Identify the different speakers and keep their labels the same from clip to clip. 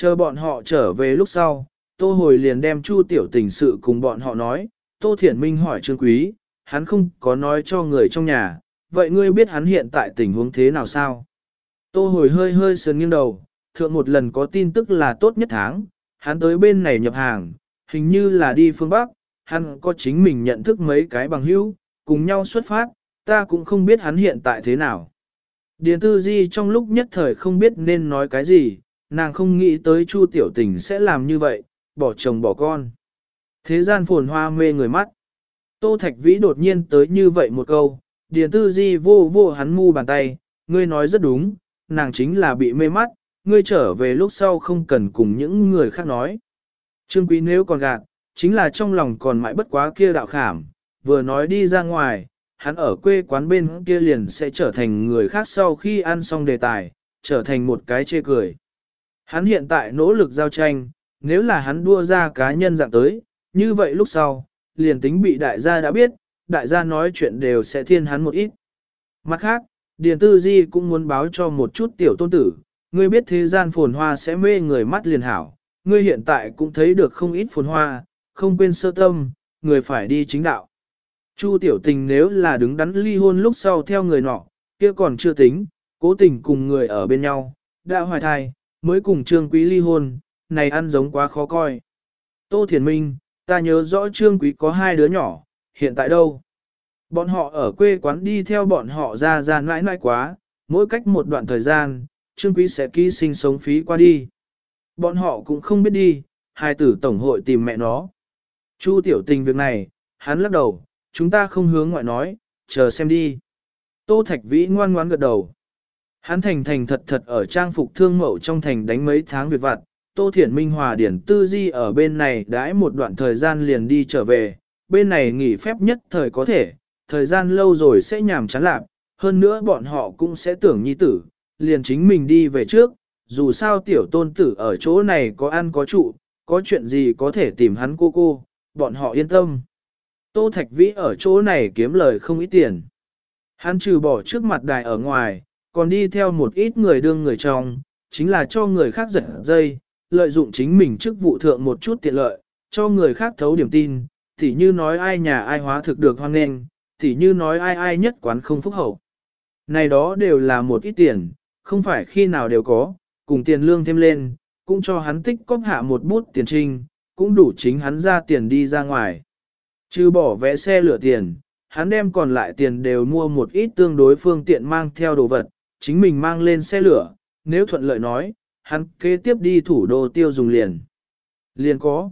Speaker 1: Chờ bọn họ trở về lúc sau, Tô Hồi liền đem Chu Tiểu Tình sự cùng bọn họ nói, Tô Thiển Minh hỏi Trương Quý, hắn không có nói cho người trong nhà, vậy ngươi biết hắn hiện tại tình huống thế nào sao? Tô Hồi hơi hơi sườn nghiêng đầu, thượng một lần có tin tức là tốt nhất tháng, hắn tới bên này nhập hàng, hình như là đi phương Bắc, hắn có chính mình nhận thức mấy cái bằng hữu, cùng nhau xuất phát, ta cũng không biết hắn hiện tại thế nào. Điền tư di trong lúc nhất thời không biết nên nói cái gì, nàng không nghĩ tới Chu tiểu tình sẽ làm như vậy, bỏ chồng bỏ con. Thế gian phồn hoa mê người mắt. Tô Thạch Vĩ đột nhiên tới như vậy một câu, Điền tư di vô vô hắn mu bàn tay, ngươi nói rất đúng, nàng chính là bị mê mắt, ngươi trở về lúc sau không cần cùng những người khác nói. Trương Quý nếu còn gạt, chính là trong lòng còn mãi bất quá kia đạo khảm, vừa nói đi ra ngoài, hắn ở quê quán bên kia liền sẽ trở thành người khác sau khi ăn xong đề tài, trở thành một cái chê cười. Hắn hiện tại nỗ lực giao tranh, nếu là hắn đua ra cá nhân dạng tới, như vậy lúc sau, liền tính bị đại gia đã biết, đại gia nói chuyện đều sẽ thiên hắn một ít. Mặt khác, Điền Tư Di cũng muốn báo cho một chút tiểu tôn tử, ngươi biết thế gian phồn hoa sẽ mê người mắt liền hảo, ngươi hiện tại cũng thấy được không ít phồn hoa, không quên sơ tâm, người phải đi chính đạo. Chu tiểu tình nếu là đứng đắn ly hôn lúc sau theo người nọ, kia còn chưa tính, cố tình cùng người ở bên nhau, đã hoài thai, mới cùng trương quý ly hôn, này ăn giống quá khó coi. Tô Thiền Minh, ta nhớ rõ trương quý có hai đứa nhỏ, hiện tại đâu? Bọn họ ở quê quán đi theo bọn họ ra ra nãi nãi quá, mỗi cách một đoạn thời gian, trương quý sẽ ký sinh sống phí qua đi. Bọn họ cũng không biết đi, hai tử tổng hội tìm mẹ nó. Chu tiểu tình việc này, hắn lắc đầu, chúng ta không hướng ngoại nói, chờ xem đi. Tô Thạch Vĩ ngoan ngoãn gật đầu. Hắn thành thành thật thật ở trang phục thương mậu trong thành đánh mấy tháng việc vặt, Tô Thiển Minh Hòa Điển Tư Di ở bên này đãi một đoạn thời gian liền đi trở về, bên này nghỉ phép nhất thời có thể, thời gian lâu rồi sẽ nhàm chán lạc, hơn nữa bọn họ cũng sẽ tưởng nhi tử, liền chính mình đi về trước, dù sao tiểu tôn tử ở chỗ này có ăn có trụ, có chuyện gì có thể tìm hắn cô cô, bọn họ yên tâm. Tô Thạch Vĩ ở chỗ này kiếm lời không ít tiền. Hắn trừ bỏ trước mặt đài ở ngoài, còn đi theo một ít người đương người trong, chính là cho người khác giật dây, lợi dụng chính mình chức vụ thượng một chút tiện lợi, cho người khác thấu điểm tin, tỉ như nói ai nhà ai hóa thực được hoan nghênh, tỉ như nói ai ai nhất quán không phúc hậu. Này đó đều là một ít tiền, không phải khi nào đều có, cùng tiền lương thêm lên, cũng cho hắn tích cóp hạ một bút tiền trinh, cũng đủ chính hắn ra tiền đi ra ngoài. Trừ bỏ vẽ xe lửa tiền, hắn đem còn lại tiền đều mua một ít tương đối phương tiện mang theo đồ vật, chính mình mang lên xe lửa, nếu thuận lợi nói, hắn kế tiếp đi thủ đô tiêu dùng liền. Liền có.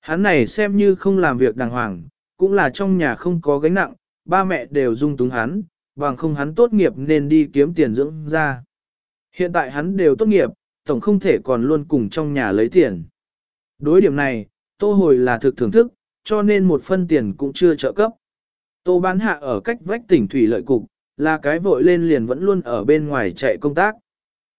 Speaker 1: Hắn này xem như không làm việc đàng hoàng, cũng là trong nhà không có gánh nặng, ba mẹ đều dung túng hắn, bằng không hắn tốt nghiệp nên đi kiếm tiền dưỡng ra. Hiện tại hắn đều tốt nghiệp, tổng không thể còn luôn cùng trong nhà lấy tiền. Đối điểm này, tô hồi là thực thưởng thức, cho nên một phân tiền cũng chưa trợ cấp. Tô bán hạ ở cách vách tỉnh Thủy Lợi Cục, là cái vội lên liền vẫn luôn ở bên ngoài chạy công tác.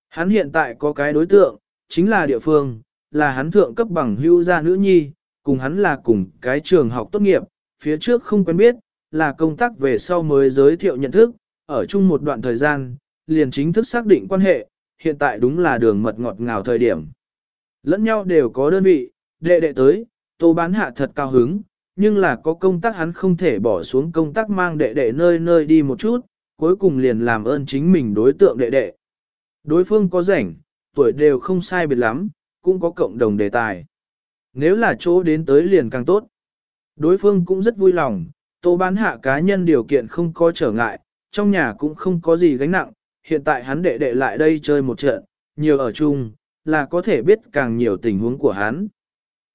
Speaker 1: Hắn hiện tại có cái đối tượng, chính là địa phương, là hắn thượng cấp bằng hưu gia nữ nhi, cùng hắn là cùng cái trường học tốt nghiệp, phía trước không quen biết, là công tác về sau mới giới thiệu nhận thức, ở chung một đoạn thời gian, liền chính thức xác định quan hệ, hiện tại đúng là đường mật ngọt ngào thời điểm. Lẫn nhau đều có đơn vị, đệ đệ tới, tô bán hạ thật cao hứng, nhưng là có công tác hắn không thể bỏ xuống công tác mang đệ đệ nơi nơi đi một chút, cuối cùng liền làm ơn chính mình đối tượng đệ đệ. Đối phương có rảnh, tuổi đều không sai biệt lắm, cũng có cộng đồng đề tài. Nếu là chỗ đến tới liền càng tốt. Đối phương cũng rất vui lòng, tô bán hạ cá nhân điều kiện không có trở ngại, trong nhà cũng không có gì gánh nặng, hiện tại hắn đệ đệ lại đây chơi một trận, nhiều ở chung, là có thể biết càng nhiều tình huống của hắn.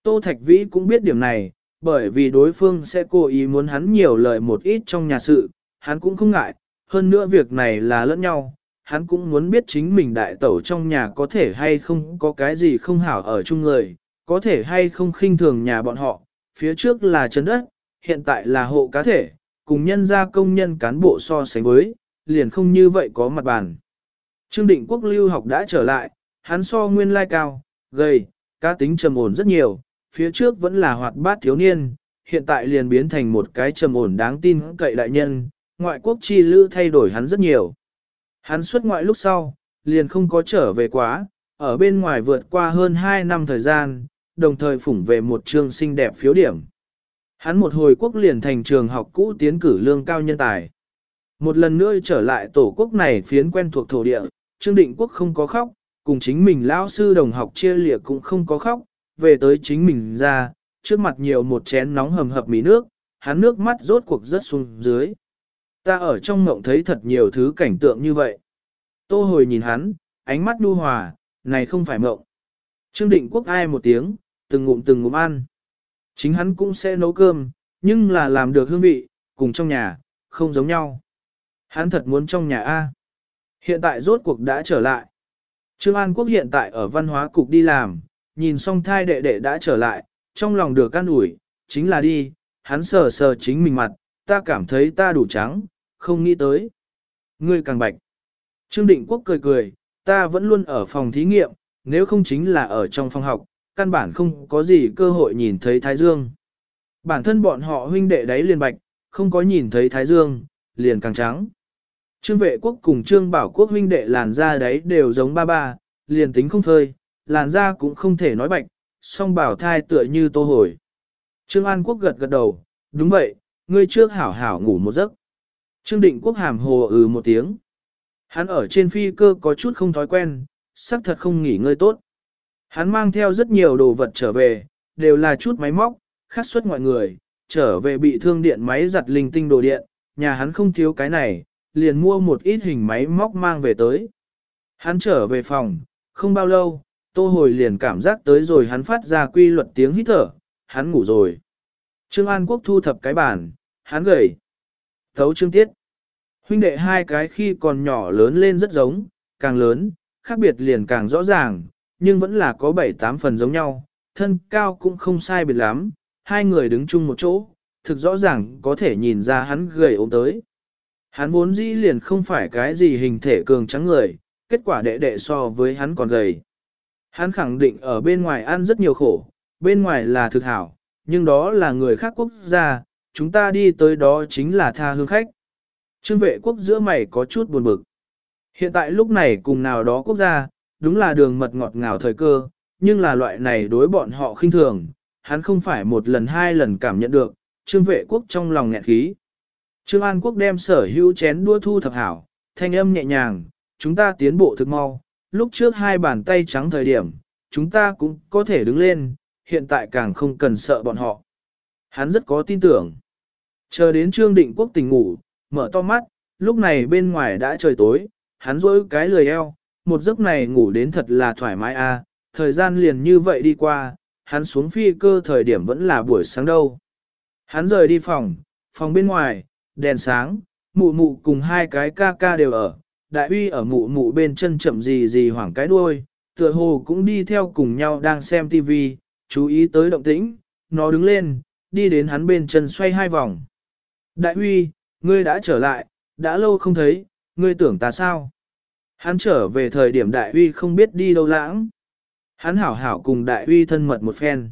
Speaker 1: Tô Thạch Vĩ cũng biết điểm này, bởi vì đối phương sẽ cố ý muốn hắn nhiều lời một ít trong nhà sự, hắn cũng không ngại, hơn nữa việc này là lẫn nhau, hắn cũng muốn biết chính mình đại tẩu trong nhà có thể hay không có cái gì không hảo ở chung người, có thể hay không khinh thường nhà bọn họ, phía trước là chấn đất, hiện tại là hộ cá thể, cùng nhân gia công nhân cán bộ so sánh với, liền không như vậy có mặt bàn. Trương định quốc lưu học đã trở lại, hắn so nguyên lai cao, gầy, cá tính trầm ổn rất nhiều, phía trước vẫn là hoạt bát thiếu niên, hiện tại liền biến thành một cái trầm ổn đáng tin cậy đại nhân, ngoại quốc chi lữ thay đổi hắn rất nhiều. Hắn xuất ngoại lúc sau, liền không có trở về quá, ở bên ngoài vượt qua hơn 2 năm thời gian, đồng thời phủng về một trường xinh đẹp phiếu điểm. Hắn một hồi quốc liền thành trường học cũ tiến cử lương cao nhân tài. Một lần nữa trở lại tổ quốc này phiến quen thuộc thổ địa, Trương Định Quốc không có khóc, cùng chính mình lão sư đồng học chia lịa cũng không có khóc, về tới chính mình ra, trước mặt nhiều một chén nóng hầm hập mì nước, hắn nước mắt rốt cuộc rớt xuống dưới. Ta ở trong mộng thấy thật nhiều thứ cảnh tượng như vậy. Tô hồi nhìn hắn, ánh mắt nhu hòa, này không phải mộng. Trương Định Quốc ai một tiếng, từng ngụm từng ngụm ăn. Chính hắn cũng sẽ nấu cơm, nhưng là làm được hương vị, cùng trong nhà, không giống nhau. Hắn thật muốn trong nhà A. Hiện tại rốt cuộc đã trở lại. Trương An Quốc hiện tại ở văn hóa cục đi làm, nhìn xong thai đệ đệ đã trở lại, trong lòng được can ủi, chính là đi, hắn sờ sờ chính mình mặt, ta cảm thấy ta đủ trắng, không nghĩ tới. Ngươi càng bạch. Trương Định Quốc cười cười, ta vẫn luôn ở phòng thí nghiệm, nếu không chính là ở trong phòng học, căn bản không có gì cơ hội nhìn thấy Thái Dương. Bản thân bọn họ huynh đệ đấy liền bạch, không có nhìn thấy Thái Dương, liền càng trắng. Trương vệ quốc cùng trương bảo quốc huynh đệ làn da đấy đều giống ba ba, liền tính không phơi, làn da cũng không thể nói bạch, song bảo thai tựa như tô hồi. Trương An Quốc gật gật đầu, đúng vậy, ngươi trước hảo hảo ngủ một giấc. Trương Định Quốc hàm hồ ừ một tiếng. Hắn ở trên phi cơ có chút không thói quen, xác thật không nghỉ ngơi tốt. Hắn mang theo rất nhiều đồ vật trở về, đều là chút máy móc, khắc suất mọi người, trở về bị thương điện máy giặt linh tinh đồ điện, nhà hắn không thiếu cái này, liền mua một ít hình máy móc mang về tới. Hắn trở về phòng, không bao lâu, tô hồi liền cảm giác tới rồi hắn phát ra quy luật tiếng hít thở, hắn ngủ rồi. Trương An Quốc thu thập cái bàn, hắn gầy. Thấu chương Tiết. Huynh đệ hai cái khi còn nhỏ lớn lên rất giống, càng lớn, khác biệt liền càng rõ ràng, nhưng vẫn là có bảy tám phần giống nhau, thân cao cũng không sai biệt lắm, hai người đứng chung một chỗ, thực rõ ràng có thể nhìn ra hắn gầy ốm tới. Hắn vốn dĩ liền không phải cái gì hình thể cường trắng người, kết quả đệ đệ so với hắn còn gầy. Hắn khẳng định ở bên ngoài ăn rất nhiều khổ, bên ngoài là thực hảo, nhưng đó là người khác quốc gia, chúng ta đi tới đó chính là tha hương khách. Trương vệ quốc giữa mày có chút buồn bực. Hiện tại lúc này cùng nào đó quốc gia, đúng là đường mật ngọt ngào thời cơ, nhưng là loại này đối bọn họ khinh thường, hắn không phải một lần hai lần cảm nhận được, trương vệ quốc trong lòng nghẹn khí. Trương An Quốc đem sở hữu chén đua thu thập hảo, thanh âm nhẹ nhàng, chúng ta tiến bộ thực mau, lúc trước hai bàn tay trắng thời điểm, chúng ta cũng có thể đứng lên, hiện tại càng không cần sợ bọn họ. Hắn rất có tin tưởng. Chờ đến Trương Định Quốc tỉnh ngủ, mở to mắt, lúc này bên ngoài đã trời tối, hắn rỗi cái lười eo, một giấc này ngủ đến thật là thoải mái a, à, thời gian liền như vậy đi qua, hắn xuống phi cơ thời điểm vẫn là buổi sáng đâu. Hắn rời đi phòng, phòng bên ngoài, đèn sáng, mụ mụ cùng hai cái ca ca đều ở, đại uy ở mụ mụ bên chân chậm gì gì hoảng cái đuôi, tựa hồ cũng đi theo cùng nhau đang xem tivi, chú ý tới động tĩnh, nó đứng lên, đi đến hắn bên chân xoay hai vòng. Đại Huy, ngươi đã trở lại, đã lâu không thấy, ngươi tưởng ta sao? Hắn trở về thời điểm đại Huy không biết đi đâu lãng. Hắn hảo hảo cùng đại Huy thân mật một phen.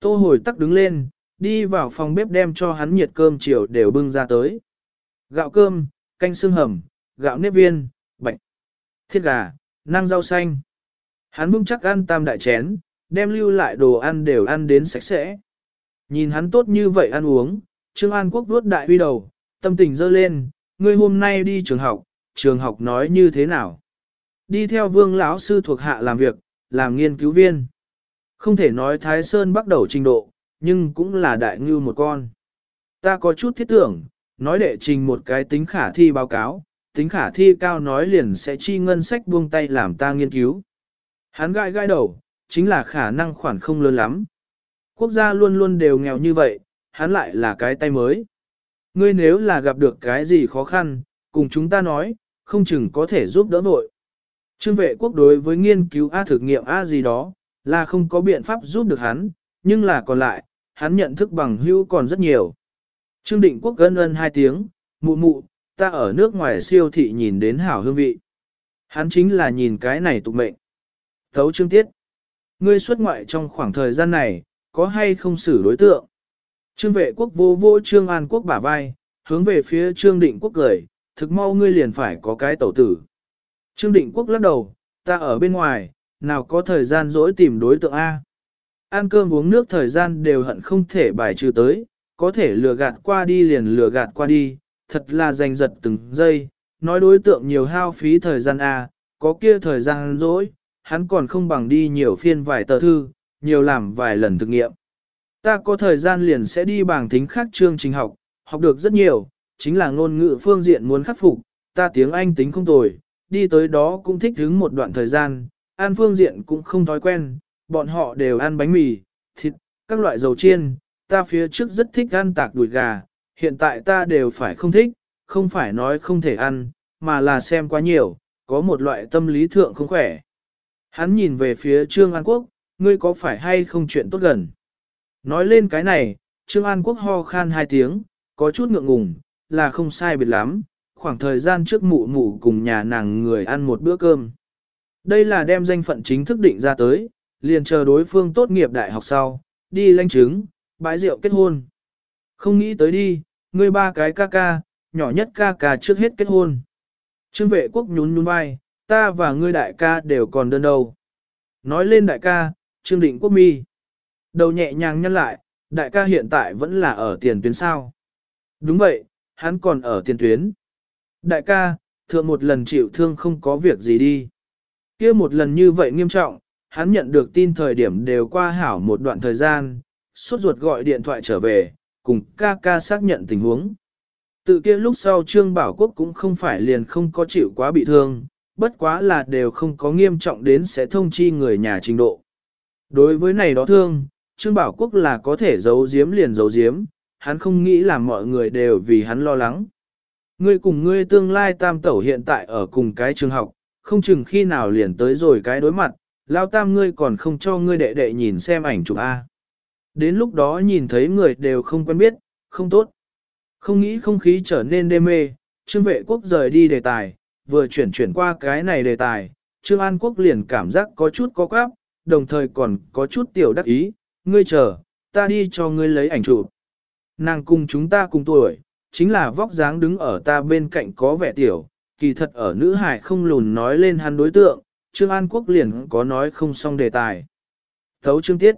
Speaker 1: Tô hồi tắc đứng lên, đi vào phòng bếp đem cho hắn nhiệt cơm chiều đều bưng ra tới. Gạo cơm, canh xương hầm, gạo nếp viên, bạch, thiết gà, năng rau xanh. Hắn bưng chắc ăn tam đại chén, đem lưu lại đồ ăn đều ăn đến sạch sẽ. Nhìn hắn tốt như vậy ăn uống, Trương An Quốc vuốt đại huy đầu, tâm tình dơ lên, ngươi hôm nay đi trường học, trường học nói như thế nào? Đi theo vương lão sư thuộc hạ làm việc, làm nghiên cứu viên. Không thể nói Thái Sơn bắt đầu trình độ, nhưng cũng là đại ngưu một con. Ta có chút thiết tưởng, nói đệ trình một cái tính khả thi báo cáo, tính khả thi cao nói liền sẽ chi ngân sách buông tay làm ta nghiên cứu. Hắn gai gai đầu, chính là khả năng khoản không lớn lắm. Quốc gia luôn luôn đều nghèo như vậy, hắn lại là cái tay mới. Ngươi nếu là gặp được cái gì khó khăn, cùng chúng ta nói, không chừng có thể giúp đỡ vội. Trương vệ quốc đối với nghiên cứu A thực nghiệm A gì đó, là không có biện pháp giúp được hắn, nhưng là còn lại, hắn nhận thức bằng hữu còn rất nhiều. Trương định quốc gân ân hai tiếng, mụ mụ, ta ở nước ngoài siêu thị nhìn đến hảo hương vị. Hắn chính là nhìn cái này tục mệnh. Thấu trương tiết. Ngươi xuất ngoại trong khoảng thời gian này, có hay không xử đối tượng? Trương vệ quốc vô vô trương an quốc bả vai, hướng về phía trương định quốc cười, thực mau ngươi liền phải có cái tẩu tử. Trương định quốc lắc đầu, ta ở bên ngoài, nào có thời gian dỗi tìm đối tượng A. Ăn cơm uống nước thời gian đều hận không thể bài trừ tới, có thể lừa gạt qua đi liền lừa gạt qua đi, thật là giành giật từng giây, nói đối tượng nhiều hao phí thời gian A, có kia thời gian dỗi, hắn còn không bằng đi nhiều phiên vài tờ thư, nhiều làm vài lần thực nghiệm. Ta có thời gian liền sẽ đi bảng tính khác chương trình học, học được rất nhiều, chính là ngôn ngữ phương diện muốn khắc phục, ta tiếng Anh tính không tồi, đi tới đó cũng thích hứng một đoạn thời gian, ăn phương diện cũng không thói quen, bọn họ đều ăn bánh mì, thịt, các loại dầu chiên, ta phía trước rất thích ăn tạc đùi gà, hiện tại ta đều phải không thích, không phải nói không thể ăn, mà là xem quá nhiều, có một loại tâm lý thượng không khỏe. Hắn nhìn về phía Trương An Quốc, ngươi có phải hay không chuyện tốt gần. Nói lên cái này, Trương An Quốc ho khan hai tiếng, có chút ngượng ngùng, là không sai biệt lắm, khoảng thời gian trước mụ mụ cùng nhà nàng người ăn một bữa cơm. Đây là đem danh phận chính thức định ra tới, liền chờ đối phương tốt nghiệp đại học sau, đi lãnh chứng, bãi rượu kết hôn. Không nghĩ tới đi, ngươi ba cái ca ca, nhỏ nhất ca ca trước hết kết hôn. Trương vệ quốc nhún nhún vai, ta và ngươi đại ca đều còn đơn đầu. Nói lên đại ca, Trương định quốc mi. Đầu nhẹ nhàng nhăn lại, đại ca hiện tại vẫn là ở tiền tuyến sao. Đúng vậy, hắn còn ở tiền tuyến. Đại ca, thượng một lần chịu thương không có việc gì đi. kia một lần như vậy nghiêm trọng, hắn nhận được tin thời điểm đều qua hảo một đoạn thời gian, suốt ruột gọi điện thoại trở về, cùng ca ca xác nhận tình huống. Tự kia lúc sau Trương Bảo Quốc cũng không phải liền không có chịu quá bị thương, bất quá là đều không có nghiêm trọng đến sẽ thông chi người nhà trình độ. Đối với này đó thương, Trương Bảo Quốc là có thể giấu giếm liền giấu giếm, hắn không nghĩ là mọi người đều vì hắn lo lắng. Ngươi cùng ngươi tương lai tam tẩu hiện tại ở cùng cái trường học, không chừng khi nào liền tới rồi cái đối mặt, lao tam ngươi còn không cho ngươi đệ đệ nhìn xem ảnh chụp A. Đến lúc đó nhìn thấy người đều không quen biết, không tốt. Không nghĩ không khí trở nên đê mê, trương vệ quốc rời đi đề tài, vừa chuyển chuyển qua cái này đề tài, trương an quốc liền cảm giác có chút có quáp, đồng thời còn có chút tiểu đắc ý, ngươi chờ, ta đi cho ngươi lấy ảnh chụp. Nàng cùng chúng ta cùng tuổi, chính là vóc dáng đứng ở ta bên cạnh có vẻ tiểu, kỳ thật ở nữ hải không lùn nói lên hắn đối tượng, Trương An Quốc liền có nói không xong đề tài. Thấu Trương Tiết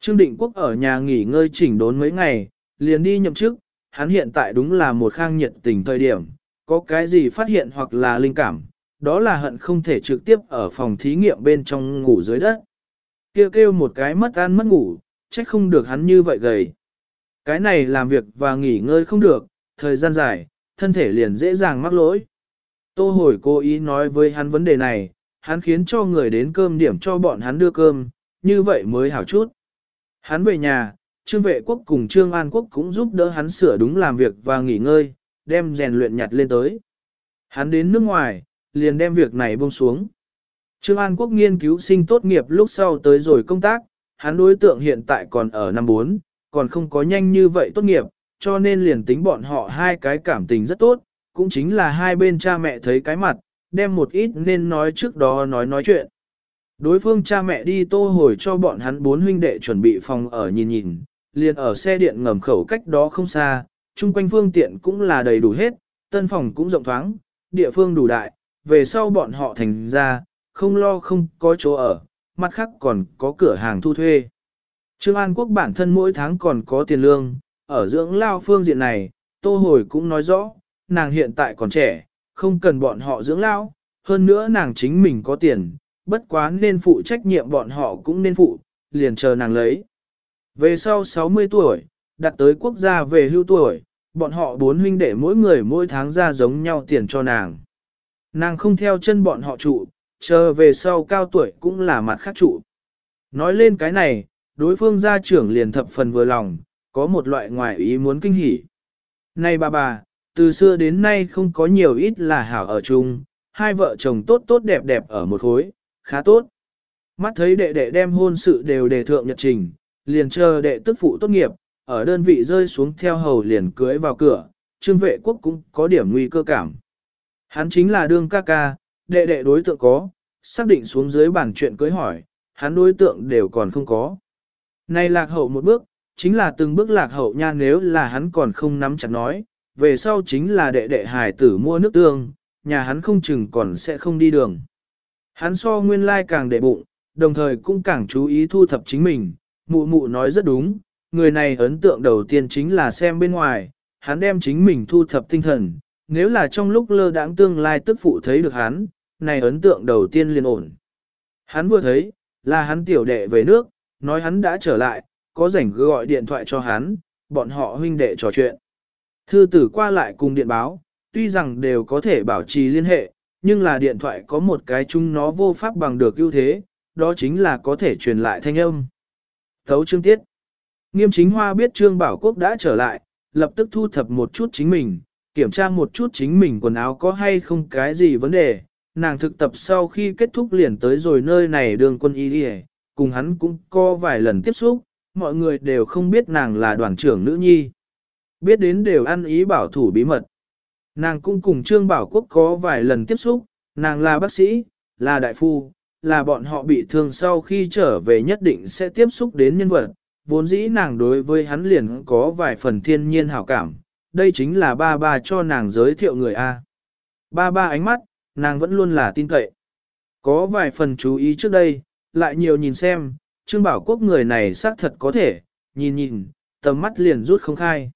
Speaker 1: Trương Định Quốc ở nhà nghỉ ngơi chỉnh đốn mấy ngày, liền đi nhậm chức, hắn hiện tại đúng là một khang nhiệt tình thời điểm, có cái gì phát hiện hoặc là linh cảm, đó là hận không thể trực tiếp ở phòng thí nghiệm bên trong ngủ dưới đất. Kêu kêu một cái mất ăn mất ngủ, trách không được hắn như vậy gầy. Cái này làm việc và nghỉ ngơi không được, thời gian dài, thân thể liền dễ dàng mắc lỗi. Tô hồi cố ý nói với hắn vấn đề này, hắn khiến cho người đến cơm điểm cho bọn hắn đưa cơm, như vậy mới hảo chút. Hắn về nhà, Trương Vệ Quốc cùng Trương An Quốc cũng giúp đỡ hắn sửa đúng làm việc và nghỉ ngơi, đem rèn luyện nhặt lên tới. Hắn đến nước ngoài, liền đem việc này buông xuống. Trương An Quốc nghiên cứu sinh tốt nghiệp lúc sau tới rồi công tác, hắn đối tượng hiện tại còn ở năm 4, còn không có nhanh như vậy tốt nghiệp, cho nên liền tính bọn họ hai cái cảm tình rất tốt, cũng chính là hai bên cha mẹ thấy cái mặt, đem một ít nên nói trước đó nói nói chuyện. Đối phương cha mẹ đi tô hồi cho bọn hắn bốn huynh đệ chuẩn bị phòng ở nhìn nhìn, liền ở xe điện ngầm khẩu cách đó không xa, chung quanh phương tiện cũng là đầy đủ hết, tân phòng cũng rộng thoáng, địa phương đủ đại, về sau bọn họ thành ra, không lo không có chỗ ở, mặt khác còn có cửa hàng thu thuê. Trương An Quốc bản thân mỗi tháng còn có tiền lương, ở dưỡng lao phương diện này, Tô Hồi cũng nói rõ, nàng hiện tại còn trẻ, không cần bọn họ dưỡng lao, hơn nữa nàng chính mình có tiền, bất quá nên phụ trách nhiệm bọn họ cũng nên phụ, liền chờ nàng lấy. Về sau 60 tuổi, đặt tới quốc gia về hưu tuổi, bọn họ bốn huynh đệ mỗi người mỗi tháng ra giống nhau tiền cho nàng. Nàng không theo chân bọn họ trụ, chờ về sau cao tuổi cũng là mặt khác trụ. Nói lên cái này, đối phương gia trưởng liền thập phần vừa lòng, có một loại ngoại ý muốn kinh hỉ. Này bà bà, từ xưa đến nay không có nhiều ít là hảo ở chung, hai vợ chồng tốt tốt đẹp đẹp ở một khối, khá tốt. Mắt thấy đệ đệ đem hôn sự đều đề thượng nhật trình, liền chờ đệ tức phụ tốt nghiệp, ở đơn vị rơi xuống theo hầu liền cưới vào cửa, trương vệ quốc cũng có điểm nguy cơ cảm. Hắn chính là đương ca ca, đệ đệ đối tượng có, xác định xuống dưới bản chuyện cưới hỏi, hắn đối tượng đều còn không có. Này lạc hậu một bước, chính là từng bước lạc hậu nha nếu là hắn còn không nắm chặt nói, về sau chính là đệ đệ hải tử mua nước tương, nhà hắn không chừng còn sẽ không đi đường. Hắn so nguyên lai càng đệ bụng, đồng thời cũng càng chú ý thu thập chính mình, mụ mụ nói rất đúng, người này ấn tượng đầu tiên chính là xem bên ngoài, hắn đem chính mình thu thập tinh thần, nếu là trong lúc lơ đãng tương lai tức phụ thấy được hắn, này ấn tượng đầu tiên liền ổn. Hắn vừa thấy, là hắn tiểu đệ về nước, nói hắn đã trở lại, có rảnh gọi điện thoại cho hắn, bọn họ huynh đệ trò chuyện. Thư tử qua lại cùng điện báo, tuy rằng đều có thể bảo trì liên hệ, nhưng là điện thoại có một cái chung nó vô pháp bằng được ưu thế, đó chính là có thể truyền lại thanh âm. Thấu chương tiết. Nghiêm chính hoa biết Trương Bảo Quốc đã trở lại, lập tức thu thập một chút chính mình, kiểm tra một chút chính mình quần áo có hay không cái gì vấn đề. Nàng thực tập sau khi kết thúc liền tới rồi nơi này đường quân y đi cùng hắn cũng có vài lần tiếp xúc, mọi người đều không biết nàng là đoàn trưởng nữ nhi. Biết đến đều ăn ý bảo thủ bí mật. Nàng cũng cùng Trương Bảo Quốc có vài lần tiếp xúc, nàng là bác sĩ, là đại phu, là bọn họ bị thương sau khi trở về nhất định sẽ tiếp xúc đến nhân vật. Vốn dĩ nàng đối với hắn liền có vài phần thiên nhiên hảo cảm, đây chính là ba ba cho nàng giới thiệu người A. Ba ba ánh mắt, nàng vẫn luôn là tin cậy. Có vài phần chú ý trước đây, lại nhiều nhìn xem, Trương Bảo Quốc người này xác thật có thể, nhìn nhìn, tầm mắt liền rút không khai.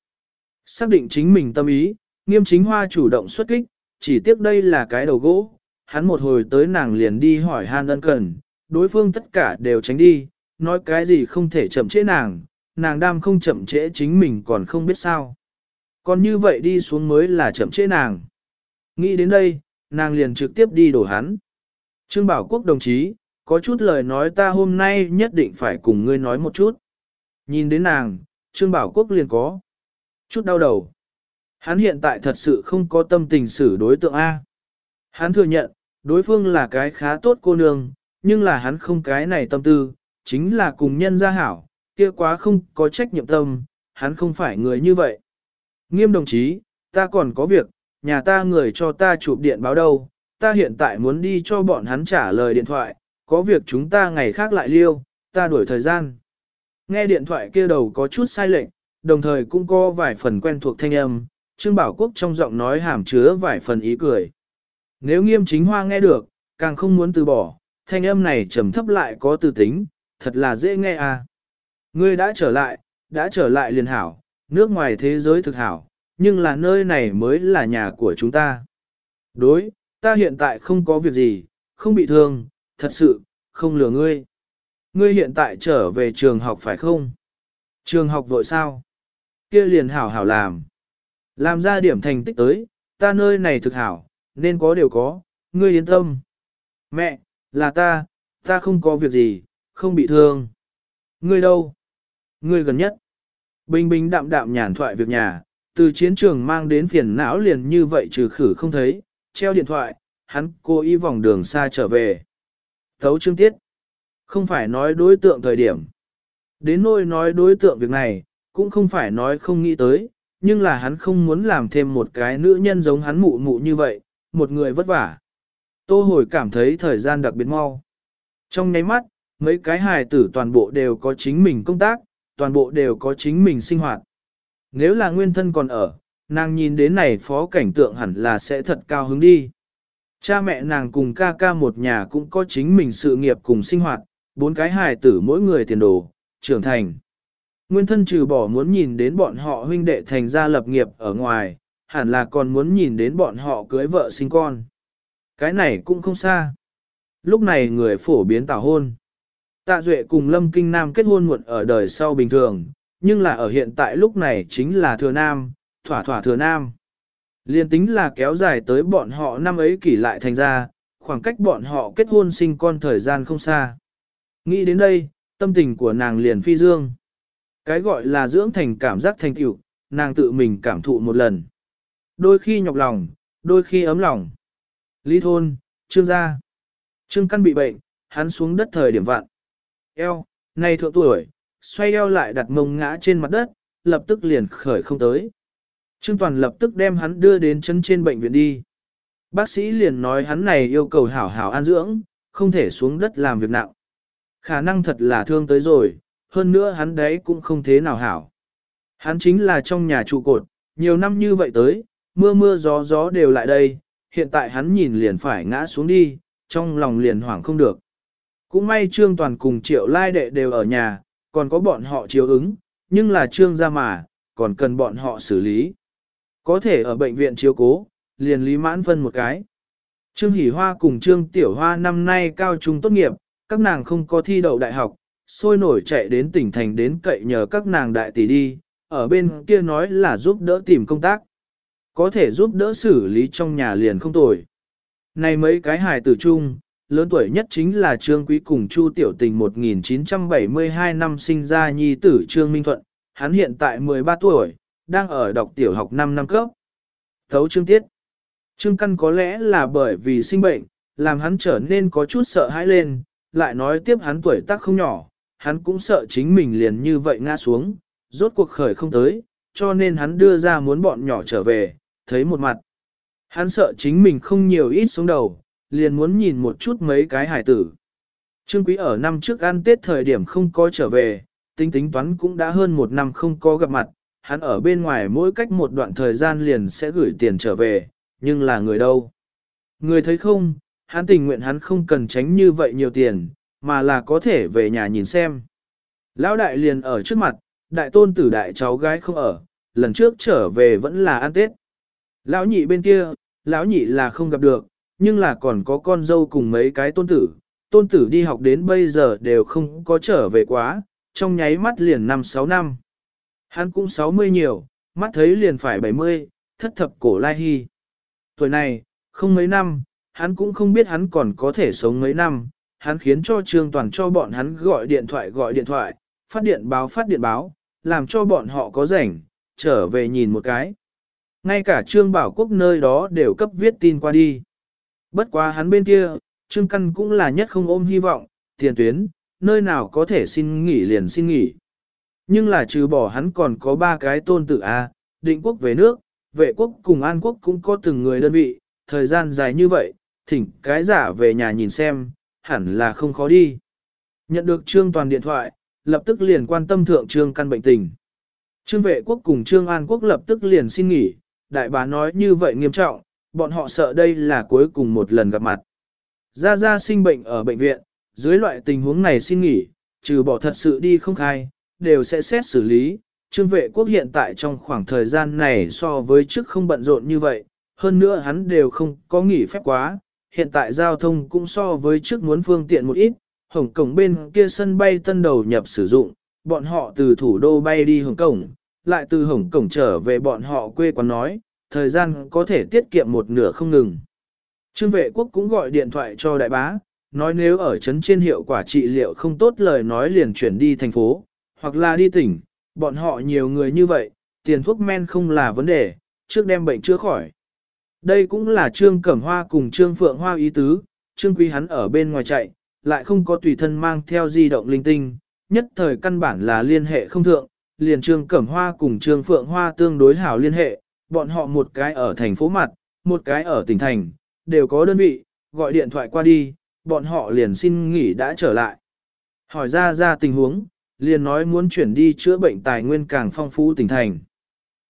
Speaker 1: Xác định chính mình tâm ý, nghiêm chính hoa chủ động xuất kích, chỉ tiếc đây là cái đầu gỗ, hắn một hồi tới nàng liền đi hỏi han ân cần, đối phương tất cả đều tránh đi, nói cái gì không thể chậm trễ nàng, nàng đam không chậm trễ chính mình còn không biết sao. Còn như vậy đi xuống mới là chậm trễ nàng. Nghĩ đến đây, nàng liền trực tiếp đi đổ hắn. Trương Bảo Quốc đồng chí, có chút lời nói ta hôm nay nhất định phải cùng ngươi nói một chút. Nhìn đến nàng, Trương Bảo Quốc liền có. Chút đau đầu. Hắn hiện tại thật sự không có tâm tình xử đối tượng A. Hắn thừa nhận, đối phương là cái khá tốt cô nương, nhưng là hắn không cái này tâm tư, chính là cùng nhân gia hảo, kia quá không có trách nhiệm tâm, hắn không phải người như vậy. Nghiêm đồng chí, ta còn có việc, nhà ta người cho ta chụp điện báo đâu, ta hiện tại muốn đi cho bọn hắn trả lời điện thoại, có việc chúng ta ngày khác lại liêu, ta đuổi thời gian. Nghe điện thoại kia đầu có chút sai lệch, đồng thời cũng có vài phần quen thuộc thanh âm, Trương Bảo Quốc trong giọng nói hàm chứa vài phần ý cười. Nếu nghiêm chính hoa nghe được, càng không muốn từ bỏ, thanh âm này trầm thấp lại có tư tính, thật là dễ nghe à. Ngươi đã trở lại, đã trở lại liền hảo, nước ngoài thế giới thực hảo, nhưng là nơi này mới là nhà của chúng ta. Đối, ta hiện tại không có việc gì, không bị thương, thật sự, không lừa ngươi. Ngươi hiện tại trở về trường học phải không? Trường học vội sao? Kia liền hảo hảo làm. Làm ra điểm thành tích tới, ta nơi này thực hảo, nên có đều có, ngươi yên tâm. Mẹ, là ta, ta không có việc gì, không bị thương. Ngươi đâu? Ngươi gần nhất. Bình bình đạm đạm nhàn thoại việc nhà, từ chiến trường mang đến phiền não liền như vậy trừ khử không thấy, treo điện thoại, hắn cố ý vòng đường xa trở về. Thấu chương tiết. Không phải nói đối tượng thời điểm. Đến nỗi nói đối tượng việc này, cũng không phải nói không nghĩ tới, nhưng là hắn không muốn làm thêm một cái nữ nhân giống hắn mụ mụ như vậy, một người vất vả. Tô hồi cảm thấy thời gian đặc biệt mau. Trong nháy mắt, mấy cái hài tử toàn bộ đều có chính mình công tác, toàn bộ đều có chính mình sinh hoạt. Nếu là nguyên thân còn ở, nàng nhìn đến này phó cảnh tượng hẳn là sẽ thật cao hứng đi. Cha mẹ nàng cùng ca ca một nhà cũng có chính mình sự nghiệp cùng sinh hoạt, bốn cái hài tử mỗi người tiền đồ, trưởng thành. Nguyên thân trừ bỏ muốn nhìn đến bọn họ huynh đệ thành gia lập nghiệp ở ngoài, hẳn là còn muốn nhìn đến bọn họ cưới vợ sinh con. Cái này cũng không xa. Lúc này người phổ biến tảo hôn. Tạ Duệ cùng Lâm Kinh Nam kết hôn muộn ở đời sau bình thường, nhưng là ở hiện tại lúc này chính là thừa nam, thỏa thỏa thừa nam. Liên tính là kéo dài tới bọn họ năm ấy kỷ lại thành ra, khoảng cách bọn họ kết hôn sinh con thời gian không xa. Nghĩ đến đây, tâm tình của nàng liền phi dương. Cái gọi là dưỡng thành cảm giác thành tựu, nàng tự mình cảm thụ một lần. Đôi khi nhọc lòng, đôi khi ấm lòng. Lý thôn, trương gia. Trương căn bị bệnh, hắn xuống đất thời điểm vạn. Eo, nay thượng tuổi, xoay eo lại đặt mông ngã trên mặt đất, lập tức liền khởi không tới. Trương Toàn lập tức đem hắn đưa đến chân trên bệnh viện đi. Bác sĩ liền nói hắn này yêu cầu hảo hảo an dưỡng, không thể xuống đất làm việc nặng. Khả năng thật là thương tới rồi, hơn nữa hắn đấy cũng không thế nào hảo. Hắn chính là trong nhà trụ cột, nhiều năm như vậy tới, mưa mưa gió gió đều lại đây, hiện tại hắn nhìn liền phải ngã xuống đi, trong lòng liền hoảng không được. Cũng may Trương Toàn cùng Triệu Lai Đệ đều ở nhà, còn có bọn họ chiếu ứng, nhưng là Trương ra mà, còn cần bọn họ xử lý. Có thể ở bệnh viện chiếu cố, liền lý mãn phân một cái. Trương Hỷ Hoa cùng Trương Tiểu Hoa năm nay cao trung tốt nghiệp, các nàng không có thi đậu đại học, sôi nổi chạy đến tỉnh thành đến cậy nhờ các nàng đại tỷ đi, ở bên kia nói là giúp đỡ tìm công tác. Có thể giúp đỡ xử lý trong nhà liền không tồi. Này mấy cái hài tử chung, lớn tuổi nhất chính là Trương Quý cùng Chu Tiểu Tình 1972 năm sinh ra nhi tử Trương Minh Thuận, hắn hiện tại 13 tuổi, đang ở đọc tiểu học 5 năm cấp. Thấu Trương Tiết Trương Căn có lẽ là bởi vì sinh bệnh, làm hắn trở nên có chút sợ hãi lên, lại nói tiếp hắn tuổi tác không nhỏ, hắn cũng sợ chính mình liền như vậy ngã xuống, rốt cuộc khởi không tới, cho nên hắn đưa ra muốn bọn nhỏ trở về, thấy một mặt. Hắn sợ chính mình không nhiều ít xuống đầu, liền muốn nhìn một chút mấy cái hải tử. Trương Quý ở năm trước ăn Tết thời điểm không có trở về, tính tính toán cũng đã hơn một năm không có gặp mặt, hắn ở bên ngoài mỗi cách một đoạn thời gian liền sẽ gửi tiền trở về, nhưng là người đâu? Người thấy không, hắn tình nguyện hắn không cần tránh như vậy nhiều tiền, mà là có thể về nhà nhìn xem. Lão đại liền ở trước mặt, đại tôn tử đại cháu gái không ở, lần trước trở về vẫn là ăn Tết. Lão nhị bên kia, lão nhị là không gặp được, nhưng là còn có con dâu cùng mấy cái tôn tử. Tôn tử đi học đến bây giờ đều không có trở về quá, trong nháy mắt liền năm sáu năm. Hắn cũng 60 nhiều, mắt thấy liền phải 70, thất thập cổ lai hy. Tuổi này, không mấy năm, hắn cũng không biết hắn còn có thể sống mấy năm, hắn khiến cho Trương Toàn cho bọn hắn gọi điện thoại gọi điện thoại, phát điện báo phát điện báo, làm cho bọn họ có rảnh, trở về nhìn một cái. Ngay cả Trương Bảo Quốc nơi đó đều cấp viết tin qua đi. Bất quá hắn bên kia, Trương Căn cũng là nhất không ôm hy vọng, tiền tuyến, nơi nào có thể xin nghỉ liền xin nghỉ. Nhưng là trừ bỏ hắn còn có ba cái tôn tử A, định quốc về nước, vệ quốc cùng an quốc cũng có từng người đơn vị, thời gian dài như vậy, thỉnh cái giả về nhà nhìn xem, hẳn là không khó đi. Nhận được Trương Toàn điện thoại, lập tức liền quan tâm thượng Trương Căn bệnh tình. Trương vệ quốc cùng Trương An quốc lập tức liền xin nghỉ, đại bá nói như vậy nghiêm trọng, bọn họ sợ đây là cuối cùng một lần gặp mặt. Gia Gia sinh bệnh ở bệnh viện, dưới loại tình huống này xin nghỉ, trừ bỏ thật sự đi không khai, đều sẽ xét xử lý. Trương vệ quốc hiện tại trong khoảng thời gian này so với trước không bận rộn như vậy, hơn nữa hắn đều không có nghỉ phép quá, hiện tại giao thông cũng so với trước muốn phương tiện một ít, Hồng Kông bên kia sân bay tân đầu nhập sử dụng, bọn họ từ thủ đô bay đi Hồng Kông, lại từ Hồng Kông trở về bọn họ quê quán nói, thời gian có thể tiết kiệm một nửa không ngừng. Trương vệ quốc cũng gọi điện thoại cho đại bá, nói nếu ở trấn trên hiệu quả trị liệu không tốt lời nói liền chuyển đi thành phố, hoặc là đi tỉnh, bọn họ nhiều người như vậy, tiền thuốc men không là vấn đề, trước đem bệnh chữa khỏi. Đây cũng là Trương Cẩm Hoa cùng Trương Phượng Hoa ý tứ, Trương Quý hắn ở bên ngoài chạy, lại không có tùy thân mang theo di động linh tinh, nhất thời căn bản là liên hệ không thượng, liền Trương Cẩm Hoa cùng Trương Phượng Hoa tương đối hảo liên hệ, bọn họ một cái ở thành phố mặt, một cái ở tỉnh thành, đều có đơn vị, gọi điện thoại qua đi, bọn họ liền xin nghỉ đã trở lại. Hỏi ra ra tình huống, liền nói muốn chuyển đi chữa bệnh tài nguyên càng phong phú tỉnh thành.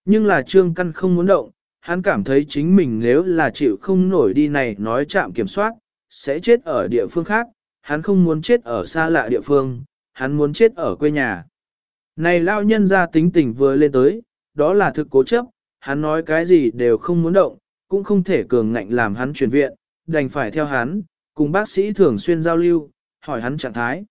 Speaker 1: Nhưng là Trương Căn không muốn động, hắn cảm thấy chính mình nếu là chịu không nổi đi này nói chạm kiểm soát, sẽ chết ở địa phương khác, hắn không muốn chết ở xa lạ địa phương, hắn muốn chết ở quê nhà. Này lao nhân ra tính tình vừa lên tới, đó là thực cố chấp, hắn nói cái gì đều không muốn động, cũng không thể cường ngạnh làm hắn chuyển viện, đành phải theo hắn, cùng bác sĩ thường xuyên giao lưu, hỏi hắn trạng thái.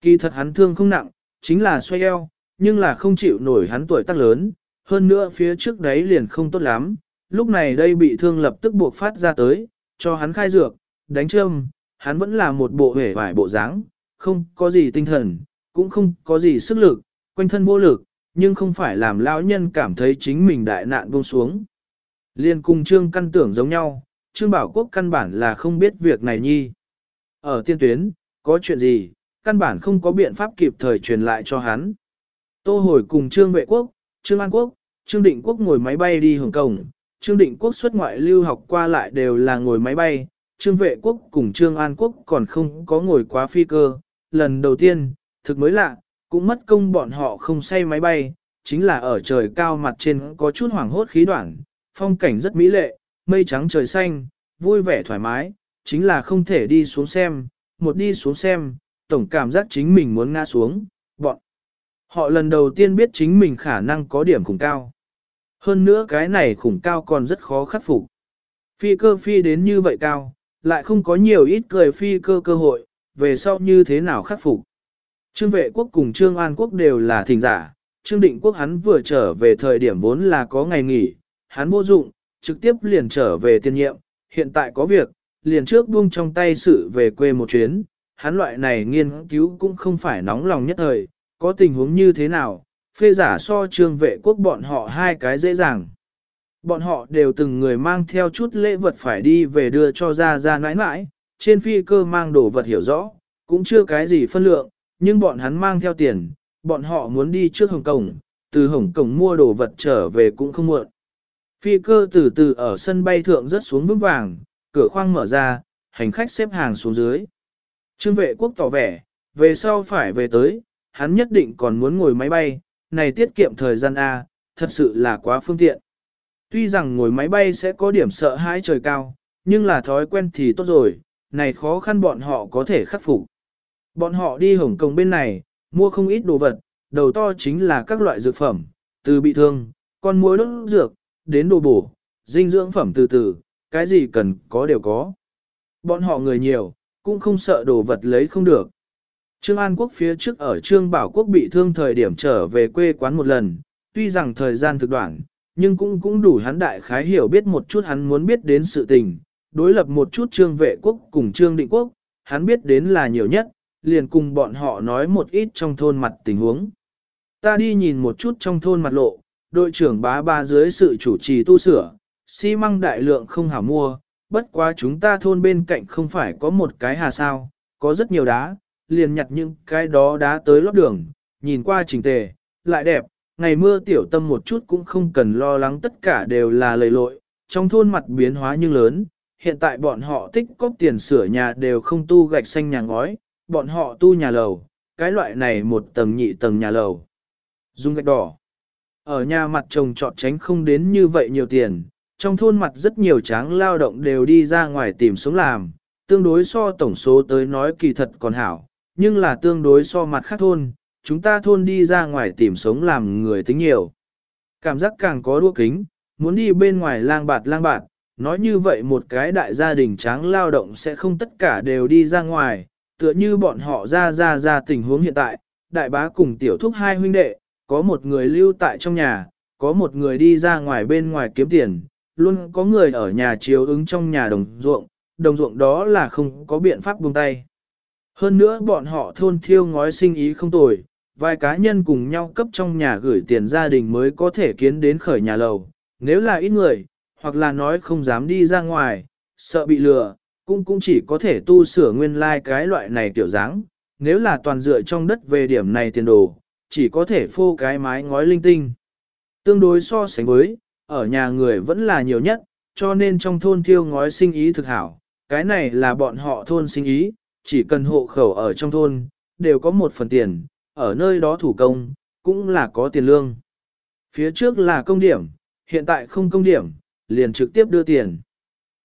Speaker 1: Kỳ thật hắn thương không nặng, chính là xoay eo, nhưng là không chịu nổi hắn tuổi tác lớn, hơn nữa phía trước đấy liền không tốt lắm, lúc này đây bị thương lập tức buộc phát ra tới, cho hắn khai dược, đánh châm, hắn vẫn là một bộ hể vải bộ dáng, không có gì tinh thần, cũng không có gì sức lực, quanh thân vô lực, nhưng không phải làm lão nhân cảm thấy chính mình đại nạn buông xuống. Liên cùng Trương căn tưởng giống nhau, Trương Bảo Quốc căn bản là không biết việc này nhi. Ở tiên tuyến, có chuyện gì, căn bản không có biện pháp kịp thời truyền lại cho hắn. Tô hồi cùng Trương Vệ Quốc, Trương An Quốc, Trương Định Quốc ngồi máy bay đi Hồng Kông, Trương Định Quốc xuất ngoại lưu học qua lại đều là ngồi máy bay, Trương Vệ Quốc cùng Trương An Quốc còn không có ngồi quá phi cơ, lần đầu tiên, thực mới lạ, cũng mất công bọn họ không say máy bay, chính là ở trời cao mặt trên có chút hoảng hốt khí đoạn, phong cảnh rất mỹ lệ, mây trắng trời xanh, vui vẻ thoải mái, chính là không thể đi xuống xem, một đi xuống xem, tổng cảm giác chính mình muốn ngã xuống, bọn. Họ lần đầu tiên biết chính mình khả năng có điểm khủng cao. Hơn nữa cái này khủng cao còn rất khó khắc phục. Phi cơ phi đến như vậy cao, lại không có nhiều ít cười phi cơ cơ hội, về sau như thế nào khắc phục. Trương vệ quốc cùng Trương An quốc đều là thỉnh giả, Trương định quốc hắn vừa trở về thời điểm vốn là có ngày nghỉ, hắn vô dụng, trực tiếp liền trở về tiên nhiệm, hiện tại có việc, liền trước buông trong tay sự về quê một chuyến, hắn loại này nghiên cứu cũng không phải nóng lòng nhất thời, có tình huống như thế nào, phê giả so trương vệ quốc bọn họ hai cái dễ dàng. Bọn họ đều từng người mang theo chút lễ vật phải đi về đưa cho ra ra nãi nãi, trên phi cơ mang đồ vật hiểu rõ, cũng chưa cái gì phân lượng, nhưng bọn hắn mang theo tiền, bọn họ muốn đi trước Hồng Kông, từ Hồng Kông mua đồ vật trở về cũng không muộn. Phi cơ từ từ ở sân bay thượng rất xuống vững vàng, cửa khoang mở ra, hành khách xếp hàng xuống dưới. Trương vệ quốc tỏ vẻ, về sau phải về tới, hắn nhất định còn muốn ngồi máy bay, này tiết kiệm thời gian A, thật sự là quá phương tiện. Tuy rằng ngồi máy bay sẽ có điểm sợ hãi trời cao, nhưng là thói quen thì tốt rồi, này khó khăn bọn họ có thể khắc phục. Bọn họ đi Hồng Kông bên này, mua không ít đồ vật, đầu to chính là các loại dược phẩm, từ bị thương, con muối đốt dược, đến đồ bổ, dinh dưỡng phẩm từ từ, cái gì cần có đều có. Bọn họ người nhiều, cũng không sợ đồ vật lấy không được. Trương An Quốc phía trước ở Trương Bảo Quốc bị thương thời điểm trở về quê quán một lần, tuy rằng thời gian thực đoạn, nhưng cũng cũng đủ hắn đại khái hiểu biết một chút hắn muốn biết đến sự tình, đối lập một chút Trương Vệ Quốc cùng Trương Định Quốc, hắn biết đến là nhiều nhất, liền cùng bọn họ nói một ít trong thôn mặt tình huống. Ta đi nhìn một chút trong thôn mặt lộ, đội trưởng bá ba dưới sự chủ trì tu sửa, xi măng đại lượng không hảo mua, bất quá chúng ta thôn bên cạnh không phải có một cái hà sao, có rất nhiều đá, liền nhặt những cái đó đá tới lót đường, nhìn qua chỉnh tề, lại đẹp, ngày mưa tiểu tâm một chút cũng không cần lo lắng tất cả đều là lầy lội, trong thôn mặt biến hóa nhưng lớn, hiện tại bọn họ tích cóp tiền sửa nhà đều không tu gạch xanh nhà ngói, bọn họ tu nhà lầu, cái loại này một tầng nhị tầng nhà lầu. Dung gạch đỏ. Ở nhà mặt trồng trọt tránh không đến như vậy nhiều tiền, trong thôn mặt rất nhiều tráng lao động đều đi ra ngoài tìm sống làm, tương đối so tổng số tới nói kỳ thật còn hảo, nhưng là tương đối so mặt khác thôn, chúng ta thôn đi ra ngoài tìm sống làm người tính nhiều. Cảm giác càng có đua kính, muốn đi bên ngoài lang bạt lang bạt, nói như vậy một cái đại gia đình tráng lao động sẽ không tất cả đều đi ra ngoài, tựa như bọn họ ra ra ra tình huống hiện tại, đại bá cùng tiểu thúc hai huynh đệ, có một người lưu tại trong nhà, có một người đi ra ngoài bên ngoài kiếm tiền, luôn có người ở nhà chiếu ứng trong nhà đồng ruộng, đồng ruộng đó là không có biện pháp buông tay. Hơn nữa bọn họ thôn thiêu ngói sinh ý không tồi, vài cá nhân cùng nhau cấp trong nhà gửi tiền gia đình mới có thể kiến đến khởi nhà lầu. Nếu là ít người, hoặc là nói không dám đi ra ngoài, sợ bị lừa, cũng cũng chỉ có thể tu sửa nguyên lai like cái loại này tiểu dáng. Nếu là toàn dựa trong đất về điểm này tiền đồ, chỉ có thể phô cái mái ngói linh tinh. Tương đối so sánh với, ở nhà người vẫn là nhiều nhất, cho nên trong thôn thiêu ngói sinh ý thực hảo. Cái này là bọn họ thôn sinh ý, chỉ cần hộ khẩu ở trong thôn, đều có một phần tiền, ở nơi đó thủ công, cũng là có tiền lương. Phía trước là công điểm, hiện tại không công điểm, liền trực tiếp đưa tiền.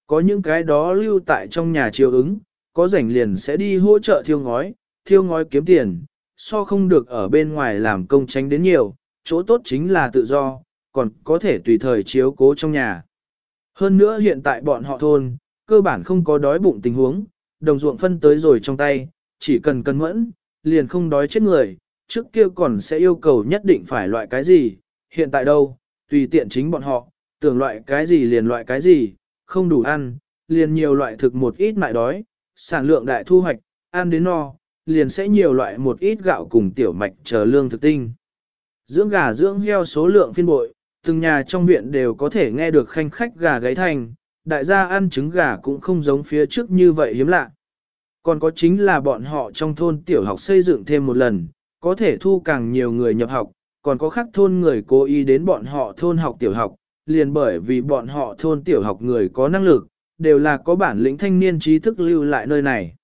Speaker 1: Có những cái đó lưu tại trong nhà chiều ứng, có rảnh liền sẽ đi hỗ trợ thiêu ngói, thiêu ngói kiếm tiền, so không được ở bên ngoài làm công tránh đến nhiều, chỗ tốt chính là tự do, còn có thể tùy thời chiếu cố trong nhà. Hơn nữa hiện tại bọn họ thôn, cơ bản không có đói bụng tình huống, đồng ruộng phân tới rồi trong tay, chỉ cần cân mẫn, liền không đói chết người, trước kia còn sẽ yêu cầu nhất định phải loại cái gì, hiện tại đâu, tùy tiện chính bọn họ, tưởng loại cái gì liền loại cái gì, không đủ ăn, liền nhiều loại thực một ít mại đói, sản lượng đại thu hoạch, ăn đến no, liền sẽ nhiều loại một ít gạo cùng tiểu mạch chờ lương thực tinh. Dưỡng gà dưỡng heo số lượng phiên bội, từng nhà trong viện đều có thể nghe được khanh khách gà gáy thành, đại gia ăn trứng gà cũng không giống phía trước như vậy hiếm lạ. Còn có chính là bọn họ trong thôn tiểu học xây dựng thêm một lần, có thể thu càng nhiều người nhập học, còn có khác thôn người cố ý đến bọn họ thôn học tiểu học, liền bởi vì bọn họ thôn tiểu học người có năng lực, đều là có bản lĩnh thanh niên trí thức lưu lại nơi này.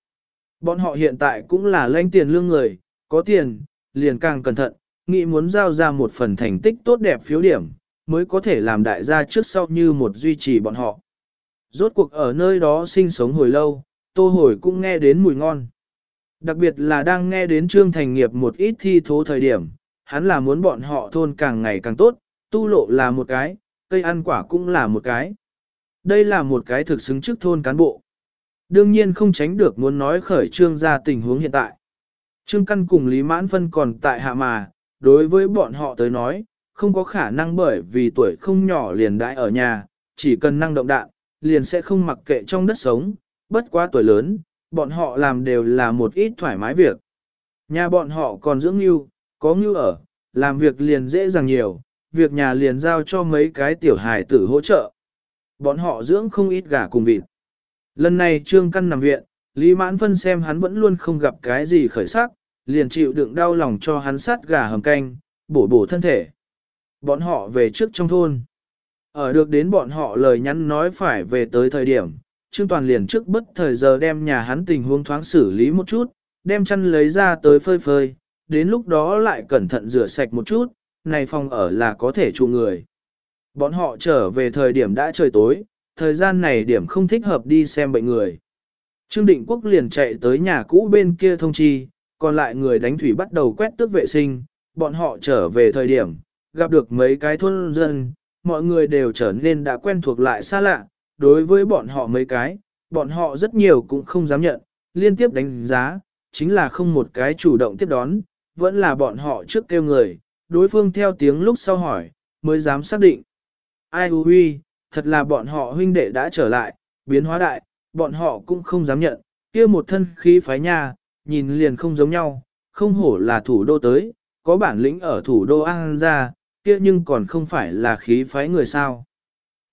Speaker 1: Bọn họ hiện tại cũng là lãnh tiền lương người, có tiền, liền càng cẩn thận, nghĩ muốn giao ra một phần thành tích tốt đẹp phiếu điểm, mới có thể làm đại gia trước sau như một duy trì bọn họ. Rốt cuộc ở nơi đó sinh sống hồi lâu, tô hồi cũng nghe đến mùi ngon. Đặc biệt là đang nghe đến trương thành nghiệp một ít thi thố thời điểm, hắn là muốn bọn họ thôn càng ngày càng tốt, tu lộ là một cái, cây ăn quả cũng là một cái. Đây là một cái thực xứng trước thôn cán bộ. Đương nhiên không tránh được muốn nói khởi trương ra tình huống hiện tại. Trương Căn cùng Lý Mãn Phân còn tại hạ mà, đối với bọn họ tới nói, không có khả năng bởi vì tuổi không nhỏ liền đãi ở nhà, chỉ cần năng động đạn, liền sẽ không mặc kệ trong đất sống, bất quá tuổi lớn, bọn họ làm đều là một ít thoải mái việc. Nhà bọn họ còn dưỡng ngưu, có ngưu ở, làm việc liền dễ dàng nhiều, việc nhà liền giao cho mấy cái tiểu hài tử hỗ trợ. Bọn họ dưỡng không ít gà cùng vịt. Lần này Trương Căn nằm viện, Lý Mãn Phân xem hắn vẫn luôn không gặp cái gì khởi sắc, liền chịu đựng đau lòng cho hắn sát gà hầm canh, bổ bổ thân thể. Bọn họ về trước trong thôn. Ở được đến bọn họ lời nhắn nói phải về tới thời điểm, Trương Toàn liền trước bất thời giờ đem nhà hắn tình huống thoáng xử lý một chút, đem chăn lấy ra tới phơi phơi, đến lúc đó lại cẩn thận rửa sạch một chút, này phòng ở là có thể trụ người. Bọn họ trở về thời điểm đã trời tối, thời gian này điểm không thích hợp đi xem bệnh người. Trương Định Quốc liền chạy tới nhà cũ bên kia thông chi, còn lại người đánh thủy bắt đầu quét tước vệ sinh, bọn họ trở về thời điểm, gặp được mấy cái thôn dân, mọi người đều trở nên đã quen thuộc lại xa lạ, đối với bọn họ mấy cái, bọn họ rất nhiều cũng không dám nhận, liên tiếp đánh giá, chính là không một cái chủ động tiếp đón, vẫn là bọn họ trước kêu người, đối phương theo tiếng lúc sau hỏi, mới dám xác định. Ai hư huy, thật là bọn họ huynh đệ đã trở lại, biến hóa đại, bọn họ cũng không dám nhận, kia một thân khí phái nha, nhìn liền không giống nhau, không hổ là thủ đô tới, có bản lĩnh ở thủ đô An ra, kia nhưng còn không phải là khí phái người sao.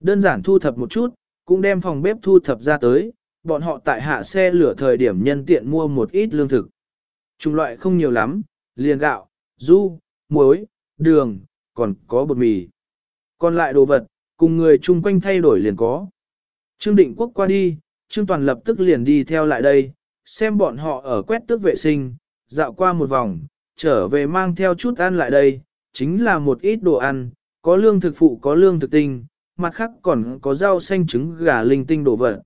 Speaker 1: Đơn giản thu thập một chút, cũng đem phòng bếp thu thập ra tới, bọn họ tại hạ xe lửa thời điểm nhân tiện mua một ít lương thực. Trung loại không nhiều lắm, liền gạo, du, muối, đường, còn có bột mì. Còn lại đồ vật, cùng người chung quanh thay đổi liền có. Trương Định Quốc qua đi, Trương Toàn lập tức liền đi theo lại đây, xem bọn họ ở quét tước vệ sinh, dạo qua một vòng, trở về mang theo chút ăn lại đây, chính là một ít đồ ăn, có lương thực phụ có lương thực tinh, mặt khác còn có rau xanh trứng gà linh tinh đồ vật.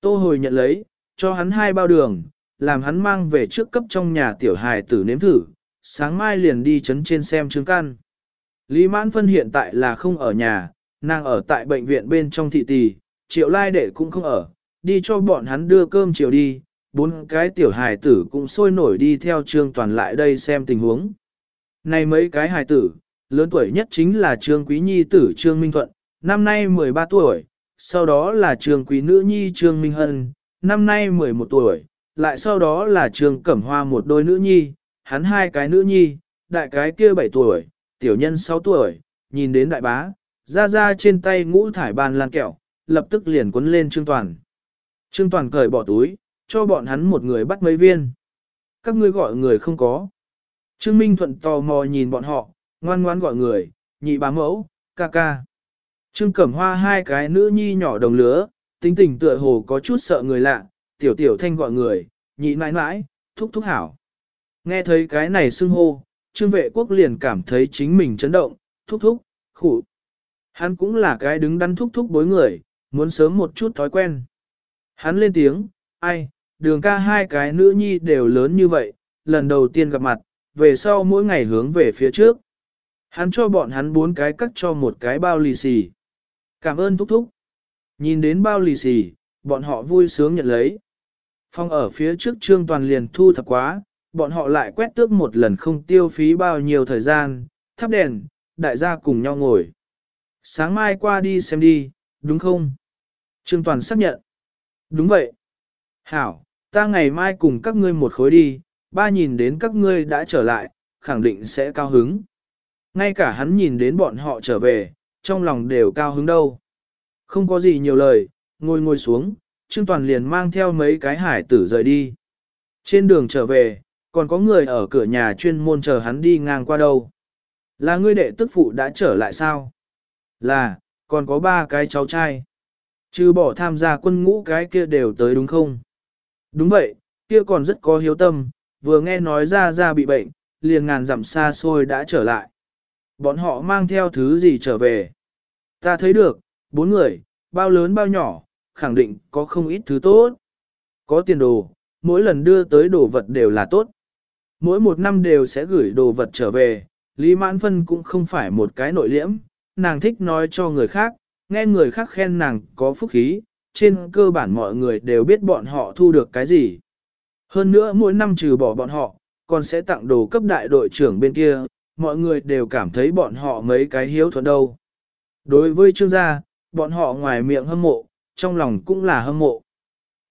Speaker 1: Tô hồi nhận lấy, cho hắn hai bao đường, làm hắn mang về trước cấp trong nhà tiểu hài tử nếm thử, sáng mai liền đi chấn trên xem chứng căn. Lý Mãn Phân hiện tại là không ở nhà, nàng ở tại bệnh viện bên trong thị tỷ, triệu lai đệ cũng không ở, đi cho bọn hắn đưa cơm chiều đi, bốn cái tiểu hài tử cũng sôi nổi đi theo Trương Toàn lại đây xem tình huống. Này mấy cái hài tử, lớn tuổi nhất chính là Trương Quý Nhi tử Trương Minh Thuận, năm nay 13 tuổi, sau đó là Trương Quý Nữ Nhi Trương Minh Hân, năm nay 11 tuổi, lại sau đó là Trương Cẩm Hoa một đôi nữ nhi, hắn hai cái nữ nhi, đại cái kia 7 tuổi, tiểu nhân 6 tuổi, nhìn đến đại bá, ra ra trên tay ngũ thải bàn lan kẹo, lập tức liền quấn lên Trương Toàn. Trương Toàn cởi bỏ túi, cho bọn hắn một người bắt mấy viên. Các ngươi gọi người không có. Trương Minh Thuận tò mò nhìn bọn họ, ngoan ngoan gọi người, nhị bá mẫu, ca ca. Trương Cẩm Hoa hai cái nữ nhi nhỏ đồng lứa, tính tình tựa hồ có chút sợ người lạ, tiểu tiểu thanh gọi người, nhị mãi mãi, thúc thúc hảo. Nghe thấy cái này xưng hô, Trương Vệ Quốc liền cảm thấy chính mình chấn động, thúc thúc, khủ. Hắn cũng là cái đứng đắn thúc thúc bối người, muốn sớm một chút thói quen. Hắn lên tiếng, ai, đường ca hai cái nữ nhi đều lớn như vậy, lần đầu tiên gặp mặt, về sau mỗi ngày hướng về phía trước. Hắn cho bọn hắn bốn cái cắt cho một cái bao lì xì. Cảm ơn thúc thúc. Nhìn đến bao lì xì, bọn họ vui sướng nhận lấy. Phong ở phía trước trương toàn liền thu thập quá, bọn họ lại quét tước một lần không tiêu phí bao nhiêu thời gian, thắp đèn, đại gia cùng nhau ngồi. Sáng mai qua đi xem đi, đúng không? Trương Toàn xác nhận. Đúng vậy. Hảo, ta ngày mai cùng các ngươi một khối đi, ba nhìn đến các ngươi đã trở lại, khẳng định sẽ cao hứng. Ngay cả hắn nhìn đến bọn họ trở về, trong lòng đều cao hứng đâu. Không có gì nhiều lời, ngồi ngồi xuống, Trương Toàn liền mang theo mấy cái hải tử rời đi. Trên đường trở về, còn có người ở cửa nhà chuyên môn chờ hắn đi ngang qua đâu. Là ngươi đệ tức phụ đã trở lại sao? Là, còn có ba cái cháu trai. Chứ bỏ tham gia quân ngũ cái kia đều tới đúng không? Đúng vậy, kia còn rất có hiếu tâm, vừa nghe nói ra ra bị bệnh, liền ngàn dặm xa xôi đã trở lại. Bọn họ mang theo thứ gì trở về? Ta thấy được, bốn người, bao lớn bao nhỏ, khẳng định có không ít thứ tốt. Có tiền đồ, mỗi lần đưa tới đồ vật đều là tốt. Mỗi một năm đều sẽ gửi đồ vật trở về, Lý Mãn Phân cũng không phải một cái nội liễm, nàng thích nói cho người khác, nghe người khác khen nàng có phúc khí, trên cơ bản mọi người đều biết bọn họ thu được cái gì. Hơn nữa mỗi năm trừ bỏ bọn họ, còn sẽ tặng đồ cấp đại đội trưởng bên kia, mọi người đều cảm thấy bọn họ mấy cái hiếu thuận đâu. Đối với trương gia, bọn họ ngoài miệng hâm mộ, trong lòng cũng là hâm mộ.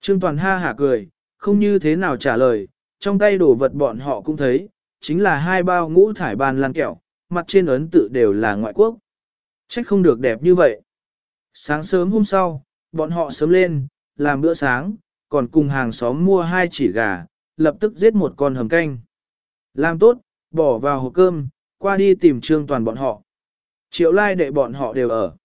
Speaker 1: Trương Toàn ha hả cười, không như thế nào trả lời, trong tay đồ vật bọn họ cũng thấy, chính là hai bao ngũ thải bàn lan kẹo, mặt trên ấn tự đều là ngoại quốc. Trách không được đẹp như vậy. Sáng sớm hôm sau, bọn họ sớm lên, làm bữa sáng, còn cùng hàng xóm mua hai chỉ gà, lập tức giết một con hầm canh. Làm tốt, bỏ vào hộp cơm, qua đi tìm trương toàn bọn họ. Triệu lai đệ bọn họ đều ở.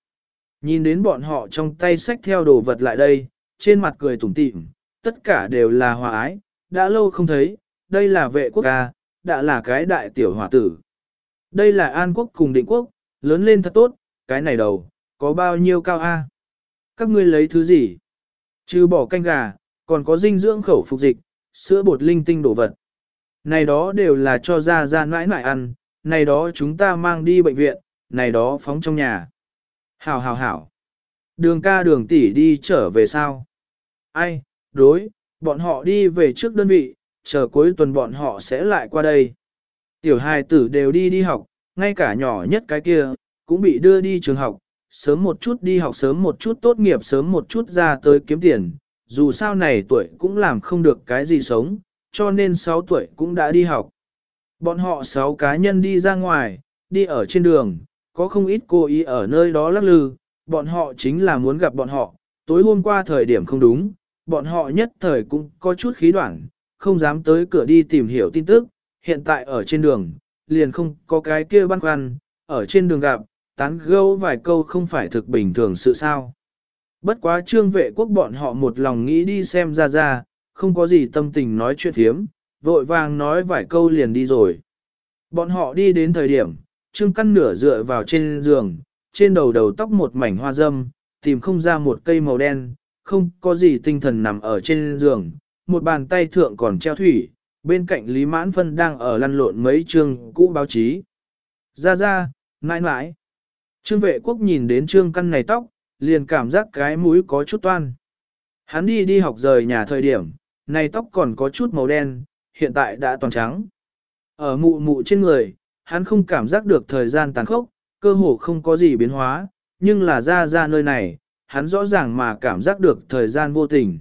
Speaker 1: Nhìn đến bọn họ trong tay sách theo đồ vật lại đây, trên mặt cười tủm tỉm, tất cả đều là hòa ái, đã lâu không thấy, đây là vệ quốc ca, đã là cái đại tiểu hòa tử. Đây là an quốc cùng định quốc, lớn lên thật tốt, cái này đầu, có bao nhiêu cao A? Các ngươi lấy thứ gì? Trừ bỏ canh gà, còn có dinh dưỡng khẩu phục dịch, sữa bột linh tinh đồ vật. Này đó đều là cho ra ra nãi nãi ăn, này đó chúng ta mang đi bệnh viện, này đó phóng trong nhà. Hảo hảo hảo. Đường ca đường tỷ đi trở về sao? Ai, đối, bọn họ đi về trước đơn vị, chờ cuối tuần bọn họ sẽ lại qua đây. Tiểu hài tử đều đi đi học, ngay cả nhỏ nhất cái kia, cũng bị đưa đi trường học, sớm một chút đi học sớm một chút tốt nghiệp sớm một chút ra tới kiếm tiền, dù sao này tuổi cũng làm không được cái gì sống, cho nên 6 tuổi cũng đã đi học. Bọn họ 6 cá nhân đi ra ngoài, đi ở trên đường, có không ít cô ý ở nơi đó lắc lư, bọn họ chính là muốn gặp bọn họ, tối hôm qua thời điểm không đúng, bọn họ nhất thời cũng có chút khí đoạn, không dám tới cửa đi tìm hiểu tin tức, hiện tại ở trên đường, liền không có cái kia băn khoăn, ở trên đường gặp, tán gẫu vài câu không phải thực bình thường sự sao. Bất quá trương vệ quốc bọn họ một lòng nghĩ đi xem ra ra, không có gì tâm tình nói chuyện thiếm, vội vàng nói vài câu liền đi rồi. Bọn họ đi đến thời điểm, trương căn nửa dựa vào trên giường, trên đầu đầu tóc một mảnh hoa dâm, tìm không ra một cây màu đen, không có gì tinh thần nằm ở trên giường, một bàn tay thượng còn treo thủy, bên cạnh Lý Mãn Phân đang ở lăn lộn mấy chương cũ báo chí. Ra ra, mãi mãi. Trương vệ quốc nhìn đến trương căn này tóc, liền cảm giác cái mũi có chút toan. Hắn đi đi học rời nhà thời điểm, này tóc còn có chút màu đen, hiện tại đã toàn trắng. Ở mụ mụ trên người, hắn không cảm giác được thời gian tàn khốc, cơ hồ không có gì biến hóa, nhưng là ra ra nơi này, hắn rõ ràng mà cảm giác được thời gian vô tình.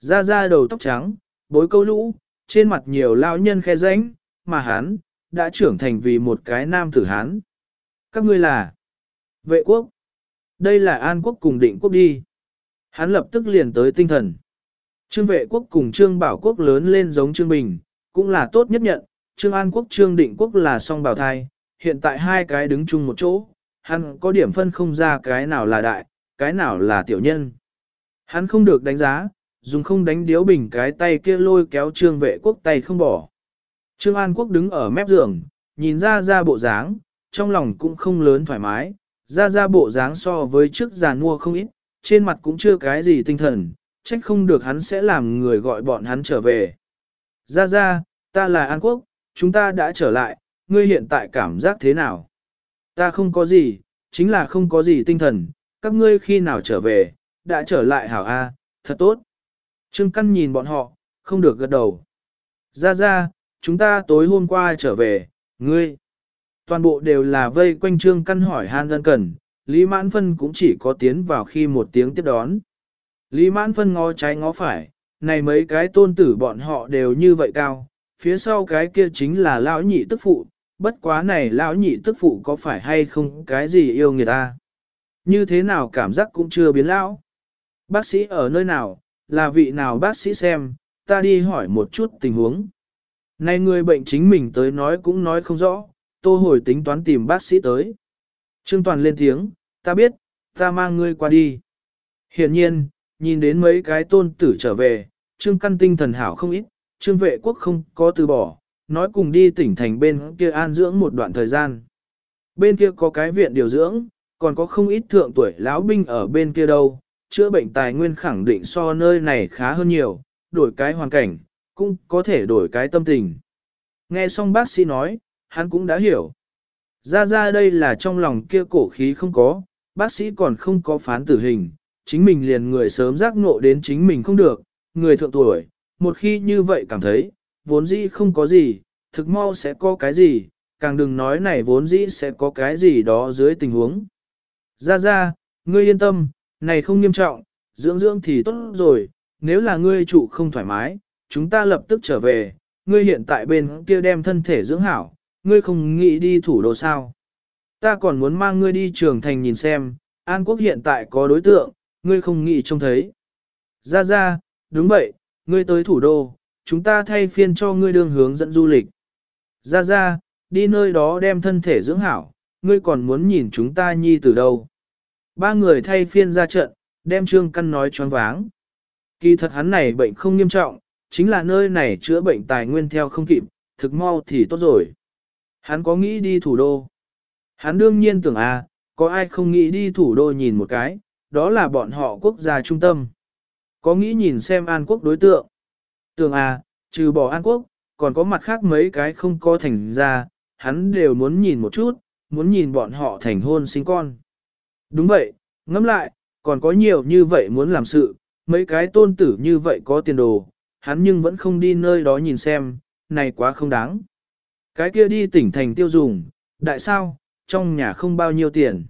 Speaker 1: Ra ra đầu tóc trắng, bối câu lũ, trên mặt nhiều lao nhân khe ránh, mà hắn, đã trưởng thành vì một cái nam tử hắn. Các ngươi là vệ quốc. Đây là An quốc cùng định quốc đi. Hắn lập tức liền tới tinh thần. Trương vệ quốc cùng Trương bảo quốc lớn lên giống Trương Bình, cũng là tốt nhất nhận. Trương An quốc Trương định quốc là song bảo thai, hiện tại hai cái đứng chung một chỗ. Hắn có điểm phân không ra cái nào là đại, cái nào là tiểu nhân. Hắn không được đánh giá, dùng không đánh điếu bình cái tay kia lôi kéo trương vệ quốc tay không bỏ. Trương An Quốc đứng ở mép giường, nhìn ra ra bộ dáng, trong lòng cũng không lớn thoải mái, ra ra bộ dáng so với trước già mua không ít, trên mặt cũng chưa cái gì tinh thần, trách không được hắn sẽ làm người gọi bọn hắn trở về. Ra ra, ta là An Quốc, chúng ta đã trở lại, ngươi hiện tại cảm giác thế nào? Ta không có gì, chính là không có gì tinh thần, các ngươi khi nào trở về, đã trở lại hảo A, thật tốt. Trương Căn nhìn bọn họ, không được gật đầu. Ra ra, chúng ta tối hôm qua trở về, ngươi. Toàn bộ đều là vây quanh Trương Căn hỏi han ân cần, Lý Mãn Phân cũng chỉ có tiến vào khi một tiếng tiếp đón. Lý Mãn Phân ngó trái ngó phải, này mấy cái tôn tử bọn họ đều như vậy cao, phía sau cái kia chính là lão nhị tức phụ, bất quá này lão nhị tức phụ có phải hay không cái gì yêu người ta. Như thế nào cảm giác cũng chưa biến lão. Bác sĩ ở nơi nào, là vị nào bác sĩ xem, ta đi hỏi một chút tình huống. Này người bệnh chính mình tới nói cũng nói không rõ, tô hồi tính toán tìm bác sĩ tới. Trương Toàn lên tiếng, ta biết, ta mang ngươi qua đi. Hiện nhiên, nhìn đến mấy cái tôn tử trở về, Trương Căn tinh thần hảo không ít, Trương Vệ Quốc không có từ bỏ, nói cùng đi tỉnh thành bên kia an dưỡng một đoạn thời gian. Bên kia có cái viện điều dưỡng, còn có không ít thượng tuổi lão binh ở bên kia đâu, chữa bệnh tài nguyên khẳng định so nơi này khá hơn nhiều, đổi cái hoàn cảnh, cũng có thể đổi cái tâm tình. Nghe xong bác sĩ nói, hắn cũng đã hiểu. Ra ra đây là trong lòng kia cổ khí không có, bác sĩ còn không có phán tử hình, chính mình liền người sớm giác ngộ đến chính mình không được, người thượng tuổi, một khi như vậy cảm thấy, vốn dĩ không có gì, thực mau sẽ có cái gì, càng đừng nói này vốn dĩ sẽ có cái gì đó dưới tình huống. Ra ra, ngươi yên tâm, này không nghiêm trọng, dưỡng dưỡng thì tốt rồi, nếu là ngươi trụ không thoải mái, chúng ta lập tức trở về, ngươi hiện tại bên kia đem thân thể dưỡng hảo, ngươi không nghĩ đi thủ đô sao. Ta còn muốn mang ngươi đi trường thành nhìn xem, An Quốc hiện tại có đối tượng, ngươi không nghĩ trông thấy. Ra ra, đúng vậy, ngươi tới thủ đô, chúng ta thay phiên cho ngươi đường hướng dẫn du lịch. Ra ra, đi nơi đó đem thân thể dưỡng hảo, ngươi còn muốn nhìn chúng ta nhi từ đâu. Ba người thay phiên ra trận, đem trương căn nói choáng váng. Kỳ thật hắn này bệnh không nghiêm trọng, chính là nơi này chữa bệnh tài nguyên theo không kịp, thực mau thì tốt rồi. Hắn có nghĩ đi thủ đô. Hắn đương nhiên tưởng à, có ai không nghĩ đi thủ đô nhìn một cái, đó là bọn họ quốc gia trung tâm. Có nghĩ nhìn xem An Quốc đối tượng. Tưởng à, trừ bỏ An Quốc, còn có mặt khác mấy cái không có thành ra, hắn đều muốn nhìn một chút, muốn nhìn bọn họ thành hôn sinh con. Đúng vậy, ngẫm lại, còn có nhiều như vậy muốn làm sự, mấy cái tôn tử như vậy có tiền đồ, hắn nhưng vẫn không đi nơi đó nhìn xem, này quá không đáng. Cái kia đi tỉnh thành tiêu dùng, đại sao, trong nhà không bao nhiêu tiền.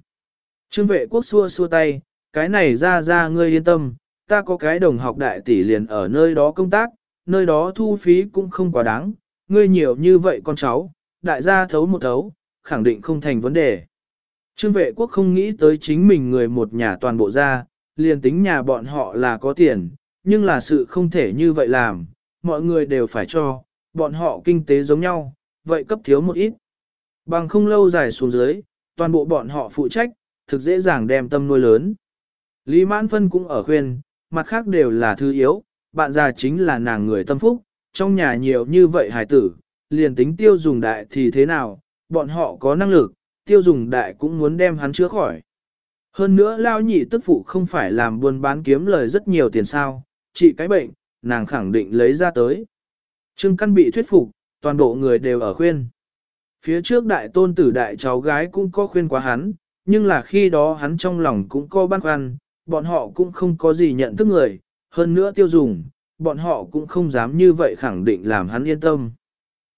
Speaker 1: Trương vệ quốc xua xua tay, cái này ra ra ngươi yên tâm, ta có cái đồng học đại tỷ liền ở nơi đó công tác, nơi đó thu phí cũng không quá đáng, ngươi nhiều như vậy con cháu, đại gia thấu một thấu, khẳng định không thành vấn đề. Trương vệ quốc không nghĩ tới chính mình người một nhà toàn bộ ra, liền tính nhà bọn họ là có tiền, nhưng là sự không thể như vậy làm, mọi người đều phải cho, bọn họ kinh tế giống nhau, vậy cấp thiếu một ít. Bằng không lâu dài xuống dưới, toàn bộ bọn họ phụ trách, thực dễ dàng đem tâm nuôi lớn. Lý Mãn Phân cũng ở khuyên, mặt khác đều là thứ yếu, bạn già chính là nàng người tâm phúc, trong nhà nhiều như vậy hài tử, liền tính tiêu dùng đại thì thế nào, bọn họ có năng lực, tiêu dùng đại cũng muốn đem hắn chữa khỏi. Hơn nữa lao nhị tức phụ không phải làm buôn bán kiếm lời rất nhiều tiền sao, chỉ cái bệnh, nàng khẳng định lấy ra tới. Trương Căn bị thuyết phục, toàn bộ người đều ở khuyên. Phía trước đại tôn tử đại cháu gái cũng có khuyên quá hắn, nhưng là khi đó hắn trong lòng cũng có băn khoăn, bọn họ cũng không có gì nhận thức người, hơn nữa tiêu dùng, bọn họ cũng không dám như vậy khẳng định làm hắn yên tâm.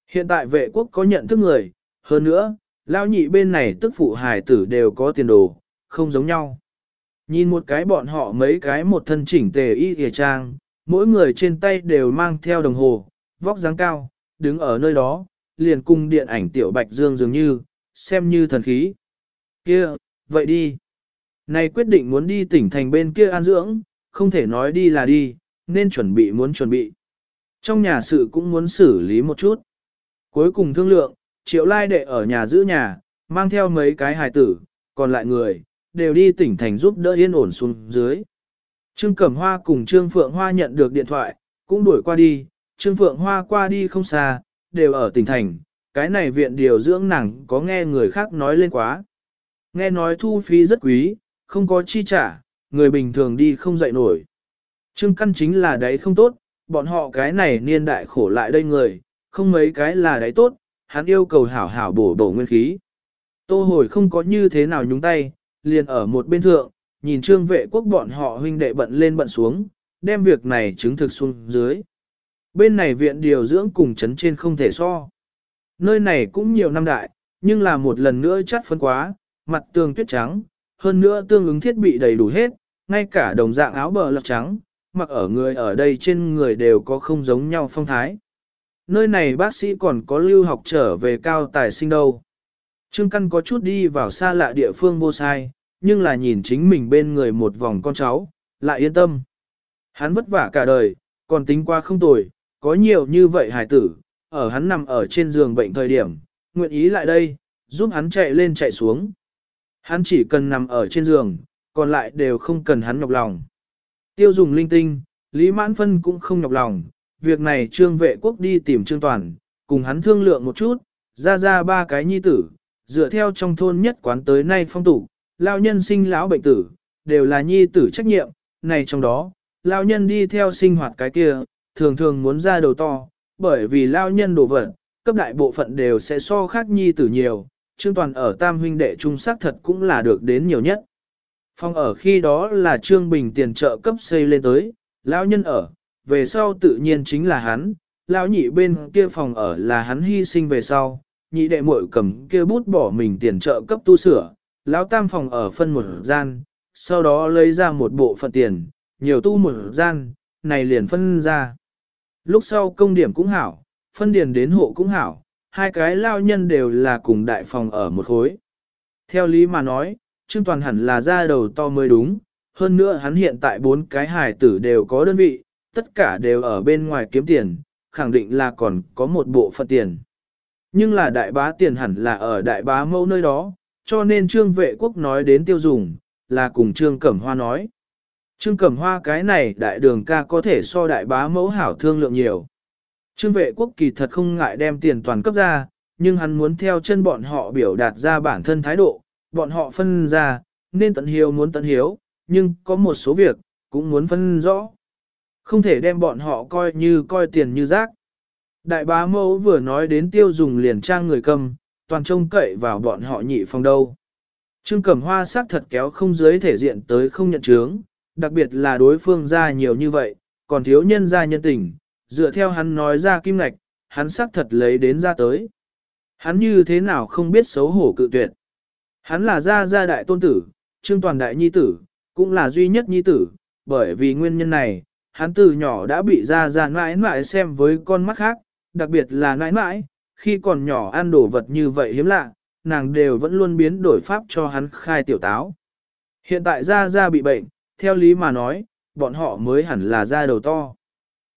Speaker 1: Hiện tại vệ quốc có nhận thức người, hơn nữa, lao nhị bên này tức phụ hài tử đều có tiền đồ, không giống nhau. Nhìn một cái bọn họ mấy cái một thân chỉnh tề y hề trang, mỗi người trên tay đều mang theo đồng hồ, vóc dáng cao, đứng ở nơi đó, liền cùng điện ảnh tiểu bạch dương dường như, xem như thần khí. Kia, vậy đi. Này quyết định muốn đi tỉnh thành bên kia an dưỡng, không thể nói đi là đi, nên chuẩn bị muốn chuẩn bị. Trong nhà sự cũng muốn xử lý một chút. Cuối cùng thương lượng, triệu lai đệ ở nhà giữ nhà, mang theo mấy cái hài tử, còn lại người, đều đi tỉnh thành giúp đỡ yên ổn xuống dưới. Trương Cẩm Hoa cùng Trương Phượng Hoa nhận được điện thoại, cũng đuổi qua đi, Trương Phượng Hoa qua đi không xa, đều ở tỉnh thành, cái này viện điều dưỡng nàng có nghe người khác nói lên quá. Nghe nói thu phí rất quý, không có chi trả, người bình thường đi không dậy nổi. Trương căn chính là đấy không tốt, bọn họ cái này niên đại khổ lại đây người, không mấy cái là đấy tốt, hắn yêu cầu hảo hảo bổ bổ nguyên khí. Tô hồi không có như thế nào nhúng tay, liền ở một bên thượng, nhìn trương vệ quốc bọn họ huynh đệ bận lên bận xuống, đem việc này chứng thực xuống dưới. Bên này viện điều dưỡng cùng chấn trên không thể so. Nơi này cũng nhiều năm đại, nhưng là một lần nữa chắt phân quá, mặt tường tuyết trắng, hơn nữa tương ứng thiết bị đầy đủ hết, ngay cả đồng dạng áo bờ lọc trắng, mặc ở người ở đây trên người đều có không giống nhau phong thái. Nơi này bác sĩ còn có lưu học trở về cao tài sinh đâu. Trương Căn có chút đi vào xa lạ địa phương vô sai, nhưng là nhìn chính mình bên người một vòng con cháu, lại yên tâm. Hắn vất vả cả đời, còn tính qua không tồi, có nhiều như vậy hài tử, ở hắn nằm ở trên giường bệnh thời điểm, nguyện ý lại đây, giúp hắn chạy lên chạy xuống. Hắn chỉ cần nằm ở trên giường, còn lại đều không cần hắn nhọc lòng. Tiêu dùng linh tinh, Lý Mãn Phân cũng không nhọc lòng, việc này trương vệ quốc đi tìm trương toàn, cùng hắn thương lượng một chút, ra ra ba cái nhi tử, dựa theo trong thôn nhất quán tới nay phong tục, lao nhân sinh lão bệnh tử, đều là nhi tử trách nhiệm, này trong đó, lao nhân đi theo sinh hoạt cái kia, thường thường muốn ra đầu to, bởi vì lao nhân đồ vật, cấp đại bộ phận đều sẽ so khác nhi tử nhiều, Trương Toàn ở tam huynh đệ trung sắc thật cũng là được đến nhiều nhất. Phong ở khi đó là Trương Bình tiền trợ cấp xây lên tới, lão nhân ở, về sau tự nhiên chính là hắn, lão nhị bên kia phòng ở là hắn hy sinh về sau, nhị đệ muội cầm kia bút bỏ mình tiền trợ cấp tu sửa, lão tam phòng ở phân một gian, sau đó lấy ra một bộ phận tiền, nhiều tu một gian, này liền phân ra. Lúc sau công điểm cũng hảo, phân điền đến hộ cũng hảo, hai cái lao nhân đều là cùng đại phòng ở một khối. Theo lý mà nói, Trương Toàn hẳn là ra đầu to mới đúng, hơn nữa hắn hiện tại bốn cái hài tử đều có đơn vị, tất cả đều ở bên ngoài kiếm tiền, khẳng định là còn có một bộ phận tiền. Nhưng là đại bá tiền hẳn là ở đại bá mẫu nơi đó, cho nên trương vệ quốc nói đến tiêu dùng, là cùng trương cẩm hoa nói. Trương cẩm hoa cái này đại đường ca có thể so đại bá mẫu hảo thương lượng nhiều. Trương vệ quốc kỳ thật không ngại đem tiền toàn cấp ra, nhưng hắn muốn theo chân bọn họ biểu đạt ra bản thân thái độ, bọn họ phân ra, nên tận hiếu muốn tận hiếu, nhưng có một số việc, cũng muốn phân rõ. Không thể đem bọn họ coi như coi tiền như rác. Đại bá mẫu vừa nói đến tiêu dùng liền trang người cầm, toàn trông cậy vào bọn họ nhị phòng đâu. Trương Cẩm Hoa sắc thật kéo không dưới thể diện tới không nhận chướng, đặc biệt là đối phương ra nhiều như vậy, còn thiếu nhân ra nhân tình, dựa theo hắn nói ra kim ngạch, hắn sắc thật lấy đến ra tới. Hắn như thế nào không biết xấu hổ cự tuyệt. Hắn là gia gia đại tôn tử, trương toàn đại nhi tử, cũng là duy nhất nhi tử, bởi vì nguyên nhân này, hắn từ nhỏ đã bị gia gia mãi mãi xem với con mắt khác, đặc biệt là mãi mãi, khi còn nhỏ ăn đồ vật như vậy hiếm lạ, nàng đều vẫn luôn biến đổi pháp cho hắn khai tiểu táo. Hiện tại gia gia bị bệnh, theo lý mà nói, bọn họ mới hẳn là gia đầu to.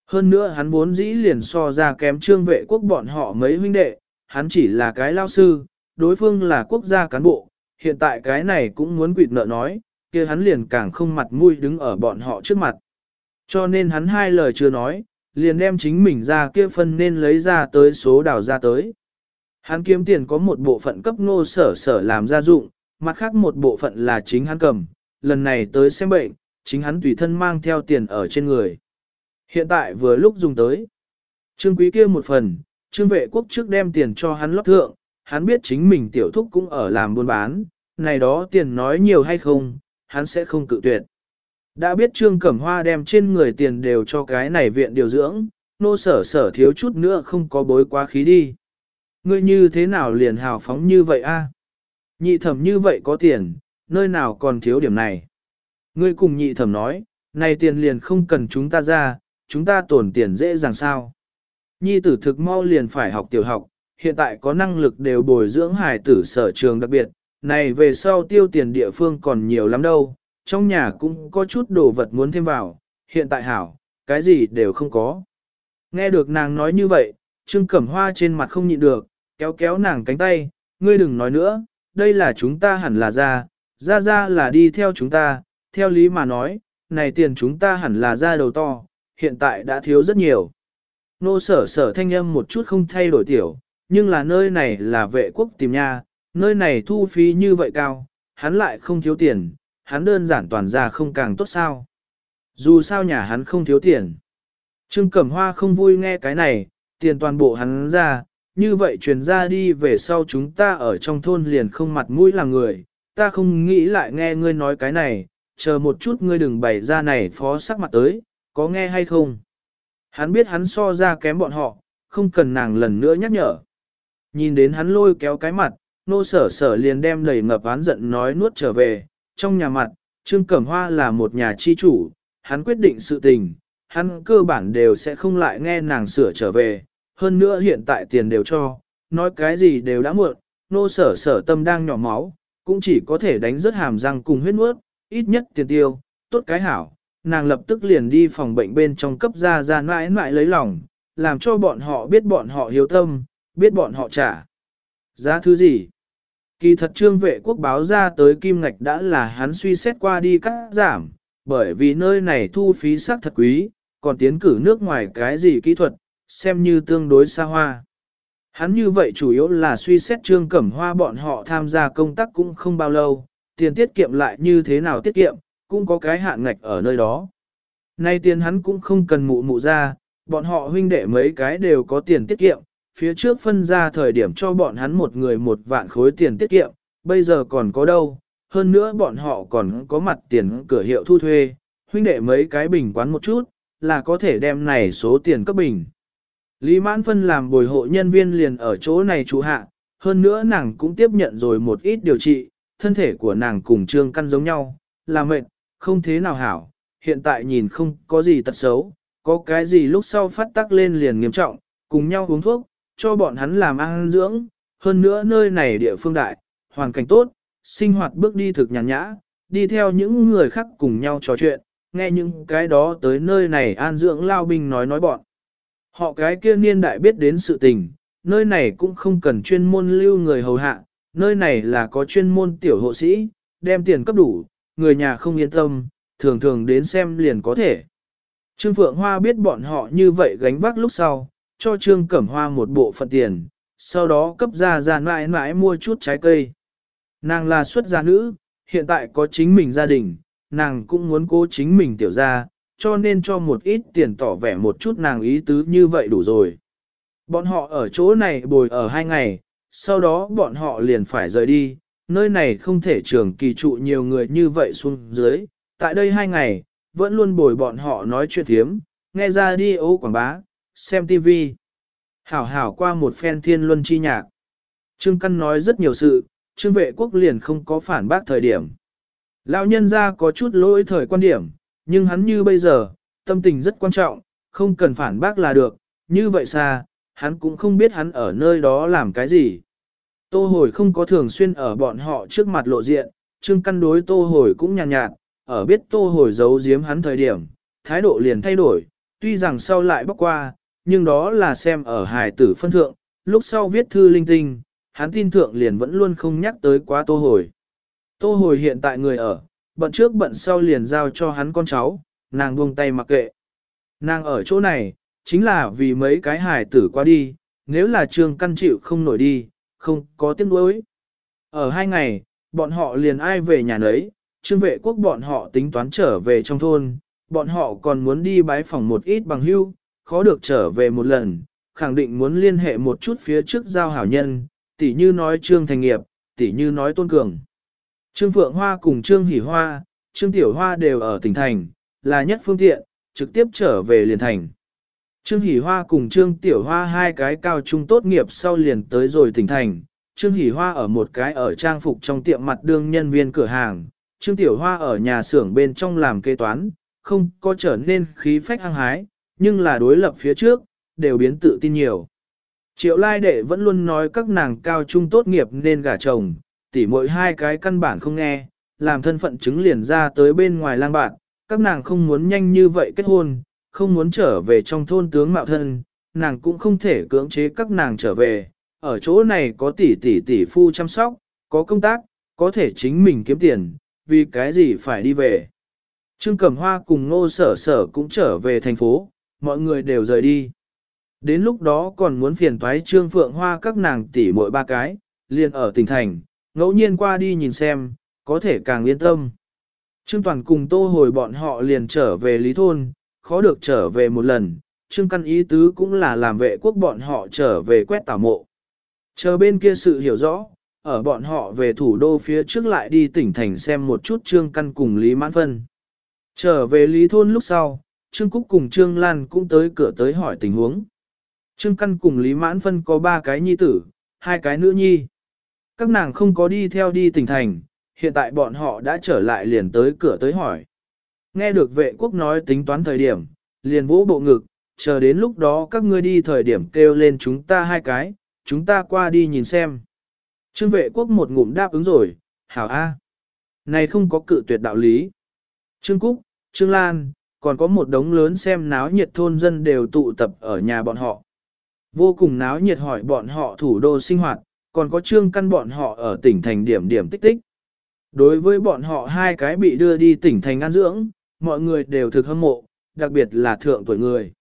Speaker 1: Hơn nữa hắn vốn dĩ liền so ra kém trương vệ quốc bọn họ mấy huynh đệ, hắn chỉ là cái lao sư, đối phương là quốc gia cán bộ, hiện tại cái này cũng muốn quỵt nợ nói, kia hắn liền càng không mặt mũi đứng ở bọn họ trước mặt. Cho nên hắn hai lời chưa nói, liền đem chính mình ra kia phân nên lấy ra tới số đào ra tới. Hắn kiếm tiền có một bộ phận cấp ngô sở sở làm gia dụng, mặt khác một bộ phận là chính hắn cầm, lần này tới xem bệnh, chính hắn tùy thân mang theo tiền ở trên người. Hiện tại vừa lúc dùng tới. Trương quý kia một phần, trương vệ quốc trước đem tiền cho hắn lót thượng, hắn biết chính mình tiểu thúc cũng ở làm buôn bán, này đó tiền nói nhiều hay không, hắn sẽ không cự tuyệt. Đã biết Trương Cẩm Hoa đem trên người tiền đều cho cái này viện điều dưỡng, nô sở sở thiếu chút nữa không có bối quá khí đi. Ngươi như thế nào liền hào phóng như vậy a? Nhị thẩm như vậy có tiền, nơi nào còn thiếu điểm này. Ngươi cùng nhị thẩm nói, này tiền liền không cần chúng ta ra, chúng ta tổn tiền dễ dàng sao. Nhi tử thực mau liền phải học tiểu học, hiện tại có năng lực đều bồi dưỡng hài tử sở trường đặc biệt, này về sau tiêu tiền địa phương còn nhiều lắm đâu, trong nhà cũng có chút đồ vật muốn thêm vào, hiện tại hảo, cái gì đều không có. Nghe được nàng nói như vậy, Trương Cẩm Hoa trên mặt không nhịn được, kéo kéo nàng cánh tay, ngươi đừng nói nữa, đây là chúng ta hẳn là ra, ra ra là đi theo chúng ta, theo lý mà nói, này tiền chúng ta hẳn là ra đầu to, hiện tại đã thiếu rất nhiều. Nô sở sở thanh âm một chút không thay đổi tiểu, nhưng là nơi này là vệ quốc tìm nha, nơi này thu phí như vậy cao, hắn lại không thiếu tiền, hắn đơn giản toàn ra không càng tốt sao. Dù sao nhà hắn không thiếu tiền. Trương Cẩm Hoa không vui nghe cái này, tiền toàn bộ hắn ra, như vậy truyền ra đi về sau chúng ta ở trong thôn liền không mặt mũi là người, ta không nghĩ lại nghe ngươi nói cái này, chờ một chút ngươi đừng bày ra này phó sắc mặt tới, có nghe hay không? Hắn biết hắn so ra kém bọn họ, không cần nàng lần nữa nhắc nhở. Nhìn đến hắn lôi kéo cái mặt, nô sở sở liền đem đầy ngập án giận nói nuốt trở về, trong nhà mặt, Trương Cẩm Hoa là một nhà chi chủ, hắn quyết định sự tình, hắn cơ bản đều sẽ không lại nghe nàng sửa trở về, hơn nữa hiện tại tiền đều cho, nói cái gì đều đã muộn, nô sở sở tâm đang nhỏ máu, cũng chỉ có thể đánh rớt hàm răng cùng huyết nuốt, ít nhất tiền tiêu, tốt cái hảo, nàng lập tức liền đi phòng bệnh bên trong cấp ra ra mãi mãi lấy lòng, làm cho bọn họ biết bọn họ hiếu tâm, biết bọn họ trả. Giá thứ gì? Kỳ thật trương vệ quốc báo ra tới kim ngạch đã là hắn suy xét qua đi cắt giảm, bởi vì nơi này thu phí sắc thật quý, còn tiến cử nước ngoài cái gì kỹ thuật, xem như tương đối xa hoa. Hắn như vậy chủ yếu là suy xét trương cẩm hoa bọn họ tham gia công tác cũng không bao lâu, tiền tiết kiệm lại như thế nào tiết kiệm, cũng có cái hạn ngạch ở nơi đó. Nay tiền hắn cũng không cần mụ mụ ra, bọn họ huynh đệ mấy cái đều có tiền tiết kiệm, phía trước phân ra thời điểm cho bọn hắn một người một vạn khối tiền tiết kiệm, bây giờ còn có đâu, hơn nữa bọn họ còn có mặt tiền cửa hiệu thu thuê, huynh đệ mấy cái bình quán một chút, là có thể đem này số tiền cấp bình. Lý Mãn Phân làm bồi hộ nhân viên liền ở chỗ này chủ hạ, hơn nữa nàng cũng tiếp nhận rồi một ít điều trị, thân thể của nàng cùng trương căn giống nhau, là mệt, không thế nào hảo, hiện tại nhìn không có gì tật xấu, có cái gì lúc sau phát tắc lên liền nghiêm trọng, cùng nhau uống thuốc, cho bọn hắn làm ăn dưỡng, hơn nữa nơi này địa phương đại, hoàn cảnh tốt, sinh hoạt bước đi thực nhàn nhã, đi theo những người khác cùng nhau trò chuyện, nghe những cái đó tới nơi này an dưỡng lao binh nói nói bọn. Họ cái kia niên đại biết đến sự tình, nơi này cũng không cần chuyên môn lưu người hầu hạ, nơi này là có chuyên môn tiểu hộ sĩ, đem tiền cấp đủ, người nhà không yên tâm, thường thường đến xem liền có thể. Trương Phượng Hoa biết bọn họ như vậy gánh vác lúc sau, cho Trương Cẩm Hoa một bộ phận tiền, sau đó cấp ra ra mãi mãi mua chút trái cây. Nàng là xuất gia nữ, hiện tại có chính mình gia đình, nàng cũng muốn cố chính mình tiểu ra, cho nên cho một ít tiền tỏ vẻ một chút nàng ý tứ như vậy đủ rồi. Bọn họ ở chỗ này bồi ở hai ngày, sau đó bọn họ liền phải rời đi, nơi này không thể trường kỳ trụ nhiều người như vậy xuống dưới. Tại đây hai ngày, vẫn luôn bồi bọn họ nói chuyện thiếm, nghe ra đi ố quảng bá, xem TV. Hảo hảo qua một phen thiên luân chi nhạc. Trương Căn nói rất nhiều sự, Trương vệ quốc liền không có phản bác thời điểm. Lão nhân ra có chút lỗi thời quan điểm, nhưng hắn như bây giờ, tâm tình rất quan trọng, không cần phản bác là được, như vậy xa, hắn cũng không biết hắn ở nơi đó làm cái gì. Tô hồi không có thường xuyên ở bọn họ trước mặt lộ diện, Trương Căn đối tô hồi cũng nhàn nhạt, nhạt, ở biết tô hồi giấu giếm hắn thời điểm, thái độ liền thay đổi, tuy rằng sau lại bóc qua, nhưng đó là xem ở hài tử phân thượng, lúc sau viết thư linh tinh, hắn tin thượng liền vẫn luôn không nhắc tới quá tô hồi. Tô hồi hiện tại người ở, bận trước bận sau liền giao cho hắn con cháu, nàng buông tay mặc kệ. Nàng ở chỗ này, chính là vì mấy cái hài tử qua đi, nếu là trường căn chịu không nổi đi, không có tiếng đối. Ở hai ngày, bọn họ liền ai về nhà nấy, trương vệ quốc bọn họ tính toán trở về trong thôn, bọn họ còn muốn đi bái phòng một ít bằng hưu, khó được trở về một lần, khẳng định muốn liên hệ một chút phía trước giao hảo nhân, tỉ như nói trương thành nghiệp, tỉ như nói tôn cường. Trương Phượng Hoa cùng Trương Hỷ Hoa, Trương Tiểu Hoa đều ở tỉnh thành, là nhất phương tiện, trực tiếp trở về liền thành. Trương Hỷ Hoa cùng Trương Tiểu Hoa hai cái cao trung tốt nghiệp sau liền tới rồi tỉnh thành. Trương Hỷ Hoa ở một cái ở trang phục trong tiệm mặt đương nhân viên cửa hàng. Trương Tiểu Hoa ở nhà xưởng bên trong làm kế toán, không có trở nên khí phách hăng hái, nhưng là đối lập phía trước, đều biến tự tin nhiều. Triệu Lai Đệ vẫn luôn nói các nàng cao trung tốt nghiệp nên gả chồng, tỉ mỗi hai cái căn bản không nghe, làm thân phận chứng liền ra tới bên ngoài lang bạn, các nàng không muốn nhanh như vậy kết hôn, không muốn trở về trong thôn tướng mạo thân, nàng cũng không thể cưỡng chế các nàng trở về, ở chỗ này có tỷ tỷ tỷ phu chăm sóc, có công tác, có thể chính mình kiếm tiền, vì cái gì phải đi về. Trương Cẩm Hoa cùng Ngô Sở Sở cũng trở về thành phố, mọi người đều rời đi. Đến lúc đó còn muốn phiền thoái Trương Phượng Hoa các nàng tỷ mỗi ba cái, liền ở tỉnh thành, ngẫu nhiên qua đi nhìn xem, có thể càng yên tâm. Trương Toàn cùng tô hồi bọn họ liền trở về Lý Thôn, khó được trở về một lần, Trương Căn ý tứ cũng là làm vệ quốc bọn họ trở về quét tảo mộ. Chờ bên kia sự hiểu rõ, ở bọn họ về thủ đô phía trước lại đi tỉnh thành xem một chút Trương Căn cùng Lý Mãn Phân. Trở về Lý Thôn lúc sau, Trương Cúc cùng Trương Lan cũng tới cửa tới hỏi tình huống. Trương Căn cùng Lý Mãn Phân có ba cái nhi tử, hai cái nữ nhi. Các nàng không có đi theo đi tỉnh thành, hiện tại bọn họ đã trở lại liền tới cửa tới hỏi. Nghe được vệ quốc nói tính toán thời điểm, liền vỗ bộ ngực, chờ đến lúc đó các ngươi đi thời điểm kêu lên chúng ta hai cái, chúng ta qua đi nhìn xem. Trương vệ quốc một ngụm đáp ứng rồi, hảo A. Này không có cự tuyệt đạo lý. Trương Cúc, Trương Lan, còn có một đống lớn xem náo nhiệt thôn dân đều tụ tập ở nhà bọn họ. Vô cùng náo nhiệt hỏi bọn họ thủ đô sinh hoạt, còn có trương căn bọn họ ở tỉnh thành điểm điểm tích tích. Đối với bọn họ hai cái bị đưa đi tỉnh thành an dưỡng, mọi người đều thực hâm mộ, đặc biệt là thượng tuổi người.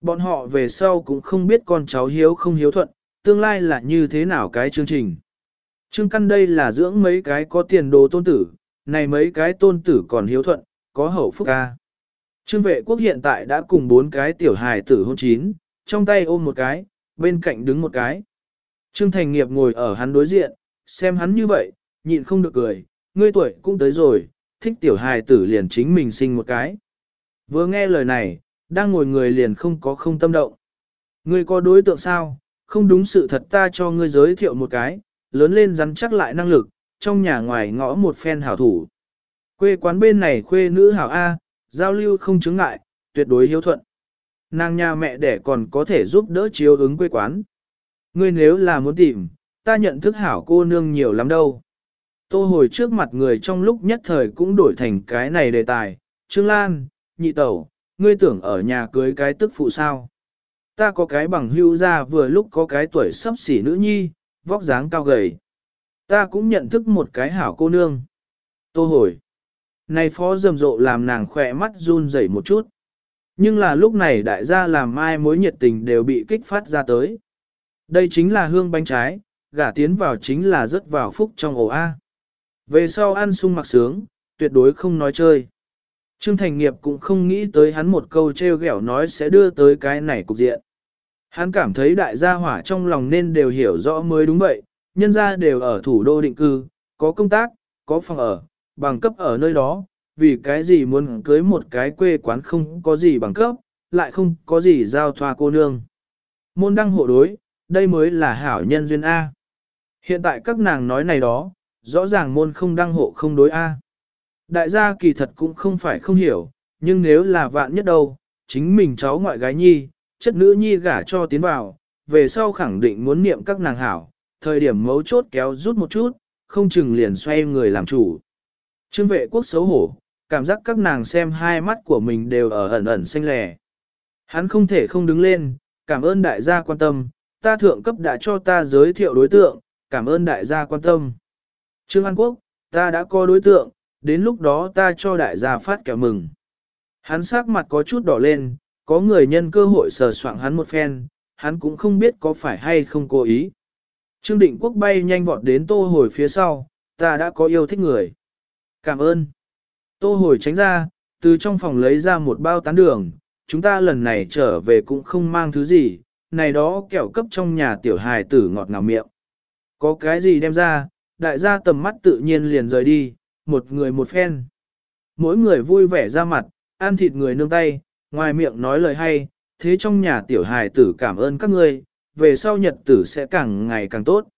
Speaker 1: Bọn họ về sau cũng không biết con cháu hiếu không hiếu thuận, tương lai là như thế nào cái chương trình. Trương căn đây là dưỡng mấy cái có tiền đồ tôn tử, này mấy cái tôn tử còn hiếu thuận, có hậu phúc ca. Trương vệ quốc hiện tại đã cùng bốn cái tiểu hài tử hôn chín, trong tay ôm một cái, bên cạnh đứng một cái. Trương Thành Nghiệp ngồi ở hắn đối diện, xem hắn như vậy, nhịn không được cười, ngươi tuổi cũng tới rồi, thích tiểu hài tử liền chính mình sinh một cái. Vừa nghe lời này, đang ngồi người liền không có không tâm động. Ngươi có đối tượng sao, không đúng sự thật ta cho ngươi giới thiệu một cái, lớn lên rắn chắc lại năng lực, trong nhà ngoài ngõ một phen hảo thủ. Quê quán bên này khuê nữ hảo A, giao lưu không chứng ngại, tuyệt đối hiếu thuận. Nàng nhà mẹ đẻ còn có thể giúp đỡ chiếu ứng quê quán. Ngươi nếu là muốn tìm, ta nhận thức hảo cô nương nhiều lắm đâu. Tô hồi trước mặt người trong lúc nhất thời cũng đổi thành cái này đề tài. Trương Lan, nhị tẩu, ngươi tưởng ở nhà cưới cái tức phụ sao. Ta có cái bằng hưu ra vừa lúc có cái tuổi sắp xỉ nữ nhi, vóc dáng cao gầy. Ta cũng nhận thức một cái hảo cô nương. Tô hồi. Này phó rầm rộ làm nàng khỏe mắt run rẩy một chút. Nhưng là lúc này đại gia làm mai mối nhiệt tình đều bị kích phát ra tới. Đây chính là hương bánh trái, gả tiến vào chính là rất vào phúc trong ổ A. Về sau ăn sung mặc sướng, tuyệt đối không nói chơi. Trương Thành Nghiệp cũng không nghĩ tới hắn một câu treo ghẹo nói sẽ đưa tới cái này cục diện. Hắn cảm thấy đại gia hỏa trong lòng nên đều hiểu rõ mới đúng vậy, nhân gia đều ở thủ đô định cư, có công tác, có phòng ở, bằng cấp ở nơi đó, vì cái gì muốn cưới một cái quê quán không có gì bằng cấp, lại không có gì giao thoa cô nương. Môn đăng hộ đối, đây mới là hảo nhân duyên A. Hiện tại các nàng nói này đó, rõ ràng môn không đăng hộ không đối A. Đại gia kỳ thật cũng không phải không hiểu, nhưng nếu là vạn nhất đâu, chính mình cháu ngoại gái nhi, chất nữ nhi gả cho tiến vào, về sau khẳng định muốn niệm các nàng hảo, thời điểm mấu chốt kéo rút một chút, không chừng liền xoay người làm chủ. Trương vệ quốc xấu hổ, cảm giác các nàng xem hai mắt của mình đều ở ẩn ẩn xanh lẻ. Hắn không thể không đứng lên, cảm ơn đại gia quan tâm, ta thượng cấp đã cho ta giới thiệu đối tượng, cảm ơn đại gia quan tâm. Trương An Quốc, ta đã có đối tượng, đến lúc đó ta cho đại gia phát kẻ mừng. Hắn sắc mặt có chút đỏ lên, có người nhân cơ hội sờ soạng hắn một phen, hắn cũng không biết có phải hay không cố ý. Trương Định Quốc bay nhanh vọt đến tô hồi phía sau, ta đã có yêu thích người. Cảm ơn. Tô hồi tránh ra, từ trong phòng lấy ra một bao tán đường, chúng ta lần này trở về cũng không mang thứ gì, này đó kẹo cấp trong nhà tiểu hài tử ngọt ngào miệng. Có cái gì đem ra, đại gia tầm mắt tự nhiên liền rời đi, một người một phen. Mỗi người vui vẻ ra mặt, ăn thịt người nương tay, ngoài miệng nói lời hay, thế trong nhà tiểu hài tử cảm ơn các ngươi, về sau nhật tử sẽ càng ngày càng tốt.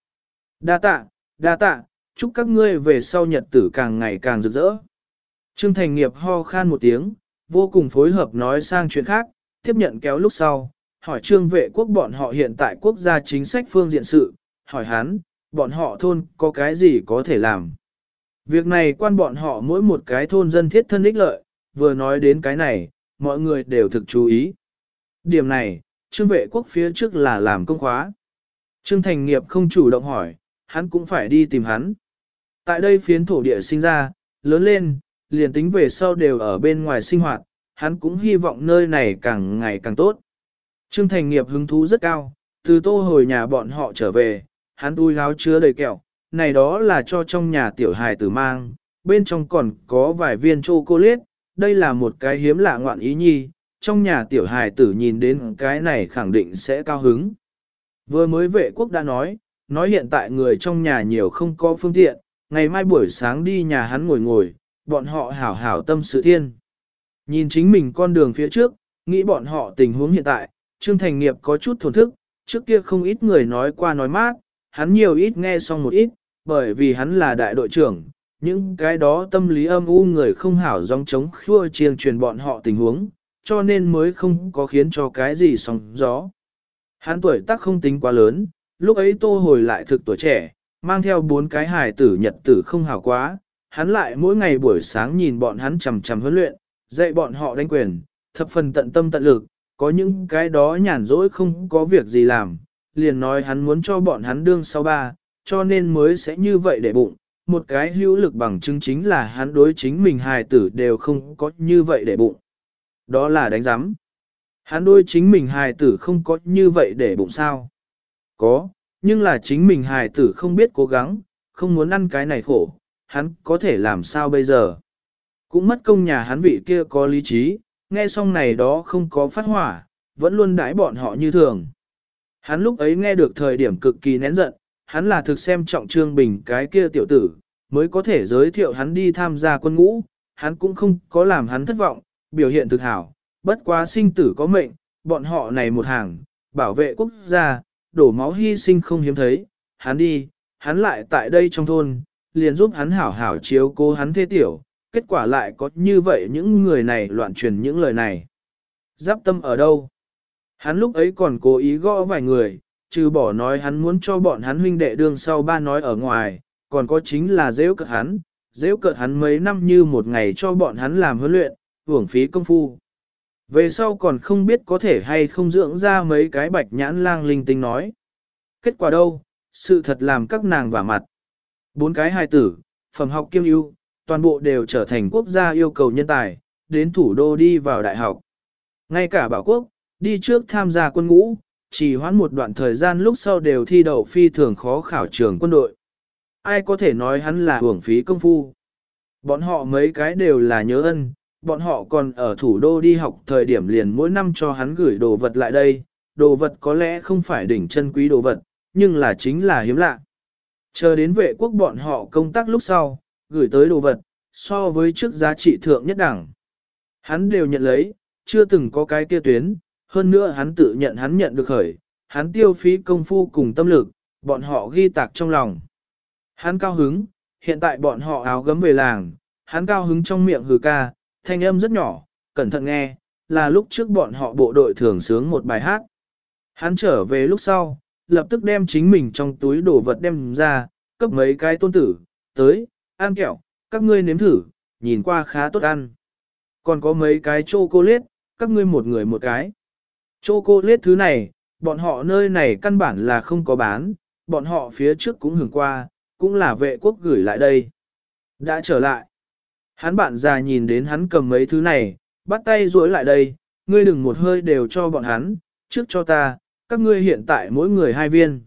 Speaker 1: Đa tạ, đa tạ, chúc các ngươi về sau nhật tử càng ngày càng rực rỡ. Trương Thành Nghiệp ho khan một tiếng, vô cùng phối hợp nói sang chuyện khác, tiếp nhận kéo lúc sau, hỏi trương vệ quốc bọn họ hiện tại quốc gia chính sách phương diện sự, hỏi hắn, bọn họ thôn có cái gì có thể làm. Việc này quan bọn họ mỗi một cái thôn dân thiết thân ích lợi, vừa nói đến cái này, mọi người đều thực chú ý. Điểm này, trương vệ quốc phía trước là làm công khóa. Trương thành nghiệp không chủ động hỏi, hắn cũng phải đi tìm hắn. Tại đây phiến thổ địa sinh ra, lớn lên, liền tính về sau đều ở bên ngoài sinh hoạt, hắn cũng hy vọng nơi này càng ngày càng tốt. Trương Thành nghiệp hứng thú rất cao, từ tô hồi nhà bọn họ trở về, hắn túi áo chứa đầy kẹo, này đó là cho trong nhà tiểu hài tử mang, bên trong còn có vài viên chocolate, đây là một cái hiếm lạ ngoạn ý nhi, trong nhà tiểu hài tử nhìn đến cái này khẳng định sẽ cao hứng. Vừa mới vệ quốc đã nói, nói hiện tại người trong nhà nhiều không có phương tiện, ngày mai buổi sáng đi nhà hắn ngồi ngồi, bọn họ hảo hảo tâm sự thiên. Nhìn chính mình con đường phía trước, nghĩ bọn họ tình huống hiện tại, Trương Thành Nghiệp có chút thổn thức, trước kia không ít người nói qua nói mát, hắn nhiều ít nghe xong một ít, bởi vì hắn là đại đội trưởng, những cái đó tâm lý âm u người không hảo dòng chống khua chiêng truyền bọn họ tình huống, cho nên mới không có khiến cho cái gì sóng gió. Hắn tuổi tác không tính quá lớn, lúc ấy tô hồi lại thực tuổi trẻ, mang theo bốn cái hài tử nhật tử không hảo quá, hắn lại mỗi ngày buổi sáng nhìn bọn hắn chằm chằm huấn luyện, dạy bọn họ đánh quyền, thập phần tận tâm tận lực, có những cái đó nhàn rỗi không có việc gì làm, liền nói hắn muốn cho bọn hắn đương sau ba, cho nên mới sẽ như vậy để bụng. Một cái hữu lực bằng chứng chính là hắn đối chính mình hài tử đều không có như vậy để bụng. Đó là đánh giám. Hắn đối chính mình hài tử không có như vậy để bụng sao. Có, nhưng là chính mình hài tử không biết cố gắng, không muốn ăn cái này khổ, hắn có thể làm sao bây giờ. Cũng mất công nhà hắn vị kia có lý trí, nghe xong này đó không có phát hỏa, vẫn luôn đãi bọn họ như thường. Hắn lúc ấy nghe được thời điểm cực kỳ nén giận, hắn là thực xem trọng Trương Bình cái kia tiểu tử, mới có thể giới thiệu hắn đi tham gia quân ngũ, hắn cũng không có làm hắn thất vọng, biểu hiện thực hảo, bất quá sinh tử có mệnh, bọn họ này một hàng, bảo vệ quốc gia, đổ máu hy sinh không hiếm thấy, hắn đi, hắn lại tại đây trong thôn, liền giúp hắn hảo hảo chiếu cố hắn thế tiểu, kết quả lại có như vậy những người này loạn truyền những lời này. Giáp tâm ở đâu? Hắn lúc ấy còn cố ý gõ vài người, trừ bỏ nói hắn muốn cho bọn hắn huynh đệ đương sau ba nói ở ngoài, còn có chính là dễ cợt hắn, dễ cợt hắn mấy năm như một ngày cho bọn hắn làm huấn luyện, hưởng phí công phu. Về sau còn không biết có thể hay không dưỡng ra mấy cái bạch nhãn lang linh tinh nói. Kết quả đâu, sự thật làm các nàng vả mặt. Bốn cái hài tử, phẩm học kiêm ưu, toàn bộ đều trở thành quốc gia yêu cầu nhân tài, đến thủ đô đi vào đại học. Ngay cả bảo quốc, đi trước tham gia quân ngũ, chỉ hoãn một đoạn thời gian lúc sau đều thi đậu phi thường khó khảo trường quân đội. Ai có thể nói hắn là hưởng phí công phu. Bọn họ mấy cái đều là nhớ ân, bọn họ còn ở thủ đô đi học thời điểm liền mỗi năm cho hắn gửi đồ vật lại đây, đồ vật có lẽ không phải đỉnh chân quý đồ vật, nhưng là chính là hiếm lạ. Chờ đến vệ quốc bọn họ công tác lúc sau, gửi tới đồ vật, so với trước giá trị thượng nhất đẳng. Hắn đều nhận lấy, chưa từng có cái kia tuyến, hơn nữa hắn tự nhận hắn nhận được khởi, hắn tiêu phí công phu cùng tâm lực, bọn họ ghi tạc trong lòng. Hắn cao hứng, hiện tại bọn họ áo gấm về làng, hắn cao hứng trong miệng hừ ca, thanh âm rất nhỏ, cẩn thận nghe, là lúc trước bọn họ bộ đội thường sướng một bài hát. Hắn trở về lúc sau, lập tức đem chính mình trong túi đồ vật đem ra, cấp mấy cái tôn tử, tới, ăn kẹo, các ngươi nếm thử, nhìn qua khá tốt ăn. Còn có mấy cái chocolate, các ngươi một người một cái. Chocolate thứ này, bọn họ nơi này căn bản là không có bán, bọn họ phía trước cũng hưởng qua, cũng là vệ quốc gửi lại đây. Đã trở lại. Hắn bạn già nhìn đến hắn cầm mấy thứ này, bắt tay duỗi lại đây, ngươi đừng một hơi đều cho bọn hắn, trước cho ta, các ngươi hiện tại mỗi người hai viên.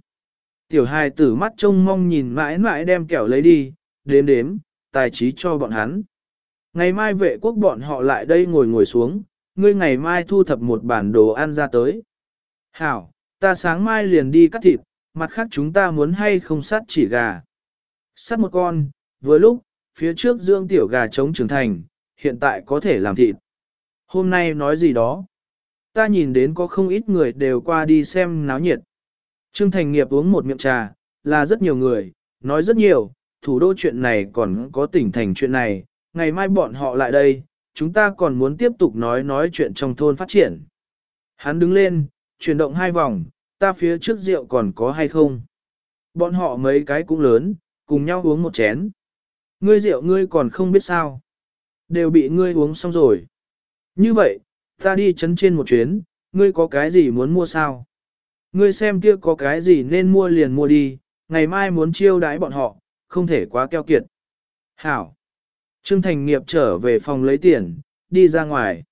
Speaker 1: Tiểu hài tử mắt trông mong nhìn mãi mãi đem kẹo lấy đi, đếm đếm, tài trí cho bọn hắn. Ngày mai vệ quốc bọn họ lại đây ngồi ngồi xuống, ngươi ngày mai thu thập một bản đồ ăn ra tới. Hảo, ta sáng mai liền đi cắt thịt, mặt khác chúng ta muốn hay không sát chỉ gà. Sát một con, vừa lúc, phía trước dương tiểu gà trống trưởng thành, hiện tại có thể làm thịt. Hôm nay nói gì đó? Ta nhìn đến có không ít người đều qua đi xem náo nhiệt. Trương Thành Nghiệp uống một miệng trà, là rất nhiều người, nói rất nhiều, thủ đô chuyện này còn có tỉnh thành chuyện này, ngày mai bọn họ lại đây, chúng ta còn muốn tiếp tục nói nói chuyện trong thôn phát triển. Hắn đứng lên, chuyển động hai vòng, ta phía trước rượu còn có hay không? Bọn họ mấy cái cũng lớn, cùng nhau uống một chén. Ngươi rượu ngươi còn không biết sao. Đều bị ngươi uống xong rồi. Như vậy, ta đi chấn trên một chuyến, ngươi có cái gì muốn mua sao? Ngươi xem kia có cái gì nên mua liền mua đi, ngày mai muốn chiêu đãi bọn họ, không thể quá keo kiệt. Hảo. Trương Thành Nghiệp trở về phòng lấy tiền, đi ra ngoài.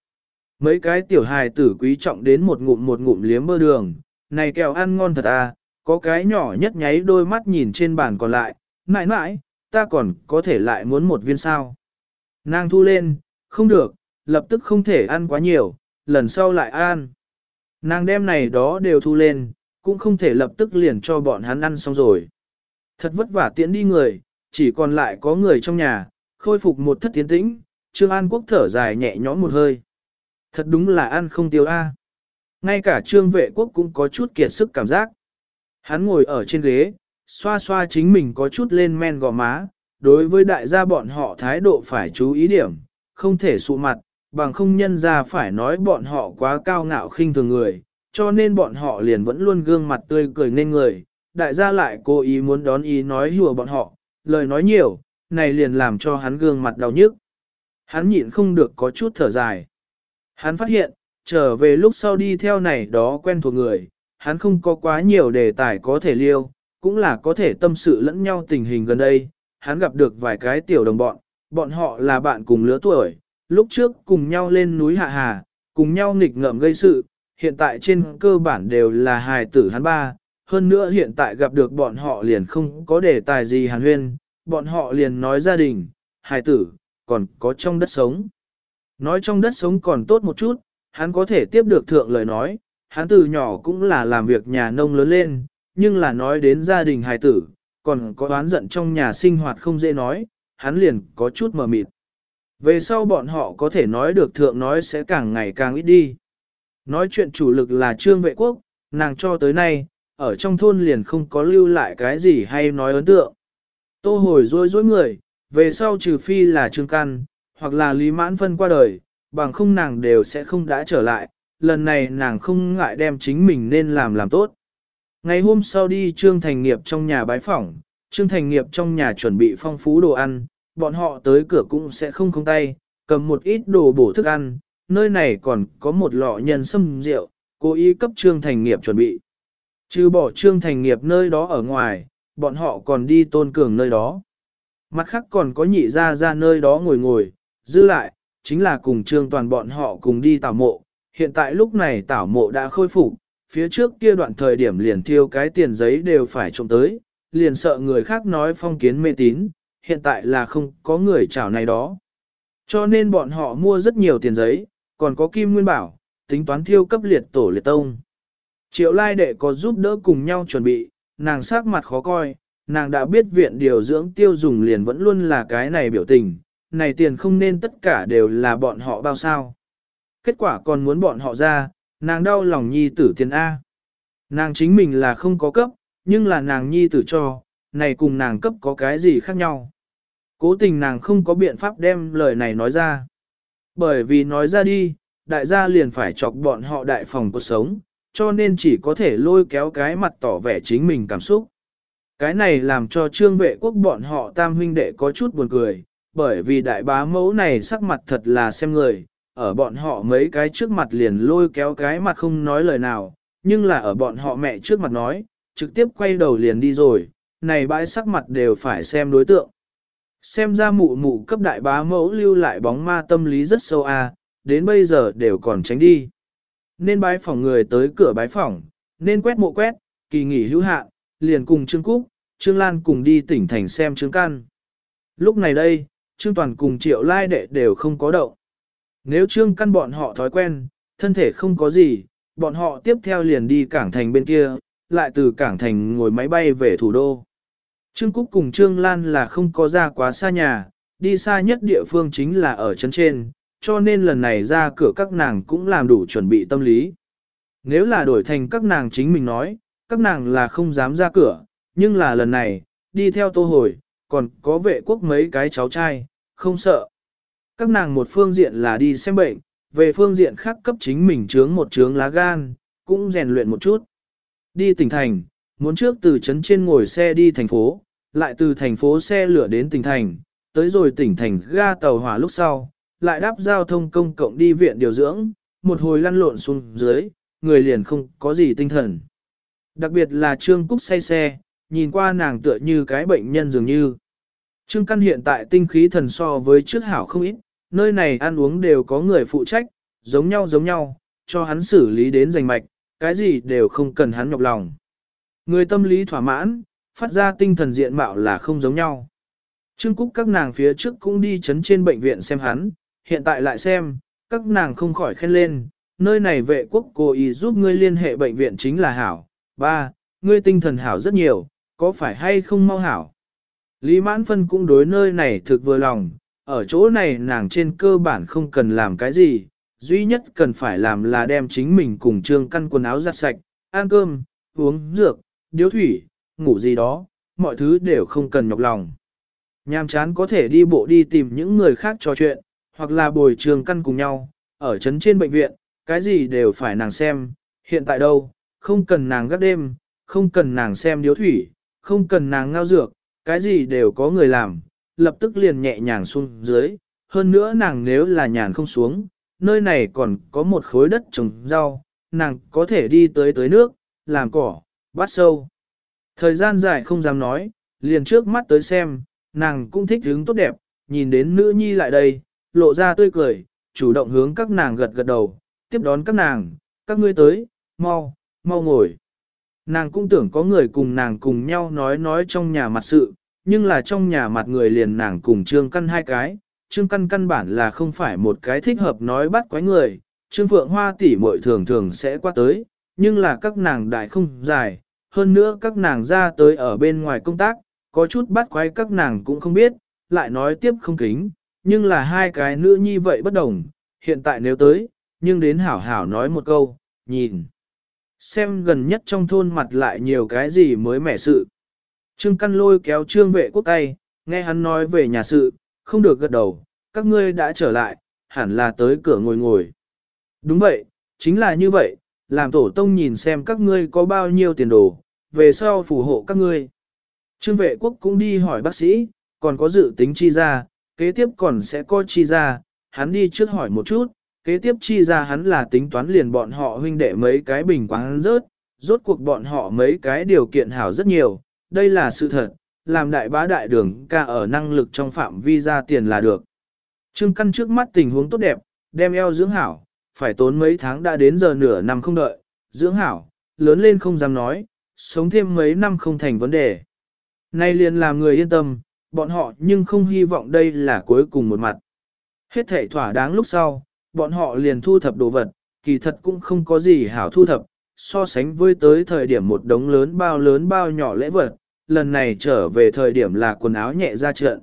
Speaker 1: Mấy cái tiểu hài tử quý trọng đến một ngụm một ngụm liếm bơ đường, này kẹo ăn ngon thật à, có cái nhỏ nhất nháy đôi mắt nhìn trên bàn còn lại, mãi mãi, ta còn có thể lại muốn một viên sao. Nàng thu lên, không được, lập tức không thể ăn quá nhiều, lần sau lại ăn. Nàng đem này đó đều thu lên, cũng không thể lập tức liền cho bọn hắn ăn xong rồi. Thật vất vả tiễn đi người, chỉ còn lại có người trong nhà, khôi phục một thất tiến tĩnh, Trương An Quốc thở dài nhẹ nhõm một hơi. Thật đúng là ăn không tiêu a. Ngay cả Trương Vệ Quốc cũng có chút kiệt sức cảm giác. Hắn ngồi ở trên ghế, xoa xoa chính mình có chút lên men gò má, đối với đại gia bọn họ thái độ phải chú ý điểm, không thể sụ mặt, bằng không nhân ra phải nói bọn họ quá cao ngạo khinh thường người, cho nên bọn họ liền vẫn luôn gương mặt tươi cười nên người, đại gia lại cố ý muốn đón ý nói hùa bọn họ, lời nói nhiều, này liền làm cho hắn gương mặt đau nhức. Hắn nhịn không được có chút thở dài. Hắn phát hiện, trở về lúc sau đi theo này đó quen thuộc người, hắn không có quá nhiều đề tài có thể liêu, cũng là có thể tâm sự lẫn nhau tình hình gần đây. Hắn gặp được vài cái tiểu đồng bọn, bọn họ là bạn cùng lứa tuổi, lúc trước cùng nhau lên núi Hạ Hà, cùng nhau nghịch ngợm gây sự, hiện tại trên cơ bản đều là hài tử hắn ba, hơn nữa hiện tại gặp được bọn họ liền không có đề tài gì hàn huyên, bọn họ liền nói gia đình, hài tử, còn có trong đất sống. Nói trong đất sống còn tốt một chút, hắn có thể tiếp được thượng lời nói, hắn từ nhỏ cũng là làm việc nhà nông lớn lên, nhưng là nói đến gia đình hài tử, còn có oán giận trong nhà sinh hoạt không dễ nói, hắn liền có chút mờ mịt. Về sau bọn họ có thể nói được thượng nói sẽ càng ngày càng ít đi. Nói chuyện chủ lực là trương vệ quốc, nàng cho tới nay, ở trong thôn liền không có lưu lại cái gì hay nói ấn tượng. Tô hồi dối dối người, về sau trừ phi là trương căn, hoặc là lý mãn phân qua đời, bằng không nàng đều sẽ không đã trở lại, lần này nàng không ngại đem chính mình nên làm làm tốt. Ngày hôm sau đi Trương Thành Nghiệp trong nhà bái phỏng, Trương Thành Nghiệp trong nhà chuẩn bị phong phú đồ ăn, bọn họ tới cửa cũng sẽ không không tay, cầm một ít đồ bổ thức ăn, nơi này còn có một lọ nhân sâm rượu, cố ý cấp Trương Thành Nghiệp chuẩn bị. Trừ bỏ Trương Thành Nghiệp nơi đó ở ngoài, bọn họ còn đi tôn cường nơi đó. Mặt khác còn có nhị ra ra nơi đó ngồi ngồi, dư lại, chính là cùng Trương Toàn bọn họ cùng đi tảo mộ. Hiện tại lúc này tảo mộ đã khôi phục, phía trước kia đoạn thời điểm liền thiêu cái tiền giấy đều phải trộm tới, liền sợ người khác nói phong kiến mê tín, hiện tại là không có người chảo này đó. Cho nên bọn họ mua rất nhiều tiền giấy, còn có kim nguyên bảo, tính toán thiêu cấp liệt tổ liệt tông. Triệu lai đệ có giúp đỡ cùng nhau chuẩn bị, nàng sắc mặt khó coi, nàng đã biết viện điều dưỡng tiêu dùng liền vẫn luôn là cái này biểu tình, này tiền không nên tất cả đều là bọn họ bao sao. Kết quả còn muốn bọn họ ra, nàng đau lòng nhi tử tiền A. Nàng chính mình là không có cấp, nhưng là nàng nhi tử cho, này cùng nàng cấp có cái gì khác nhau. Cố tình nàng không có biện pháp đem lời này nói ra. Bởi vì nói ra đi, đại gia liền phải chọc bọn họ đại phòng cuộc sống, cho nên chỉ có thể lôi kéo cái mặt tỏ vẻ chính mình cảm xúc. Cái này làm cho trương vệ quốc bọn họ tam huynh đệ có chút buồn cười, bởi vì đại bá mẫu này sắc mặt thật là xem người, ở bọn họ mấy cái trước mặt liền lôi kéo cái mặt không nói lời nào, nhưng là ở bọn họ mẹ trước mặt nói, trực tiếp quay đầu liền đi rồi, này bãi sắc mặt đều phải xem đối tượng. Xem ra mụ mụ cấp đại bá mẫu lưu lại bóng ma tâm lý rất sâu a, à, đến bây giờ đều còn tránh đi. Nên bái phỏng người tới cửa bái phỏng, nên quét mộ quét, kỳ nghỉ hữu hạn, liền cùng Trương Cúc, Trương Lan cùng đi tỉnh thành xem Trương Căn. Lúc này đây, Trương Toàn cùng Triệu Lai Đệ đều không có động. Nếu Trương Căn bọn họ thói quen, thân thể không có gì, bọn họ tiếp theo liền đi cảng thành bên kia, lại từ cảng thành ngồi máy bay về thủ đô. Trương Cúc cùng Trương Lan là không có ra quá xa nhà, đi xa nhất địa phương chính là ở chân trên, cho nên lần này ra cửa các nàng cũng làm đủ chuẩn bị tâm lý. Nếu là đổi thành các nàng chính mình nói, các nàng là không dám ra cửa, nhưng là lần này, đi theo tô hồi, còn có vệ quốc mấy cái cháu trai, không sợ. Các nàng một phương diện là đi xem bệnh, về phương diện khác cấp chính mình chướng một chướng lá gan, cũng rèn luyện một chút. Đi tỉnh thành, muốn trước từ trấn trên ngồi xe đi thành phố, lại từ thành phố xe lửa đến tỉnh thành, tới rồi tỉnh thành ga tàu hỏa lúc sau, lại đáp giao thông công cộng đi viện điều dưỡng, một hồi lăn lộn xuống dưới, người liền không có gì tinh thần. Đặc biệt là Trương Cúc say xe, nhìn qua nàng tựa như cái bệnh nhân dường như. Trương Căn hiện tại tinh khí thần so với trước hảo không ít, nơi này ăn uống đều có người phụ trách, giống nhau giống nhau, cho hắn xử lý đến giành mạch, cái gì đều không cần hắn nhọc lòng. Người tâm lý thỏa mãn, phát ra tinh thần diện mạo là không giống nhau. Trương Cúc các nàng phía trước cũng đi chấn trên bệnh viện xem hắn, hiện tại lại xem, các nàng không khỏi khen lên, nơi này vệ quốc cố ý giúp ngươi liên hệ bệnh viện chính là hảo. Ba, ngươi tinh thần hảo rất nhiều, có phải hay không mau hảo? Lý Mãn Phân cũng đối nơi này thực vừa lòng, ở chỗ này nàng trên cơ bản không cần làm cái gì, duy nhất cần phải làm là đem chính mình cùng trương căn quần áo giặt sạch, ăn cơm, uống dược, điếu thủy, ngủ gì đó, mọi thứ đều không cần nhọc lòng. Nhàm chán có thể đi bộ đi tìm những người khác trò chuyện, hoặc là bồi trường căn cùng nhau, ở trấn trên bệnh viện, cái gì đều phải nàng xem, hiện tại đâu, không cần nàng gác đêm, không cần nàng xem điếu thủy, không cần nàng ngao dược, cái gì đều có người làm, lập tức liền nhẹ nhàng xuống dưới, hơn nữa nàng nếu là nhàn không xuống, nơi này còn có một khối đất trồng rau, nàng có thể đi tới tới nước, làm cỏ, bắt sâu. Thời gian dài không dám nói, liền trước mắt tới xem, nàng cũng thích hứng tốt đẹp, nhìn đến nữ nhi lại đây, lộ ra tươi cười, chủ động hướng các nàng gật gật đầu, tiếp đón các nàng, các ngươi tới, mau, mau ngồi. Nàng cũng tưởng có người cùng nàng cùng nhau nói nói trong nhà mặt sự, nhưng là trong nhà mặt người liền nàng cùng trương căn hai cái, trương căn căn bản là không phải một cái thích hợp nói bắt quái người, trương phượng hoa tỷ muội thường thường sẽ qua tới, nhưng là các nàng đại không dài, hơn nữa các nàng ra tới ở bên ngoài công tác, có chút bắt quái các nàng cũng không biết, lại nói tiếp không kính, nhưng là hai cái nữ nhi vậy bất đồng, hiện tại nếu tới, nhưng đến hảo hảo nói một câu, nhìn. Xem gần nhất trong thôn mặt lại nhiều cái gì mới mẻ sự. Trương Căn lôi kéo trương vệ quốc tay, nghe hắn nói về nhà sự, không được gật đầu, các ngươi đã trở lại, hẳn là tới cửa ngồi ngồi. Đúng vậy, chính là như vậy, làm tổ tông nhìn xem các ngươi có bao nhiêu tiền đồ, về sau phù hộ các ngươi. Trương vệ quốc cũng đi hỏi bác sĩ, còn có dự tính chi ra, kế tiếp còn sẽ có chi ra, hắn đi trước hỏi một chút, kế tiếp chi ra hắn là tính toán liền bọn họ huynh đệ mấy cái bình quán rớt, rốt cuộc bọn họ mấy cái điều kiện hảo rất nhiều, đây là sự thật, làm đại bá đại đường ca ở năng lực trong phạm vi ra tiền là được. Trương Căn trước mắt tình huống tốt đẹp, đem eo dưỡng hảo, phải tốn mấy tháng đã đến giờ nửa năm không đợi, dưỡng hảo, lớn lên không dám nói, sống thêm mấy năm không thành vấn đề. Nay liền làm người yên tâm, bọn họ nhưng không hy vọng đây là cuối cùng một mặt. Hết thể thỏa đáng lúc sau, bọn họ liền thu thập đồ vật, kỳ thật cũng không có gì hảo thu thập, so sánh với tới thời điểm một đống lớn bao lớn bao nhỏ lễ vật, lần này trở về thời điểm là quần áo nhẹ ra trận.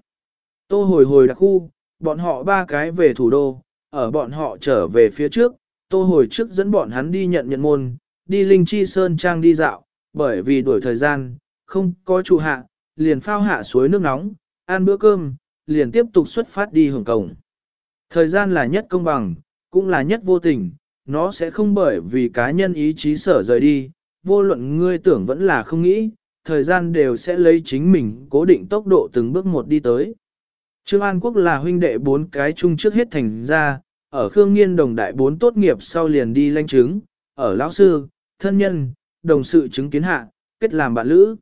Speaker 1: Tô hồi hồi đặc khu, bọn họ ba cái về thủ đô, ở bọn họ trở về phía trước, tô hồi trước dẫn bọn hắn đi nhận nhận môn, đi Linh Chi Sơn Trang đi dạo, bởi vì đuổi thời gian, không có trụ hạ, liền phao hạ suối nước nóng, ăn bữa cơm, liền tiếp tục xuất phát đi hưởng cổng. Thời gian là nhất công bằng, cũng là nhất vô tình, nó sẽ không bởi vì cá nhân ý chí sở rời đi, vô luận ngươi tưởng vẫn là không nghĩ, thời gian đều sẽ lấy chính mình cố định tốc độ từng bước một đi tới. Trương An Quốc là huynh đệ bốn cái chung trước hết thành ra, ở Khương Nghiên đồng đại bốn tốt nghiệp sau liền đi lanh chứng, ở lão sư, thân nhân, đồng sự chứng kiến hạ, kết làm bạn lữ.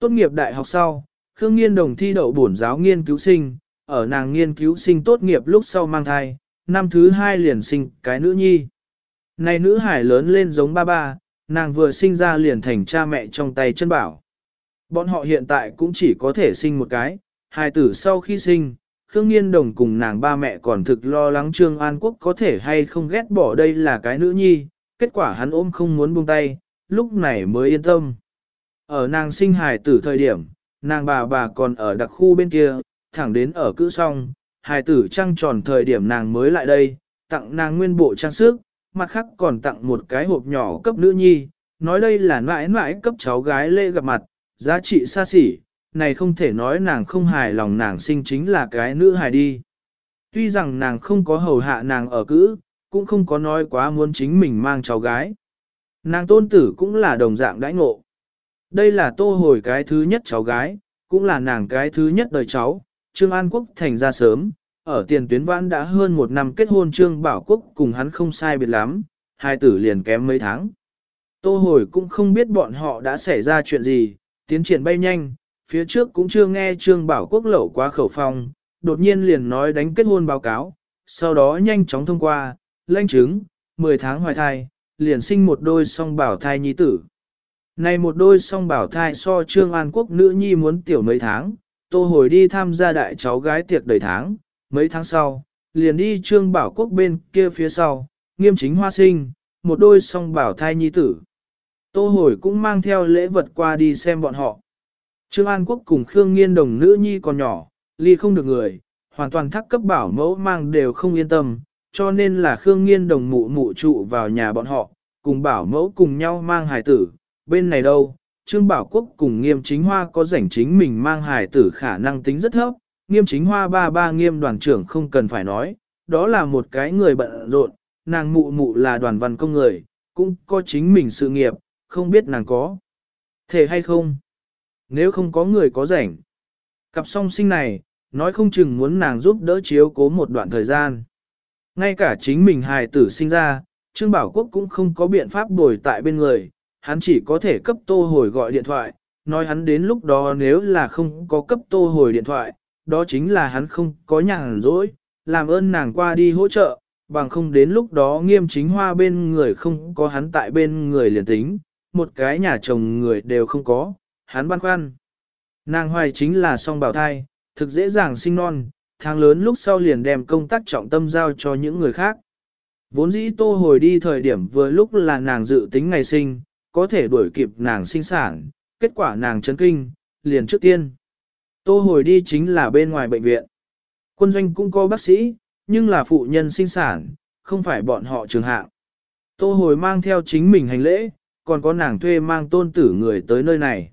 Speaker 1: Tốt nghiệp đại học sau, Khương Nghiên đồng thi đậu bổn giáo nghiên cứu sinh, ở nàng nghiên cứu sinh tốt nghiệp lúc sau mang thai, năm thứ hai liền sinh cái nữ nhi. Này nữ hải lớn lên giống ba ba, nàng vừa sinh ra liền thành cha mẹ trong tay chân bảo. Bọn họ hiện tại cũng chỉ có thể sinh một cái, hai tử sau khi sinh, Khương Nghiên Đồng cùng nàng ba mẹ còn thực lo lắng Trương An Quốc có thể hay không ghét bỏ đây là cái nữ nhi, kết quả hắn ôm không muốn buông tay, lúc này mới yên tâm. Ở nàng sinh hài tử thời điểm, nàng bà bà còn ở đặc khu bên kia, thẳng đến ở cữ xong, hài tử trăng tròn thời điểm nàng mới lại đây, tặng nàng nguyên bộ trang sức, mặt khác còn tặng một cái hộp nhỏ cấp nữ nhi, nói đây là mãi mãi cấp cháu gái lễ gặp mặt, giá trị xa xỉ, này không thể nói nàng không hài lòng nàng sinh chính là cái nữ hài đi. Tuy rằng nàng không có hầu hạ nàng ở cữ, cũng không có nói quá muốn chính mình mang cháu gái. Nàng tôn tử cũng là đồng dạng đãi ngộ. Đây là tô hồi cái thứ nhất cháu gái, cũng là nàng cái thứ nhất đời cháu, Trương An Quốc thành ra sớm, ở tiền tuyến vãn đã hơn một năm kết hôn Trương Bảo Quốc cùng hắn không sai biệt lắm, hai tử liền kém mấy tháng. Tô hồi cũng không biết bọn họ đã xảy ra chuyện gì, tiến triển bay nhanh, phía trước cũng chưa nghe Trương Bảo Quốc lẩu qua khẩu phong, đột nhiên liền nói đánh kết hôn báo cáo, sau đó nhanh chóng thông qua, lãnh chứng, 10 tháng hoài thai, liền sinh một đôi song bảo thai nhi tử. Này một đôi song bảo thai so Trương An Quốc nữ nhi muốn tiểu mấy tháng, tô hồi đi tham gia đại cháu gái tiệc đầy tháng, mấy tháng sau, liền đi Trương Bảo Quốc bên kia phía sau, nghiêm chính hoa sinh, một đôi song bảo thai nhi tử. Tô hồi cũng mang theo lễ vật qua đi xem bọn họ. Trương An Quốc cùng Khương Nghiên đồng nữ nhi còn nhỏ, ly không được người, hoàn toàn thắc cấp bảo mẫu mang đều không yên tâm, cho nên là Khương Nghiên đồng mụ mụ trụ vào nhà bọn họ, cùng bảo mẫu cùng nhau mang hài tử. Bên này đâu, Trương Bảo Quốc cùng nghiêm chính hoa có rảnh chính mình mang hài tử khả năng tính rất thấp, nghiêm chính hoa ba ba nghiêm đoàn trưởng không cần phải nói, đó là một cái người bận rộn, nàng mụ mụ là đoàn văn công người, cũng có chính mình sự nghiệp, không biết nàng có thể hay không. Nếu không có người có rảnh, cặp song sinh này, nói không chừng muốn nàng giúp đỡ chiếu cố một đoạn thời gian. Ngay cả chính mình hài tử sinh ra, Trương Bảo Quốc cũng không có biện pháp bồi tại bên người, hắn chỉ có thể cấp tô hồi gọi điện thoại, nói hắn đến lúc đó nếu là không có cấp tô hồi điện thoại, đó chính là hắn không có nhàn rỗi, làm ơn nàng qua đi hỗ trợ, bằng không đến lúc đó nghiêm chính hoa bên người không có hắn tại bên người liền tính, một cái nhà chồng người đều không có, hắn băn khoăn. Nàng hoài chính là song bào thai, thực dễ dàng sinh non, tháng lớn lúc sau liền đem công tác trọng tâm giao cho những người khác. Vốn dĩ tô hồi đi thời điểm vừa lúc là nàng dự tính ngày sinh, có thể đuổi kịp nàng sinh sản, kết quả nàng chấn kinh, liền trước tiên. Tô hồi đi chính là bên ngoài bệnh viện. Quân doanh cũng có bác sĩ, nhưng là phụ nhân sinh sản, không phải bọn họ trường hạng. Tô hồi mang theo chính mình hành lễ, còn có nàng thuê mang tôn tử người tới nơi này.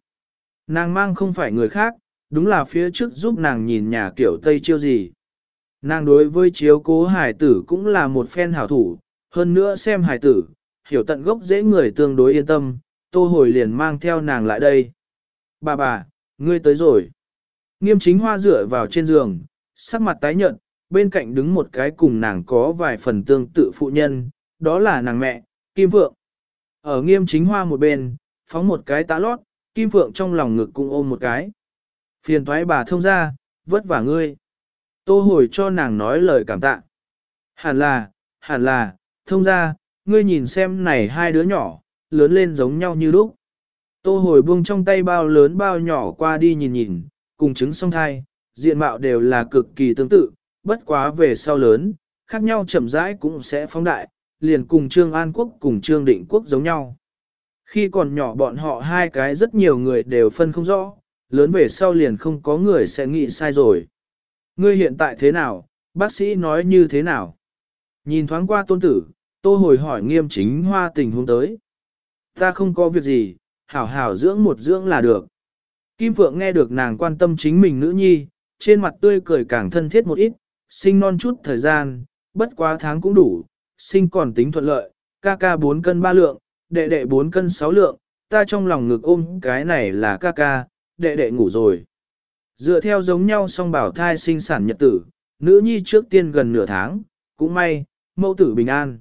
Speaker 1: Nàng mang không phải người khác, đúng là phía trước giúp nàng nhìn nhà kiểu Tây chiêu gì. Nàng đối với chiếu cố hải tử cũng là một phen hảo thủ, hơn nữa xem hải tử, hiểu tận gốc dễ người tương đối yên tâm, tô hồi liền mang theo nàng lại đây. Bà bà, ngươi tới rồi. Nghiêm chính hoa dựa vào trên giường, sắc mặt tái nhợt, bên cạnh đứng một cái cùng nàng có vài phần tương tự phụ nhân, đó là nàng mẹ, Kim Phượng. Ở nghiêm chính hoa một bên, phóng một cái tã lót, Kim Phượng trong lòng ngực cũng ôm một cái. Phiền thoái bà thông ra, vất vả ngươi. Tô hồi cho nàng nói lời cảm tạ. Hẳn là, hẳn là, thông ra, ngươi nhìn xem này hai đứa nhỏ, lớn lên giống nhau như lúc. Tô hồi buông trong tay bao lớn bao nhỏ qua đi nhìn nhìn, cùng chứng song thai, diện mạo đều là cực kỳ tương tự, bất quá về sau lớn, khác nhau chậm rãi cũng sẽ phóng đại, liền cùng Trương An Quốc cùng Trương Định Quốc giống nhau. Khi còn nhỏ bọn họ hai cái rất nhiều người đều phân không rõ, lớn về sau liền không có người sẽ nghĩ sai rồi. Ngươi hiện tại thế nào, bác sĩ nói như thế nào? Nhìn thoáng qua tôn tử, tô hồi hỏi nghiêm chính hoa tình huống tới. Ta không có việc gì, hảo hảo dưỡng một dưỡng là được. Kim Phượng nghe được nàng quan tâm chính mình nữ nhi, trên mặt tươi cười càng thân thiết một ít, sinh non chút thời gian, bất quá tháng cũng đủ, sinh còn tính thuận lợi, ca ca 4 cân 3 lượng, đệ đệ 4 cân 6 lượng, ta trong lòng ngực ôm cái này là ca ca, đệ đệ ngủ rồi. Dựa theo giống nhau song bảo thai sinh sản nhật tử, nữ nhi trước tiên gần nửa tháng, cũng may, mẫu tử bình an.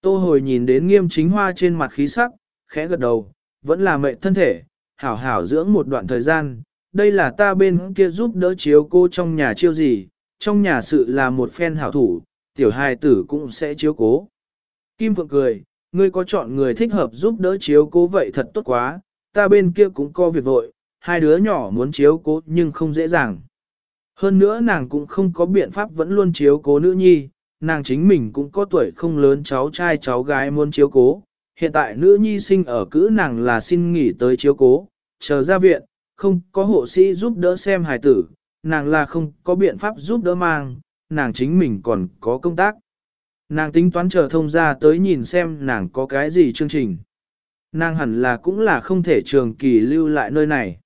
Speaker 1: Tô hồi nhìn đến nghiêm chính hoa trên mặt khí sắc, khẽ gật đầu, vẫn là mệnh thân thể, hảo hảo dưỡng một đoạn thời gian, đây là ta bên kia giúp đỡ chiếu cô trong nhà chiêu gì, trong nhà sự là một phen hảo thủ, tiểu hài tử cũng sẽ chiếu cố. Kim Phượng cười, ngươi có chọn người thích hợp giúp đỡ chiếu cố vậy thật tốt quá, ta bên kia cũng có việc vội, hai đứa nhỏ muốn chiếu cố nhưng không dễ dàng. Hơn nữa nàng cũng không có biện pháp vẫn luôn chiếu cố nữ nhi, nàng chính mình cũng có tuổi không lớn cháu trai cháu gái muốn chiếu cố. Hiện tại nữ nhi sinh ở cữ nàng là xin nghỉ tới chiếu cố, chờ ra viện, không có hộ sĩ giúp đỡ xem hài tử, nàng là không có biện pháp giúp đỡ mang, nàng chính mình còn có công tác. Nàng tính toán chờ thông ra tới nhìn xem nàng có cái gì chương trình. Nàng hẳn là cũng là không thể trường kỳ lưu lại nơi này.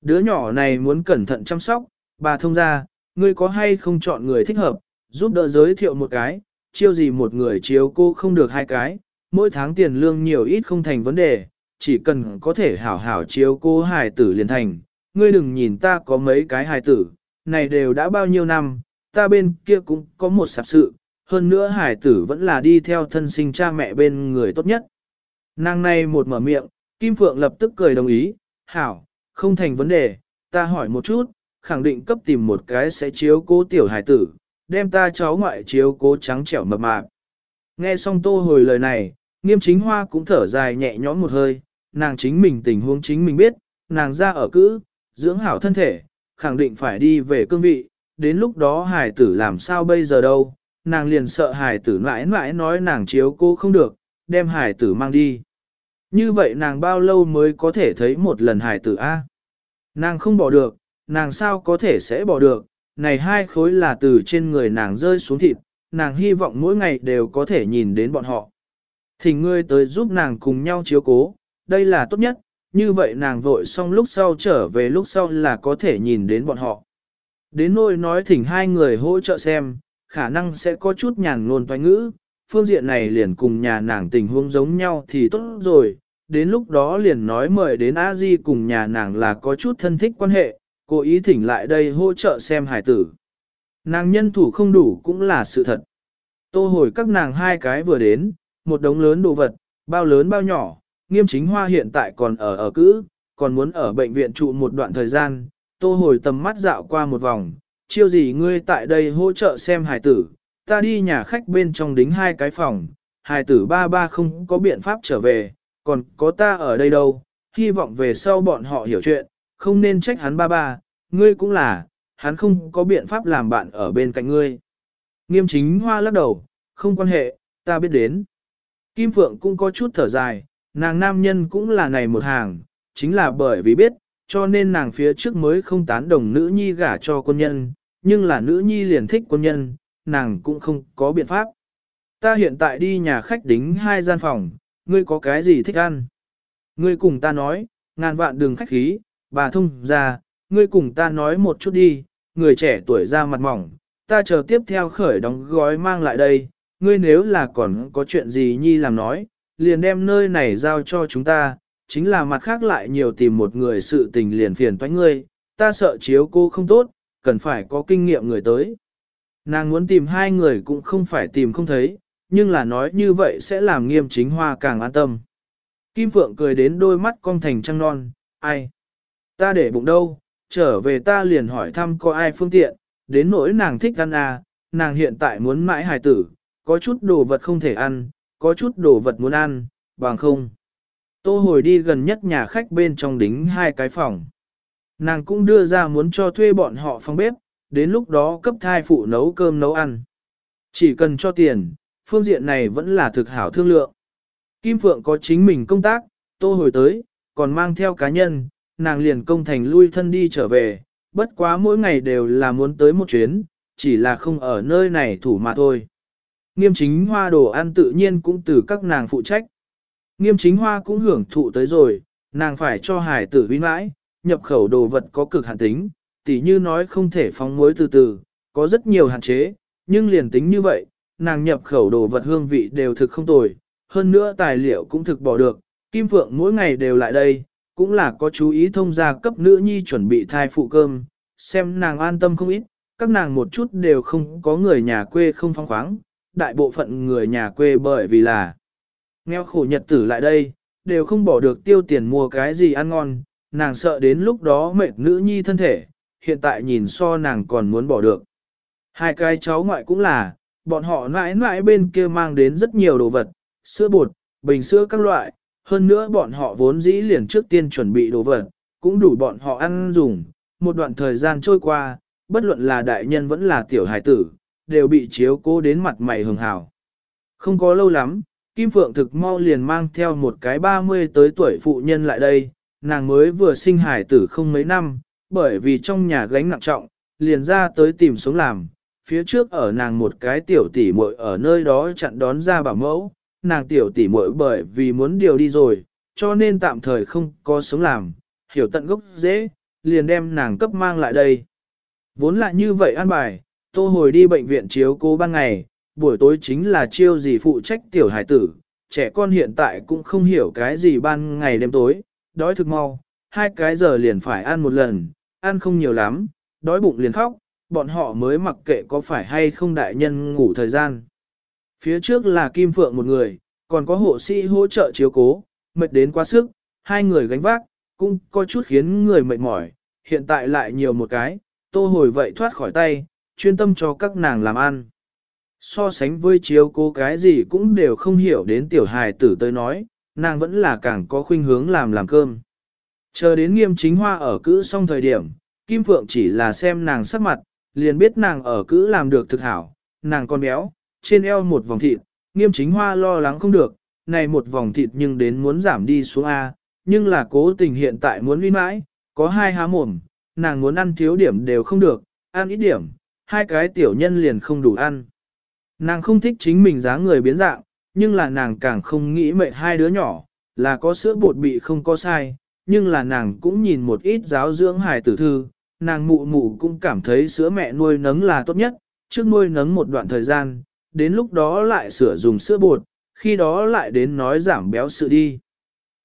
Speaker 1: Đứa nhỏ này muốn cẩn thận chăm sóc, bà thông ra, ngươi có hay không chọn người thích hợp, giúp đỡ giới thiệu một cái, chiêu gì một người chiếu cô không được hai cái, mỗi tháng tiền lương nhiều ít không thành vấn đề, chỉ cần có thể hảo hảo chiếu cô hài tử liền thành. Ngươi đừng nhìn ta có mấy cái hài tử, này đều đã bao nhiêu năm, ta bên kia cũng có một sạp sự, hơn nữa hài tử vẫn là đi theo thân sinh cha mẹ bên người tốt nhất. Nàng này một mở miệng, Kim Phượng lập tức cười đồng ý, hảo, không thành vấn đề, ta hỏi một chút, khẳng định cấp tìm một cái sẽ chiếu cố tiểu hài tử, đem ta cháu ngoại chiếu cố trắng trẻo mập mạp. Nghe xong tô hồi lời này, nghiêm chính hoa cũng thở dài nhẹ nhõm một hơi, nàng chính mình tình huống chính mình biết, nàng ra ở cữ, dưỡng hảo thân thể, khẳng định phải đi về cương vị, đến lúc đó Hải tử làm sao bây giờ đâu, nàng liền sợ Hải tử mãi mãi nói nàng chiếu cô không được, đem Hải tử mang đi. Như vậy nàng bao lâu mới có thể thấy một lần Hải tử A? Nàng không bỏ được, nàng sao có thể sẽ bỏ được, này hai khối là từ trên người nàng rơi xuống thịt, nàng hy vọng mỗi ngày đều có thể nhìn đến bọn họ. Thỉnh ngươi tới giúp nàng cùng nhau chiếu cố, đây là tốt nhất, như vậy nàng vội xong lúc sau trở về lúc sau là có thể nhìn đến bọn họ. Đến nỗi nói thỉnh hai người hỗ trợ xem, khả năng sẽ có chút nhàn ngôn toanh ngữ, phương diện này liền cùng nhà nàng tình huống giống nhau thì tốt rồi, đến lúc đó liền nói mời đến a di cùng nhà nàng là có chút thân thích quan hệ, cố ý thỉnh lại đây hỗ trợ xem hải tử. Nàng nhân thủ không đủ cũng là sự thật. Tô hồi các nàng hai cái vừa đến, một đống lớn đồ vật, bao lớn bao nhỏ, nghiêm chính hoa hiện tại còn ở ở cữ, còn muốn ở bệnh viện trụ một đoạn thời gian, tô hồi tầm mắt dạo qua một vòng, chiêu gì ngươi tại đây hỗ trợ xem hài tử, ta đi nhà khách bên trong đính hai cái phòng, hài tử ba ba không có biện pháp trở về, còn có ta ở đây đâu, hy vọng về sau bọn họ hiểu chuyện, không nên trách hắn ba ba, ngươi cũng là, hắn không có biện pháp làm bạn ở bên cạnh ngươi. Nghiêm chính hoa lắc đầu, không quan hệ, ta biết đến. Kim Phượng cũng có chút thở dài, nàng nam nhân cũng là này một hàng, chính là bởi vì biết, cho nên nàng phía trước mới không tán đồng nữ nhi gả cho quân nhân, nhưng là nữ nhi liền thích quân nhân, nàng cũng không có biện pháp. Ta hiện tại đi nhà khách đính hai gian phòng, ngươi có cái gì thích ăn? Ngươi cùng ta nói, ngàn vạn đường khách khí, bà thông ra, ngươi cùng ta nói một chút đi, người trẻ tuổi ra mặt mỏng, ta chờ tiếp theo khởi đóng gói mang lại đây, ngươi nếu là còn có chuyện gì nhi làm nói, liền đem nơi này giao cho chúng ta, chính là mặt khác lại nhiều tìm một người sự tình liền phiền toái ngươi, ta sợ chiếu cô không tốt, cần phải có kinh nghiệm người tới. Nàng muốn tìm hai người cũng không phải tìm không thấy, nhưng là nói như vậy sẽ làm nghiêm chính hoa càng an tâm. Kim Phượng cười đến đôi mắt cong thành trăng non, ai? Ta để bụng đâu, trở về ta liền hỏi thăm có ai phương tiện, đến nỗi nàng thích ăn à, nàng hiện tại muốn mãi hài tử, có chút đồ vật không thể ăn, có chút đồ vật muốn ăn, bằng không. Tô hồi đi gần nhất nhà khách bên trong đính hai cái phòng. Nàng cũng đưa ra muốn cho thuê bọn họ phòng bếp, đến lúc đó cấp thai phụ nấu cơm nấu ăn. Chỉ cần cho tiền, phương diện này vẫn là thực hảo thương lượng. Kim Phượng có chính mình công tác, tô hồi tới, còn mang theo cá nhân, nàng liền công thành lui thân đi trở về, bất quá mỗi ngày đều là muốn tới một chuyến, chỉ là không ở nơi này thủ mà thôi. Nghiêm chính hoa đồ ăn tự nhiên cũng từ các nàng phụ trách. Nghiêm chính hoa cũng hưởng thụ tới rồi, nàng phải cho hải tử huy mãi, nhập khẩu đồ vật có cực hạn tính, tỉ như nói không thể phóng muối từ từ, có rất nhiều hạn chế, nhưng liền tính như vậy, nàng nhập khẩu đồ vật hương vị đều thực không tồi, hơn nữa tài liệu cũng thực bỏ được, Kim Phượng mỗi ngày đều lại đây, cũng là có chú ý thông gia cấp nữ nhi chuẩn bị thai phụ cơm, xem nàng an tâm không ít, các nàng một chút đều không có người nhà quê không phong khoáng, đại bộ phận người nhà quê bởi vì là nghèo khổ nhật tử lại đây, đều không bỏ được tiêu tiền mua cái gì ăn ngon, nàng sợ đến lúc đó mệt nữ nhi thân thể, hiện tại nhìn so nàng còn muốn bỏ được. Hai cái cháu ngoại cũng là, bọn họ mãi mãi bên kia mang đến rất nhiều đồ vật, sữa bột, bình sữa các loại, hơn nữa bọn họ vốn dĩ liền trước tiên chuẩn bị đồ vật, cũng đủ bọn họ ăn dùng. Một đoạn thời gian trôi qua, bất luận là đại nhân vẫn là tiểu hài tử, đều bị chiếu cố đến mặt mày hường hào. Không có lâu lắm, Kim Phượng thực mau liền mang theo một cái 30 tới tuổi phụ nhân lại đây, nàng mới vừa sinh hài tử không mấy năm, bởi vì trong nhà gánh nặng trọng, liền ra tới tìm sống làm. Phía trước ở nàng một cái tiểu tỷ muội ở nơi đó chặn đón ra bảo mẫu, nàng tiểu tỷ muội bởi vì muốn điều đi rồi, cho nên tạm thời không có sống làm, hiểu tận gốc dễ, liền đem nàng cấp mang lại đây. Vốn là như vậy an bài, tô hồi đi bệnh viện chiếu cố ban ngày, buổi tối chính là chiêu gì phụ trách tiểu hải tử, trẻ con hiện tại cũng không hiểu cái gì ban ngày đêm tối, đói thực mau, hai cái giờ liền phải ăn một lần, ăn không nhiều lắm, đói bụng liền khóc, bọn họ mới mặc kệ có phải hay không đại nhân ngủ thời gian. Phía trước là Kim Phượng một người, còn có hộ sĩ hỗ trợ chiếu cố, mệt đến quá sức, hai người gánh vác, cũng có chút khiến người mệt mỏi, hiện tại lại nhiều một cái, tô hồi vậy thoát khỏi tay, chuyên tâm cho các nàng làm ăn. So sánh với chiếu cô cái gì cũng đều không hiểu đến tiểu hài tử tới nói, nàng vẫn là càng có khuynh hướng làm làm cơm. Chờ đến nghiêm chính hoa ở cữ xong thời điểm, Kim Phượng chỉ là xem nàng sắc mặt, liền biết nàng ở cữ làm được thực hảo, nàng con béo, trên eo một vòng thịt, nghiêm chính hoa lo lắng không được, này một vòng thịt nhưng đến muốn giảm đi xuống A, nhưng là cố tình hiện tại muốn uy mãi, có hai há mồm, nàng muốn ăn thiếu điểm đều không được, ăn ít điểm, hai cái tiểu nhân liền không đủ ăn. Nàng không thích chính mình dáng người biến dạng, nhưng là nàng càng không nghĩ mệt hai đứa nhỏ, là có sữa bột bị không có sai, nhưng là nàng cũng nhìn một ít giáo dưỡng hài tử thư, nàng mụ mụ cũng cảm thấy sữa mẹ nuôi nấng là tốt nhất, trước nuôi nấng một đoạn thời gian, đến lúc đó lại sửa dùng sữa bột, khi đó lại đến nói giảm béo sự đi.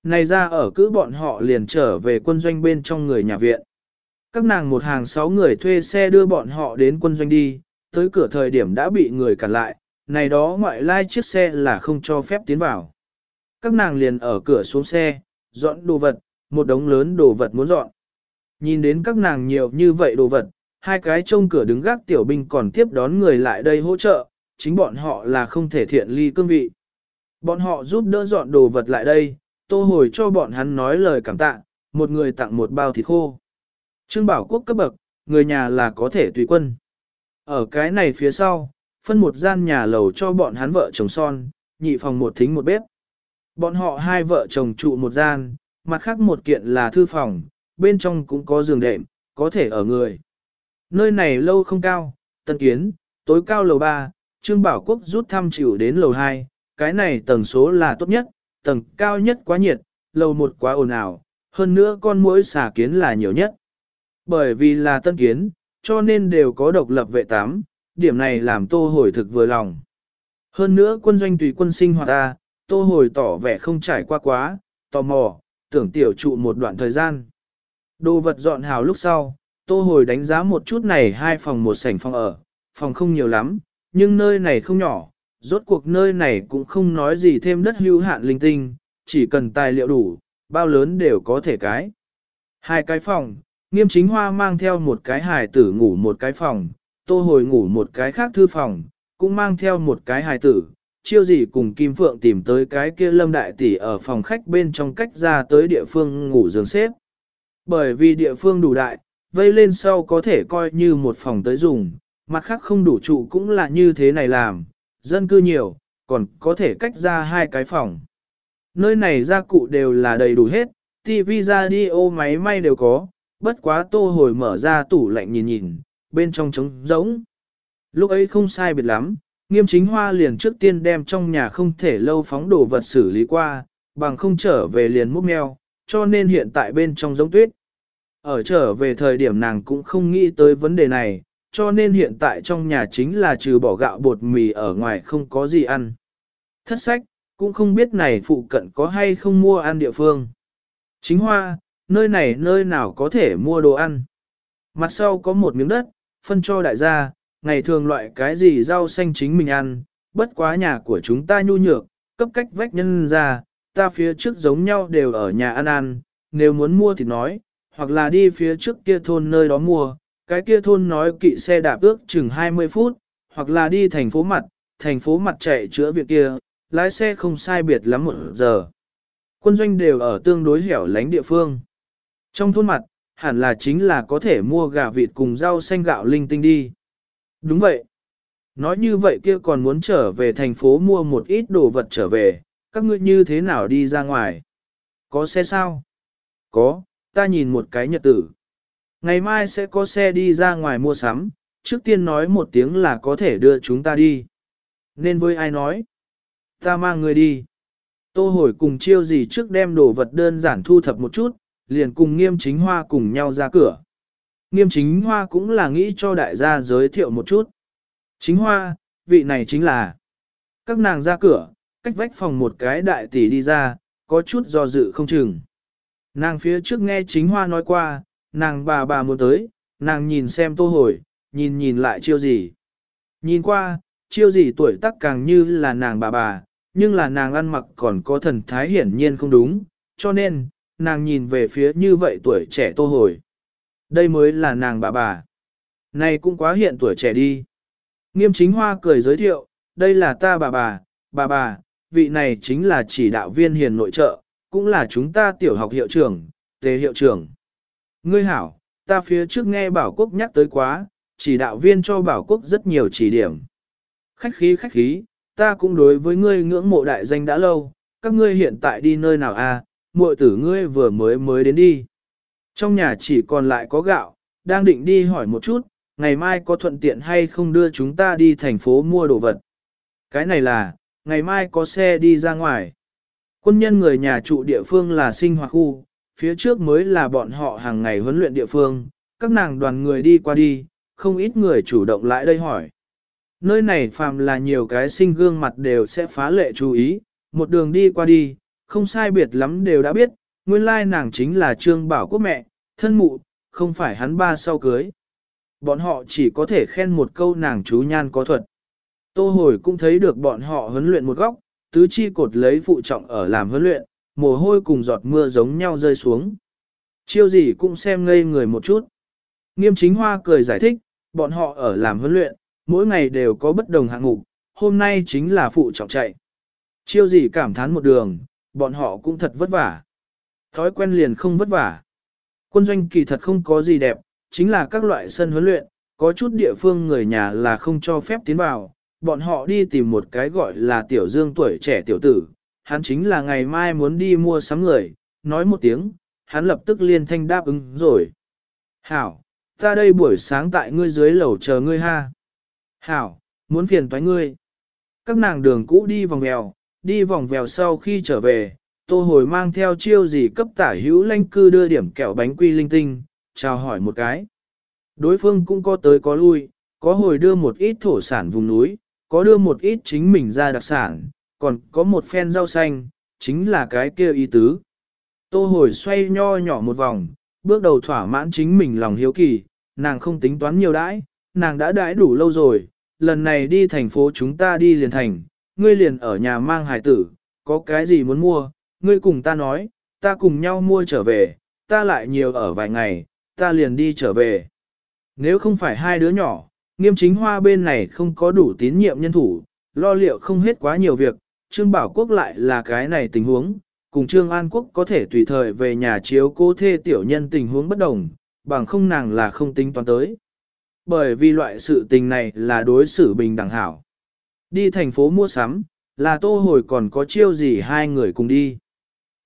Speaker 1: Này ra ở cứ bọn họ liền trở về quân doanh bên trong người nhà viện. Các nàng một hàng sáu người thuê xe đưa bọn họ đến quân doanh đi, tới cửa thời điểm đã bị người cản lại, này đó ngoại lai chiếc xe là không cho phép tiến vào. Các nàng liền ở cửa xuống xe, dọn đồ vật, một đống lớn đồ vật muốn dọn. Nhìn đến các nàng nhiều như vậy đồ vật, hai cái trông cửa đứng gác tiểu binh còn tiếp đón người lại đây hỗ trợ, chính bọn họ là không thể thiện ly cương vị. Bọn họ giúp đỡ dọn đồ vật lại đây, tô hồi cho bọn hắn nói lời cảm tạ, một người tặng một bao thịt khô. Trương Bảo Quốc cấp bậc, người nhà là có thể tùy quân. Ở cái này phía sau, phân một gian nhà lầu cho bọn hắn vợ chồng son, nhị phòng một thính một bếp. Bọn họ hai vợ chồng trụ một gian, mặt khác một kiện là thư phòng, bên trong cũng có giường đệm, có thể ở người. Nơi này lâu không cao, tân kiến, tối cao lầu 3, Trương Bảo Quốc rút thăm chịu đến lầu 2, cái này tầng số là tốt nhất, tầng cao nhất quá nhiệt, lầu 1 quá ồn ào, hơn nữa con muỗi xà kiến là nhiều nhất. Bởi vì là tân kiến, cho nên đều có độc lập vệ tám, điểm này làm tô hồi thực vừa lòng. Hơn nữa quân doanh tùy quân sinh hoạt ta, tô hồi tỏ vẻ không trải qua quá, tò mò, tưởng tiểu trụ một đoạn thời gian. Đồ vật dọn hào lúc sau, tô hồi đánh giá một chút này hai phòng một sảnh phòng ở, phòng không nhiều lắm, nhưng nơi này không nhỏ, rốt cuộc nơi này cũng không nói gì thêm đất hữu hạn linh tinh, chỉ cần tài liệu đủ, bao lớn đều có thể cái. Hai cái phòng, nghiêm chính hoa mang theo một cái hài tử ngủ một cái phòng, tô hồi ngủ một cái khác thư phòng, cũng mang theo một cái hài tử, chiêu gì cùng Kim Phượng tìm tới cái kia lâm đại tỷ ở phòng khách bên trong cách ra tới địa phương ngủ giường xếp. Bởi vì địa phương đủ đại, vây lên sau có thể coi như một phòng tới dùng, mặt khác không đủ trụ cũng là như thế này làm, dân cư nhiều, còn có thể cách ra hai cái phòng. Nơi này gia cụ đều là đầy đủ hết, TV, radio máy may đều có, bất quá tô hồi mở ra tủ lạnh nhìn nhìn, bên trong trống rỗng. Lúc ấy không sai biệt lắm, nghiêm chính hoa liền trước tiên đem trong nhà không thể lâu phóng đồ vật xử lý qua, bằng không trở về liền múc mèo cho nên hiện tại bên trong giống tuyết. Ở trở về thời điểm nàng cũng không nghĩ tới vấn đề này, cho nên hiện tại trong nhà chính là trừ bỏ gạo bột mì ở ngoài không có gì ăn. Thất sách, cũng không biết này phụ cận có hay không mua ăn địa phương. Chính hoa, nơi này nơi nào có thể mua đồ ăn. Mặt sau có một miếng đất, phân cho đại gia, ngày thường loại cái gì rau xanh chính mình ăn, bất quá nhà của chúng ta nhu nhược, cấp cách vách nhân ra, ta phía trước giống nhau đều ở nhà ăn ăn, nếu muốn mua thì nói, hoặc là đi phía trước kia thôn nơi đó mua, cái kia thôn nói kỵ xe đạp ước chừng 20 phút, hoặc là đi thành phố mặt, thành phố mặt chạy chữa việc kia, lái xe không sai biệt lắm một giờ. Quân doanh đều ở tương đối hẻo lánh địa phương. Trong thôn mặt, hẳn là chính là có thể mua gà vịt cùng rau xanh gạo linh tinh đi. Đúng vậy. Nói như vậy kia còn muốn trở về thành phố mua một ít đồ vật trở về, các ngươi như thế nào đi ra ngoài? Có xe sao? Có, ta nhìn một cái nhật tử. Ngày mai sẽ có xe đi ra ngoài mua sắm, trước tiên nói một tiếng là có thể đưa chúng ta đi. Nên với ai nói? Ta mang người đi. Tô hồi cùng chiêu gì trước đem đồ vật đơn giản thu thập một chút, liền cùng nghiêm chính hoa cùng nhau ra cửa. Nghiêm chính hoa cũng là nghĩ cho đại gia giới thiệu một chút. Chính hoa, vị này chính là. Các nàng ra cửa, cách vách phòng một cái đại tỷ đi ra, có chút do dự không chừng. Nàng phía trước nghe chính hoa nói qua, nàng bà bà muốn tới, nàng nhìn xem tô hồi, nhìn nhìn lại chiêu gì. Nhìn qua, chiêu gì tuổi tác càng như là nàng bà bà, nhưng là nàng ăn mặc còn có thần thái hiển nhiên không đúng, cho nên, nàng nhìn về phía như vậy tuổi trẻ tô hồi. Đây mới là nàng bà bà. Này cũng quá hiện tuổi trẻ đi. Nghiêm chính hoa cười giới thiệu, đây là ta bà bà, bà bà, vị này chính là chỉ đạo viên hiền nội trợ, cũng là chúng ta tiểu học hiệu trưởng, tề hiệu trưởng. Ngươi hảo, ta phía trước nghe bảo quốc nhắc tới quá, chỉ đạo viên cho bảo quốc rất nhiều chỉ điểm. Khách khí khách khí, ta cũng đối với ngươi ngưỡng mộ đại danh đã lâu, các ngươi hiện tại đi nơi nào a? À, muội tử ngươi vừa mới mới đến đi. Trong nhà chỉ còn lại có gạo, đang định đi hỏi một chút, ngày mai có thuận tiện hay không đưa chúng ta đi thành phố mua đồ vật. Cái này là, ngày mai có xe đi ra ngoài. Quân nhân người nhà trụ địa phương là sinh hoạt khu, phía trước mới là bọn họ hàng ngày huấn luyện địa phương, các nàng đoàn người đi qua đi, không ít người chủ động lại đây hỏi. Nơi này phàm là nhiều cái sinh gương mặt đều sẽ phá lệ chú ý, một đường đi qua đi, không sai biệt lắm đều đã biết, nguyên lai nàng chính là Trương Bảo Quốc mẹ, thân mụ, không phải hắn ba sau cưới. Bọn họ chỉ có thể khen một câu nàng chú nhan có thuật. Tô hồi cũng thấy được bọn họ huấn luyện một góc, tứ chi cột lấy phụ trọng ở làm huấn luyện, mồ hôi cùng giọt mưa giống nhau rơi xuống. Chiêu gì cũng xem ngây người một chút. Nghiêm chính hoa cười giải thích, bọn họ ở làm huấn luyện, mỗi ngày đều có bất đồng hạng mục, hôm nay chính là phụ trọng chạy. Chiêu gì cảm thán một đường, bọn họ cũng thật vất vả. Thói quen liền không vất vả. Quân doanh kỳ thật không có gì đẹp, chính là các loại sân huấn luyện, có chút địa phương người nhà là không cho phép tiến vào, bọn họ đi tìm một cái gọi là tiểu dương tuổi trẻ tiểu tử, hắn chính là ngày mai muốn đi mua sắm người, nói một tiếng, hắn lập tức liên thanh đáp ứng rồi. Hảo, ta đây buổi sáng tại ngươi dưới lầu chờ ngươi ha. Hảo, muốn phiền toái ngươi. Các nàng đường cũ đi vòng mèo, đi vòng vèo sau khi trở về, tô hồi mang theo chiêu gì cấp tả hữu lanh cư đưa điểm kẹo bánh quy linh tinh, chào hỏi một cái. Đối phương cũng có tới có lui, có hồi đưa một ít thổ sản vùng núi, có đưa một ít chính mình ra đặc sản, còn có một phen rau xanh, chính là cái kia ý tứ. Tô hồi xoay nho nhỏ một vòng, bước đầu thỏa mãn chính mình lòng hiếu kỳ, nàng không tính toán nhiều đãi, nàng đã đãi đủ lâu rồi, lần này đi thành phố chúng ta đi liền thành, ngươi liền ở nhà mang hài tử, có cái gì muốn mua, ngươi cùng ta nói, ta cùng nhau mua trở về, ta lại nhiều ở vài ngày, ta liền đi trở về. Nếu không phải hai đứa nhỏ, nghiêm chính hoa bên này không có đủ tín nhiệm nhân thủ, lo liệu không hết quá nhiều việc, Trương Bảo Quốc lại là cái này tình huống, cùng Trương An Quốc có thể tùy thời về nhà chiếu cố thê tiểu nhân tình huống bất đồng, bằng không nàng là không tính toán tới. Bởi vì loại sự tình này là đối xử bình đẳng hảo. Đi thành phố mua sắm, là tô hồi còn có chiêu gì hai người cùng đi.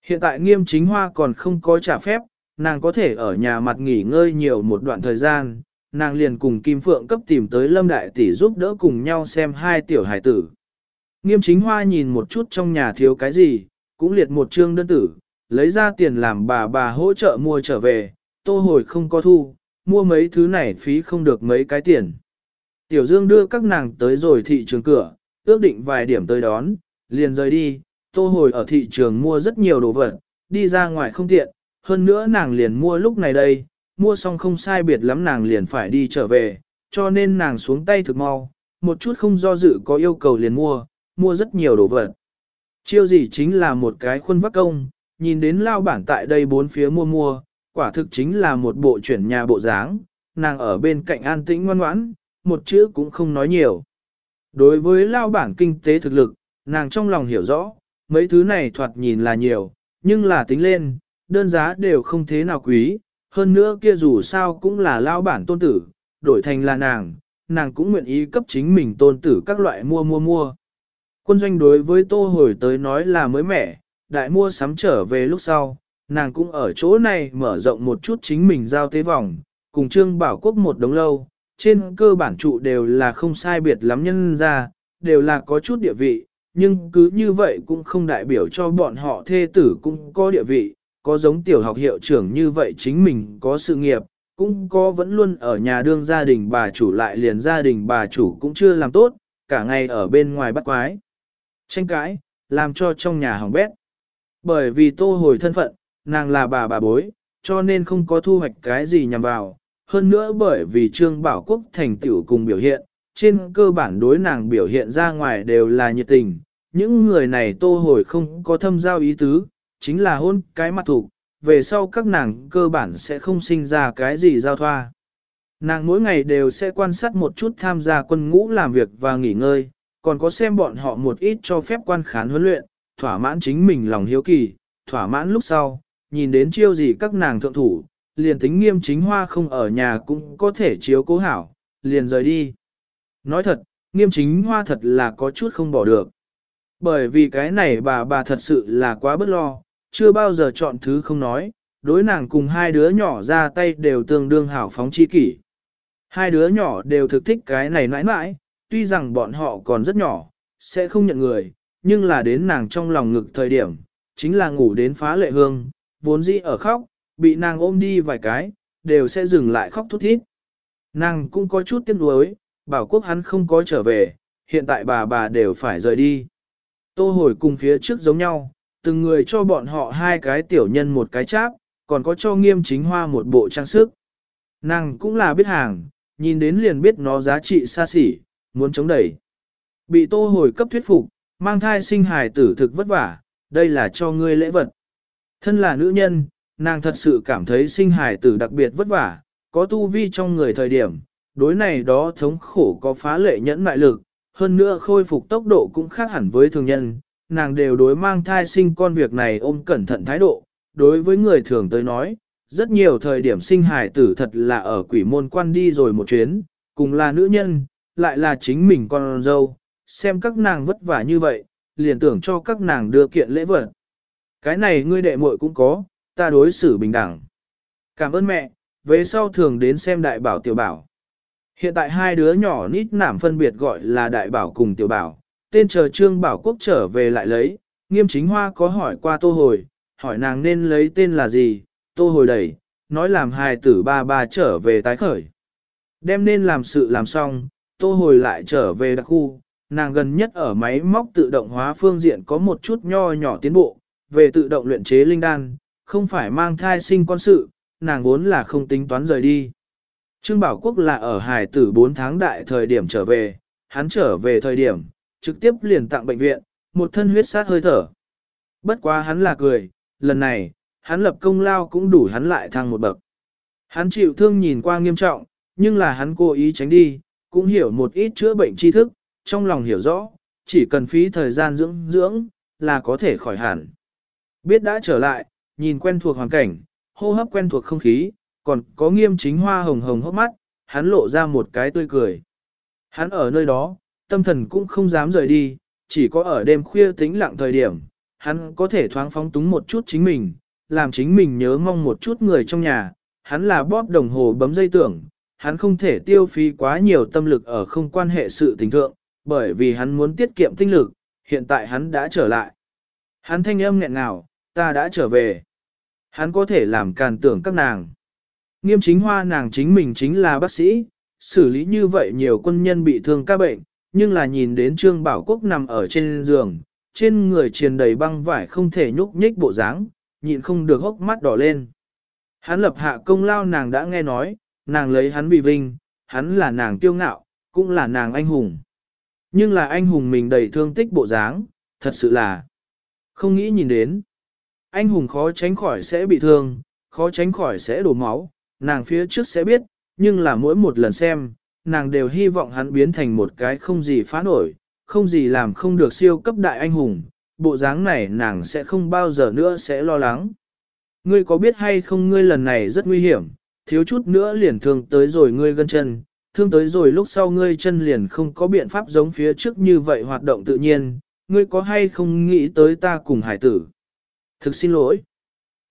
Speaker 1: Hiện tại nghiêm chính hoa còn không có trả phép, nàng có thể ở nhà mặt nghỉ ngơi nhiều một đoạn thời gian, nàng liền cùng Kim Phượng cấp tìm tới Lâm Đại Tỷ giúp đỡ cùng nhau xem hai tiểu hải tử. Nghiêm chính hoa nhìn một chút trong nhà thiếu cái gì, cũng liệt một chương đơn tử, lấy ra tiền làm bà bà hỗ trợ mua trở về, tô hồi không có thu, mua mấy thứ này phí không được mấy cái tiền. Tiểu Dương đưa các nàng tới rồi thị trường cửa, ước định vài điểm tới đón, liền rời đi, tô hồi ở thị trường mua rất nhiều đồ vật, đi ra ngoài không tiện, hơn nữa nàng liền mua lúc này đây, mua xong không sai biệt lắm nàng liền phải đi trở về, cho nên nàng xuống tay thực mau, một chút không do dự có yêu cầu liền mua, mua rất nhiều đồ vật. Chiêu gì chính là một cái khuôn vắc công, nhìn đến lao bản tại đây bốn phía mua mua, quả thực chính là một bộ chuyển nhà bộ dáng, nàng ở bên cạnh an tĩnh ngoan ngoãn, một chữ cũng không nói nhiều. Đối với lao bản kinh tế thực lực, nàng trong lòng hiểu rõ, mấy thứ này thoạt nhìn là nhiều, nhưng là tính lên, đơn giá đều không thế nào quý, hơn nữa kia dù sao cũng là lao bản tôn tử, đổi thành là nàng, nàng cũng nguyện ý cấp chính mình tôn tử các loại mua mua mua. Quân doanh đối với tô hồi tới nói là mới mẻ, đại mua sắm trở về lúc sau, nàng cũng ở chỗ này mở rộng một chút chính mình giao tế vòng, cùng Trương Bảo Quốc một đống lâu, trên cơ bản trụ đều là không sai biệt lắm nhân ra, đều là có chút địa vị, nhưng cứ như vậy cũng không đại biểu cho bọn họ thê tử cũng có địa vị, có giống tiểu học hiệu trưởng như vậy chính mình có sự nghiệp, cũng có vẫn luôn ở nhà đương gia đình bà chủ lại liền gia đình bà chủ cũng chưa làm tốt, cả ngày ở bên ngoài bắt quái. Tranh cãi, làm cho trong nhà hỏng bét. Bởi vì tô hồi thân phận, nàng là bà bà bối, cho nên không có thu hoạch cái gì nhằm vào. Hơn nữa bởi vì Trương Bảo Quốc thành tựu cùng biểu hiện, trên cơ bản đối nàng biểu hiện ra ngoài đều là nhiệt tình. Những người này tô hồi không có thâm giao ý tứ, chính là hôn cái mặt thủ, về sau các nàng cơ bản sẽ không sinh ra cái gì giao thoa. Nàng mỗi ngày đều sẽ quan sát một chút tham gia quân ngũ làm việc và nghỉ ngơi, còn có xem bọn họ một ít cho phép quan khán huấn luyện, thỏa mãn chính mình lòng hiếu kỳ, thỏa mãn lúc sau, nhìn đến chiêu gì các nàng thượng thủ, liền tính nghiêm chính hoa không ở nhà cũng có thể chiếu cố hảo, liền rời đi. Nói thật, nghiêm chính hoa thật là có chút không bỏ được. Bởi vì cái này bà bà thật sự là quá bất lo, chưa bao giờ chọn thứ không nói, đối nàng cùng hai đứa nhỏ ra tay đều tương đương hảo phóng chi kỷ. Hai đứa nhỏ đều thực thích cái này mãi mãi, tuy rằng bọn họ còn rất nhỏ, sẽ không nhận người, nhưng là đến nàng trong lòng ngực thời điểm, chính là ngủ đến phá lệ hương, vốn dĩ ở khóc, bị nàng ôm đi vài cái, đều sẽ dừng lại khóc thút thít. Nàng cũng có chút tiếc nuối, bảo quốc hắn không có trở về, hiện tại bà bà đều phải rời đi. Tô hồi cùng phía trước giống nhau, từng người cho bọn họ hai cái tiểu nhân một cái cháp, còn có cho nghiêm chính hoa một bộ trang sức. Nàng cũng là biết hàng, nhìn đến liền biết nó giá trị xa xỉ, muốn chống đẩy. Bị tô hồi cấp thuyết phục, mang thai sinh hài tử thực vất vả, đây là cho ngươi lễ vật. Thân là nữ nhân, nàng thật sự cảm thấy sinh hài tử đặc biệt vất vả, có tu vi trong người thời điểm, đối này đó thống khổ có phá lệ nhẫn mại lực, hơn nữa khôi phục tốc độ cũng khác hẳn với thường nhân, nàng đều đối mang thai sinh con việc này ôm cẩn thận thái độ, đối với người thường tới nói, Rất nhiều thời điểm sinh hài tử thật là ở quỷ môn quan đi rồi một chuyến, cùng là nữ nhân, lại là chính mình con dâu, xem các nàng vất vả như vậy, liền tưởng cho các nàng đưa kiện lễ vật. Cái này ngươi đệ muội cũng có, ta đối xử bình đẳng. Cảm ơn mẹ, về sau thường đến xem đại bảo tiểu bảo. Hiện tại hai đứa nhỏ nít nảm phân biệt gọi là đại bảo cùng tiểu bảo, tên chờ trương bảo quốc trở về lại lấy, nghiêm chính hoa có hỏi qua tô hồi, hỏi nàng nên lấy tên là gì, tô hồi đẩy, nói làm hài tử ba ba trở về tái khởi. Đem nên làm sự làm xong, tô hồi lại trở về đặc khu, nàng gần nhất ở máy móc tự động hóa phương diện có một chút nho nhỏ tiến bộ, về tự động luyện chế linh đan, không phải mang thai sinh con sự, nàng vốn là không tính toán rời đi. Trương Bảo Quốc là ở hải tử 4 tháng đại thời điểm trở về, hắn trở về thời điểm, trực tiếp liền tặng bệnh viện, một thân huyết sát hơi thở. Bất quá hắn là cười, lần này, hắn lập công lao cũng đủ hắn lại thăng một bậc. Hắn chịu thương nhìn qua nghiêm trọng, nhưng là hắn cố ý tránh đi, cũng hiểu một ít chữa bệnh tri thức, trong lòng hiểu rõ, chỉ cần phí thời gian dưỡng dưỡng, là có thể khỏi hẳn. Biết đã trở lại, nhìn quen thuộc hoàn cảnh, hô hấp quen thuộc không khí, còn có nghiêm chính hoa hồng hồng hốc mắt, hắn lộ ra một cái tươi cười. Hắn ở nơi đó, tâm thần cũng không dám rời đi, chỉ có ở đêm khuya tĩnh lặng thời điểm, hắn có thể thoáng phóng túng một chút chính mình, làm chính mình nhớ mong một chút người trong nhà, hắn là bóp đồng hồ bấm dây tưởng, hắn không thể tiêu phí quá nhiều tâm lực ở không quan hệ sự tình thượng, bởi vì hắn muốn tiết kiệm tinh lực, hiện tại hắn đã trở lại. Hắn thanh âm nghẹn ngào, ta đã trở về. Hắn có thể làm càn tưởng các nàng. Nghiêm chính hoa nàng chính mình chính là bác sĩ, xử lý như vậy nhiều quân nhân bị thương ca bệnh, nhưng là nhìn đến Trương Bảo Quốc nằm ở trên giường, trên người triền đầy băng vải không thể nhúc nhích bộ dáng, nhịn không được hốc mắt đỏ lên. Hắn lập hạ công lao nàng đã nghe nói, nàng lấy hắn vì vinh, hắn là nàng tiêu ngạo, cũng là nàng anh hùng. Nhưng là anh hùng mình đầy thương tích bộ dáng, thật sự là không nghĩ nhìn đến. Anh hùng khó tránh khỏi sẽ bị thương, khó tránh khỏi sẽ đổ máu, nàng phía trước sẽ biết, nhưng là mỗi một lần xem, nàng đều hy vọng hắn biến thành một cái không gì phá nổi, không gì làm không được siêu cấp đại anh hùng, bộ dáng này nàng sẽ không bao giờ nữa sẽ lo lắng. Ngươi có biết hay không ngươi lần này rất nguy hiểm, thiếu chút nữa liền thương tới rồi ngươi gân chân, thương tới rồi lúc sau ngươi chân liền không có biện pháp giống phía trước như vậy hoạt động tự nhiên, ngươi có hay không nghĩ tới ta cùng hải tử. Thực xin lỗi.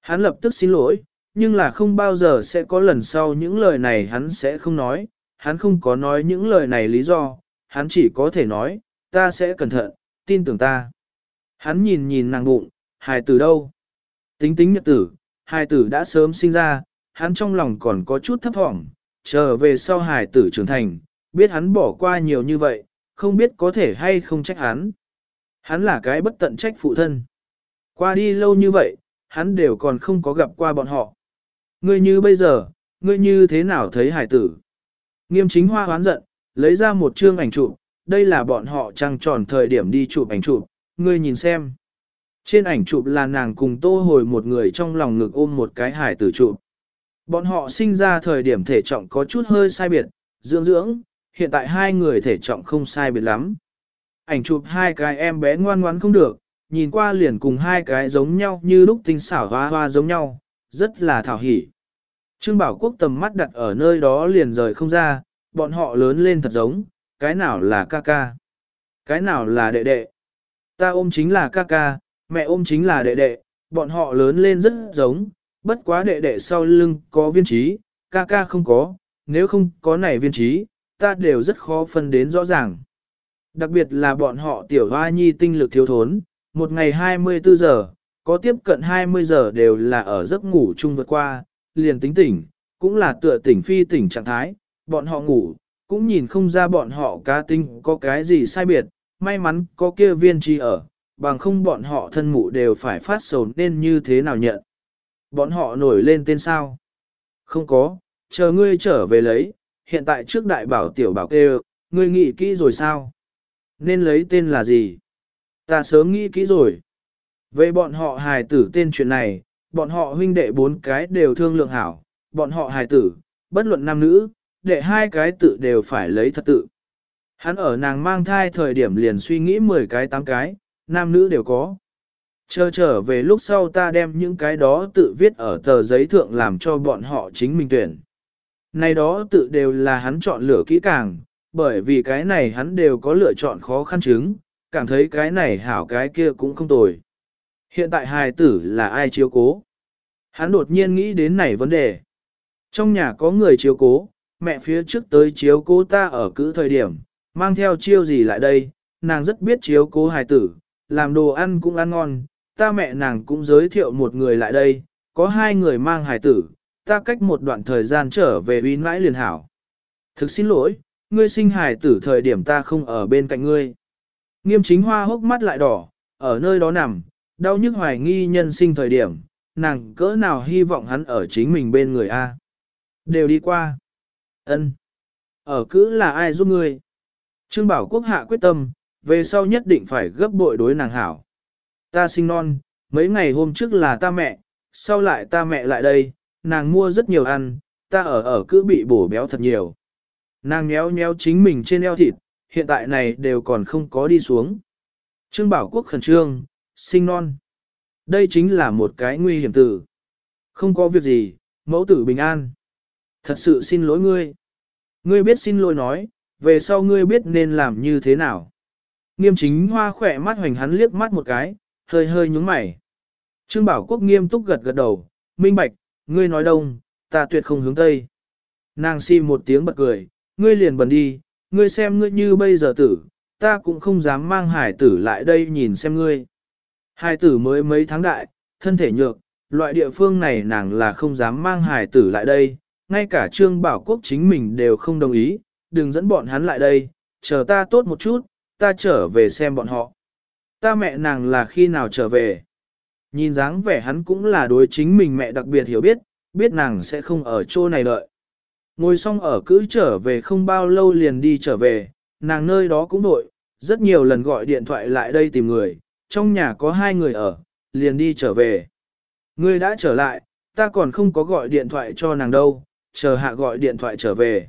Speaker 1: Hắn lập tức xin lỗi, nhưng là không bao giờ sẽ có lần sau những lời này hắn sẽ không nói, hắn không có nói những lời này lý do, hắn chỉ có thể nói, ta sẽ cẩn thận, tin tưởng ta. Hắn nhìn nhìn nàng bụng, hài tử đâu? Tính tính nhật tử, hài tử đã sớm sinh ra, hắn trong lòng còn có chút thấp thỏm, chờ về sau hài tử trưởng thành, biết hắn bỏ qua nhiều như vậy, không biết có thể hay không trách hắn. Hắn là cái bất tận trách phụ thân. Qua đi lâu như vậy, hắn đều còn không có gặp qua bọn họ. Ngươi như bây giờ, ngươi như thế nào thấy hải tử? Nghiêm chính hoa hoán giận, lấy ra một chương ảnh chụp, đây là bọn họ trăng tròn thời điểm đi chụp ảnh chụp, ngươi nhìn xem. Trên ảnh chụp là nàng cùng tô hồi một người trong lòng ngực ôm một cái hải tử chụp. Bọn họ sinh ra thời điểm thể trọng có chút hơi sai biệt, dưỡng dưỡng, hiện tại hai người thể trọng không sai biệt lắm. Ảnh chụp hai cái em bé ngoan ngoãn không được, nhìn qua liền cùng hai cái giống nhau như lúc tinh xảo hoa hoa giống nhau, rất là thảo hỉ. Trương Bảo Quốc tầm mắt đặt ở nơi đó liền rời không ra, bọn họ lớn lên thật giống, cái nào là ca ca, cái nào là đệ đệ. Ta ôm chính là ca ca, mẹ ôm chính là đệ đệ, bọn họ lớn lên rất giống, bất quá đệ đệ sau lưng có viên trí, ca ca không có, nếu không có này viên trí, ta đều rất khó phân đến rõ ràng. Đặc biệt là bọn họ tiểu hoa nhi tinh lực thiếu thốn, một ngày 24 giờ, có tiếp cận 20 giờ đều là ở giấc ngủ chung vượt qua, liền tính tỉnh, cũng là tựa tỉnh phi tỉnh trạng thái, bọn họ ngủ, cũng nhìn không ra bọn họ cá tinh có cái gì sai biệt, may mắn có kia viên trí ở, bằng không bọn họ thân mụ đều phải phát sầu nên như thế nào nhận. Bọn họ nổi lên tên sao? Không có, chờ ngươi trở về lấy, hiện tại trước đại bảo tiểu bảo kêu, ngươi nghĩ kỹ rồi sao? Nên lấy tên là gì? Ta sớm nghĩ kỹ rồi. Về bọn họ hài tử tên chuyện này, bọn họ huynh đệ bốn cái đều thương lượng hảo, bọn họ hài tử, bất luận nam nữ, đệ hai cái tự đều phải lấy thật tự. Hắn ở nàng mang thai thời điểm liền suy nghĩ 10 cái 8 cái, nam nữ đều có. Chờ trở về lúc sau ta đem những cái đó tự viết ở tờ giấy thượng làm cho bọn họ chính mình tuyển. Này đó tự đều là hắn chọn lựa kỹ càng, bởi vì cái này hắn đều có lựa chọn khó khăn chứng, cảm thấy cái này hảo cái kia cũng không tồi. Hiện tại hài tử là ai chiếu cố? Hắn đột nhiên nghĩ đến này vấn đề. Trong nhà có người chiếu cố, mẹ phía trước tới chiếu cố ta ở cữ thời điểm, mang theo chiêu gì lại đây, nàng rất biết chiếu cố hài tử, làm đồ ăn cũng ăn ngon, ta mẹ nàng cũng giới thiệu một người lại đây, có hai người mang hài tử, ta cách một đoạn thời gian trở về uy mãi liền hảo. Thực xin lỗi, ngươi sinh hài tử thời điểm ta không ở bên cạnh ngươi. Nghiêm chính hoa hốc mắt lại đỏ, ở nơi đó nằm, đau nhức hoài nghi nhân sinh thời điểm, nàng cỡ nào hy vọng hắn ở chính mình bên người A. Đều đi qua. ân Ở cữ là ai giúp ngươi? Trương Bảo Quốc hạ quyết tâm, về sau nhất định phải gấp bội đối nàng hảo. Ta sinh non, mấy ngày hôm trước là ta mẹ, sau lại ta mẹ lại đây, nàng mua rất nhiều ăn, ta ở ở cứ bị bổ béo thật nhiều. Nàng nhéo nhéo chính mình trên eo thịt, hiện tại này đều còn không có đi xuống. Trương Bảo Quốc khẩn trương, sinh non. Đây chính là một cái nguy hiểm tử. Không có việc gì, mẫu tử bình an. Thật sự xin lỗi ngươi. Ngươi biết xin lỗi nói, về sau ngươi biết nên làm như thế nào. Nghiêm chính hoa khỏe mắt hoành hắn liếc mắt một cái, hơi hơi nhúng mày. Trương Bảo Quốc nghiêm túc gật gật đầu, minh bạch, ngươi nói đông, ta tuyệt không hướng tây. Nàng si một tiếng bật cười, ngươi liền bần đi, ngươi xem ngươi như bây giờ tử, ta cũng không dám mang hải tử lại đây nhìn xem ngươi. Hải tử mới mấy tháng đại, thân thể nhược, loại địa phương này nàng là không dám mang hải tử lại đây, ngay cả Trương Bảo Quốc chính mình đều không đồng ý, đừng dẫn bọn hắn lại đây, chờ ta tốt một chút, ta trở về xem bọn họ. Ta mẹ nàng là khi nào trở về? Nhìn dáng vẻ hắn cũng là đối chính mình mẹ đặc biệt hiểu biết, biết nàng sẽ không ở chỗ này đợi. Ngồi xong ở cứ trở về không bao lâu liền đi trở về, nàng nơi đó cũng đội, rất nhiều lần gọi điện thoại lại đây tìm người, trong nhà có hai người ở, liền đi trở về. Ngươi đã trở lại, ta còn không có gọi điện thoại cho nàng đâu, chờ hạ gọi điện thoại trở về.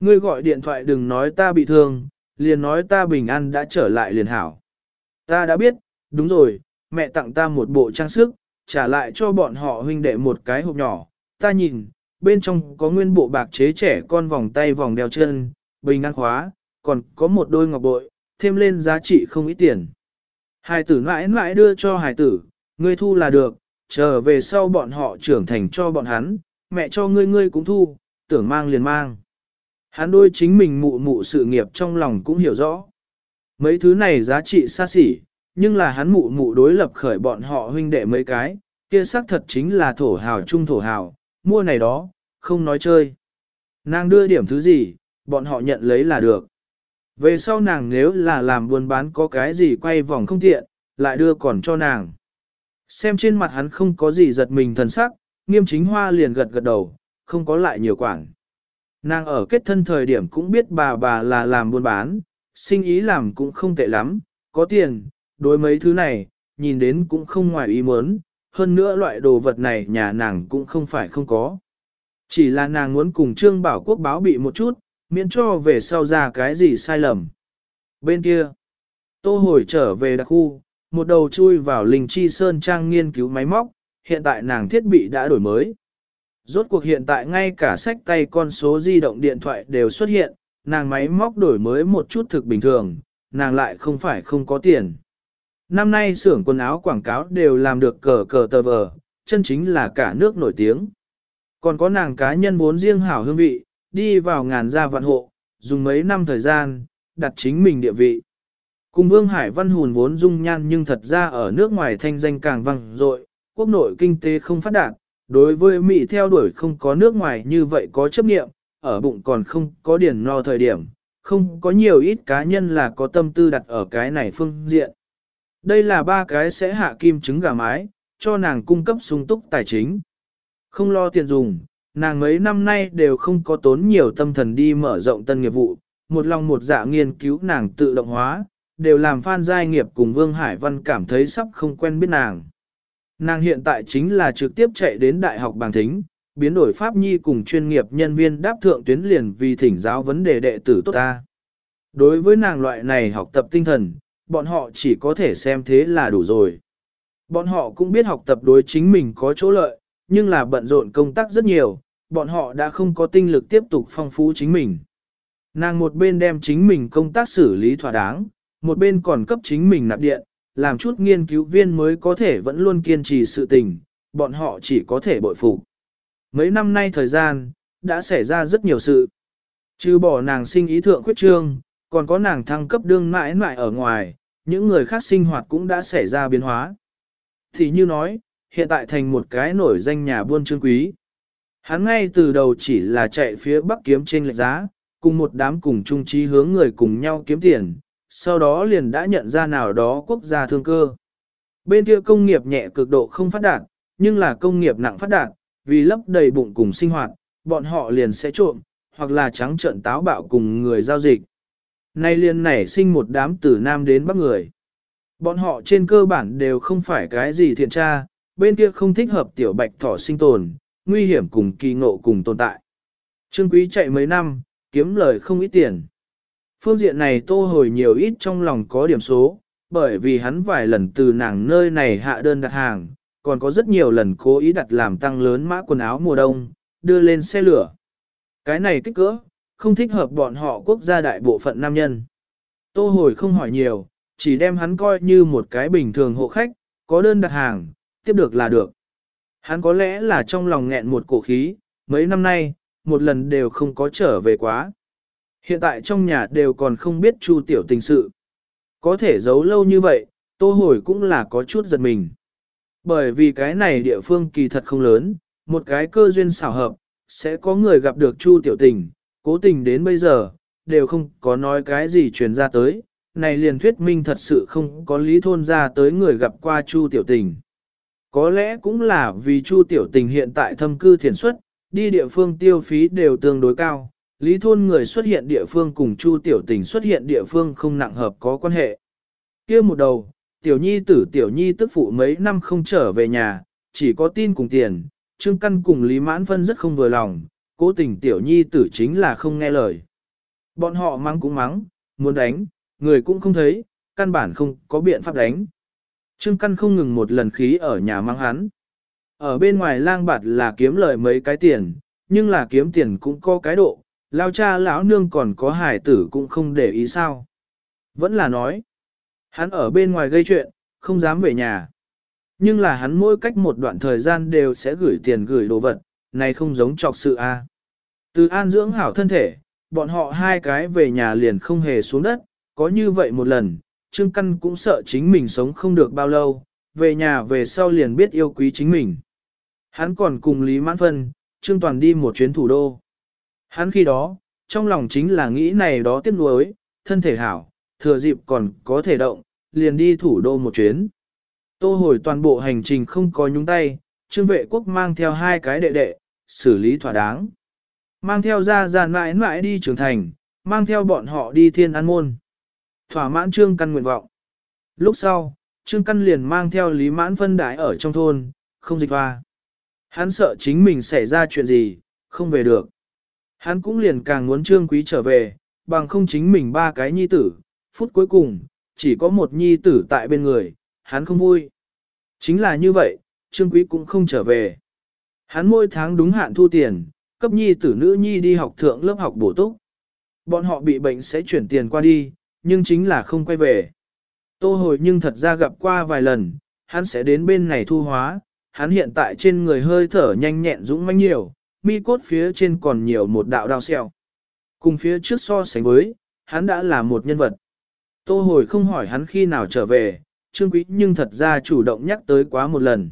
Speaker 1: Ngươi gọi điện thoại đừng nói ta bị thương, liền nói ta bình an đã trở lại liền hảo. Ta đã biết, đúng rồi, mẹ tặng ta một bộ trang sức, trả lại cho bọn họ huynh đệ một cái hộp nhỏ, ta nhìn, bên trong có nguyên bộ bạc chế trẻ con vòng tay vòng đeo chân, bình an khóa, còn có một đôi ngọc bội, thêm lên giá trị không ít tiền. Hải tử mãi mãi đưa cho hải tử, ngươi thu là được, trở về sau bọn họ trưởng thành cho bọn hắn, mẹ cho ngươi ngươi cũng thu, tưởng mang liền mang. Hắn đôi chính mình mụ mụ sự nghiệp trong lòng cũng hiểu rõ. Mấy thứ này giá trị xa xỉ, nhưng là hắn mụ mụ đối lập khởi bọn họ huynh đệ mấy cái, kia xác thật chính là thổ hào trung thổ hào, mua này đó, không nói chơi. Nàng đưa điểm thứ gì, bọn họ nhận lấy là được. Về sau nàng nếu là làm buôn bán có cái gì quay vòng không tiện, lại đưa còn cho nàng. Xem trên mặt hắn không có gì giật mình thần sắc, nghiêm chính hoa liền gật gật đầu, không có lại nhiều quản. Nàng ở kết thân thời điểm cũng biết bà bà là làm buôn bán, sinh ý làm cũng không tệ lắm, có tiền, đối mấy thứ này, nhìn đến cũng không ngoài ý muốn, hơn nữa loại đồ vật này nhà nàng cũng không phải không có. Chỉ là nàng muốn cùng Trương Bảo Quốc báo bị một chút, miễn cho về sau ra cái gì sai lầm. Bên kia, tô hồi trở về đặc khu, một đầu chui vào linh chi sơn trang nghiên cứu máy móc, hiện tại nàng thiết bị đã đổi mới. Rốt cuộc hiện tại ngay cả sách tay con số di động điện thoại đều xuất hiện, nàng máy móc đổi mới một chút thực bình thường, nàng lại không phải không có tiền. Năm nay xưởng quần áo quảng cáo đều làm được cờ cờ tờ vờ, chân chính là cả nước nổi tiếng. Còn có nàng cá nhân vốn riêng hảo hương vị, đi vào ngàn gia vạn hộ, dùng mấy năm thời gian, đặt chính mình địa vị. Cùng Vương Hải Văn Hùn vốn dung nhan nhưng thật ra ở nước ngoài thanh danh càng vang dội, quốc nội kinh tế không phát đạt, đối với Mỹ theo đuổi không có nước ngoài như vậy có chấp nghiệm, ở bụng còn không có điển no thời điểm, không có nhiều ít cá nhân là có tâm tư đặt ở cái này phương diện. Đây là ba cái sẽ hạ kim trứng gà mái, cho nàng cung cấp sung túc tài chính. Không lo tiền dùng, nàng mấy năm nay đều không có tốn nhiều tâm thần đi mở rộng tân nghiệp vụ, một lòng một dạ nghiên cứu nàng tự động hóa, đều làm Phan Giai Nghiệp cùng Vương Hải Văn cảm thấy sắp không quen biết nàng. Nàng hiện tại chính là trực tiếp chạy đến Đại học Bàng Thính, biến đổi Pháp Nhi cùng chuyên nghiệp nhân viên đáp thượng tuyến liền vì thỉnh giáo vấn đề đệ tử tốt ta. Đối với nàng loại này học tập tinh thần, bọn họ chỉ có thể xem thế là đủ rồi. Bọn họ cũng biết học tập đối chính mình có chỗ lợi, nhưng là bận rộn công tác rất nhiều, bọn họ đã không có tinh lực tiếp tục phong phú chính mình. Nàng một bên đem chính mình công tác xử lý thỏa đáng, một bên còn cấp chính mình nạp điện, làm chút nghiên cứu viên mới có thể vẫn luôn kiên trì sự tình, bọn họ chỉ có thể bội phục. Mấy năm nay thời gian, đã xảy ra rất nhiều sự. Trừ bỏ nàng sinh ý thượng khuyết trương, còn có nàng thăng cấp đương mãi mãi ở ngoài, những người khác sinh hoạt cũng đã xảy ra biến hóa. Thì như nói, hiện tại thành một cái nổi danh nhà buôn trương quý. Hắn ngay từ đầu chỉ là chạy phía bắc kiếm trên lệch giá, cùng một đám cùng chung trí hướng người cùng nhau kiếm tiền, sau đó liền đã nhận ra nào đó quốc gia thương cơ. Bên kia công nghiệp nhẹ cực độ không phát đạt, nhưng là công nghiệp nặng phát đạt, vì lấp đầy bụng cùng sinh hoạt, bọn họ liền sẽ trộm, hoặc là trắng trợn táo bạo cùng người giao dịch. Nay liền nảy sinh một đám từ Nam đến Bắc người. Bọn họ trên cơ bản đều không phải cái gì thiện tra, bên kia không thích hợp tiểu bạch thỏ sinh tồn, nguy hiểm cùng kỳ ngộ cùng tồn tại. Trương Quý chạy mấy năm, kiếm lời không ít tiền. Phương diện này tô hồi nhiều ít trong lòng có điểm số, bởi vì hắn vài lần từ nàng nơi này hạ đơn đặt hàng, còn có rất nhiều lần cố ý đặt làm tăng lớn mã quần áo mùa đông, đưa lên xe lửa. Cái này kích cỡ, không thích hợp bọn họ quốc gia đại bộ phận nam nhân. Tô hồi không hỏi nhiều, chỉ đem hắn coi như một cái bình thường hộ khách, có đơn đặt hàng, tiếp được là được. Hắn có lẽ là trong lòng nghẹn một cổ khí, mấy năm nay, một lần đều không có trở về quá. Hiện tại trong nhà đều còn không biết chu tiểu tình sự. Có thể giấu lâu như vậy, tô hồi cũng là có chút giật mình. Bởi vì cái này địa phương kỳ thật không lớn, một cái cơ duyên xảo hợp, sẽ có người gặp được chu tiểu tình, cố tình đến bây giờ, đều không có nói cái gì truyền ra tới, này liền thuyết minh thật sự không có lý thôn ra tới người gặp qua chu tiểu tình. Có lẽ cũng là vì chu tiểu tình hiện tại thâm cư thiền xuất, đi địa phương tiêu phí đều tương đối cao, lý thôn người xuất hiện địa phương cùng chu tiểu tình xuất hiện địa phương không nặng hợp có quan hệ. kia một đầu, tiểu nhi tử tiểu nhi tức phụ mấy năm không trở về nhà, chỉ có tin cùng tiền, Trương Căn cùng Lý Mãn Phân rất không vừa lòng, cố tình tiểu nhi tử chính là không nghe lời. Bọn họ mắng cũng mắng, muốn đánh, người cũng không thấy, căn bản không có biện pháp đánh. Trương Căn không ngừng một lần khí ở nhà mang hắn. Ở bên ngoài lang bạt là kiếm lời mấy cái tiền, nhưng là kiếm tiền cũng có cái độ, lao cha lão nương còn có hải tử cũng không để ý sao. Vẫn là nói, hắn ở bên ngoài gây chuyện, không dám về nhà. Nhưng là hắn mỗi cách một đoạn thời gian đều sẽ gửi tiền gửi đồ vật, này không giống trọc sự a. Từ an dưỡng hảo thân thể, bọn họ hai cái về nhà liền không hề xuống đất, có như vậy một lần, Trương Căn cũng sợ chính mình sống không được bao lâu, về nhà về sau liền biết yêu quý chính mình. Hắn còn cùng Lý Mãn Phân, Trương Toàn đi một chuyến thủ đô. Hắn khi đó, trong lòng chính là nghĩ này đó tiếc nuối, thân thể hảo, thừa dịp còn có thể động, liền đi thủ đô một chuyến. Tô hồi toàn bộ hành trình không có nhúng tay, trương vệ quốc mang theo hai cái đệ đệ, xử lý thỏa đáng. Mang theo ra giàn mãi mãi đi trưởng thành, mang theo bọn họ đi thiên an môn. Thỏa mãn trương căn nguyện vọng. Lúc sau, trương căn liền mang theo lý mãn phân đại ở trong thôn, không dịch hoa. Hắn sợ chính mình xảy ra chuyện gì, không về được. Hắn cũng liền càng muốn trương quý trở về, bằng không chính mình ba cái nhi tử, phút cuối cùng, chỉ có một nhi tử tại bên người, hắn không vui. Chính là như vậy, trương quý cũng không trở về. Hắn mỗi tháng đúng hạn thu tiền, cấp nhi tử nữ nhi đi học thượng lớp học bổ túc. Bọn họ bị bệnh sẽ chuyển tiền qua đi, nhưng chính là không quay về. Tô hồi nhưng thật ra gặp qua vài lần, hắn sẽ đến bên này thu hóa, hắn hiện tại trên người hơi thở nhanh nhẹn dũng mãnh nhiều, mi cốt phía trên còn nhiều một đạo đao xeo. Cùng phía trước so sánh với, hắn đã là một nhân vật. Tô hồi không hỏi hắn khi nào trở về, Trương Quý nhưng thật ra chủ động nhắc tới quá một lần.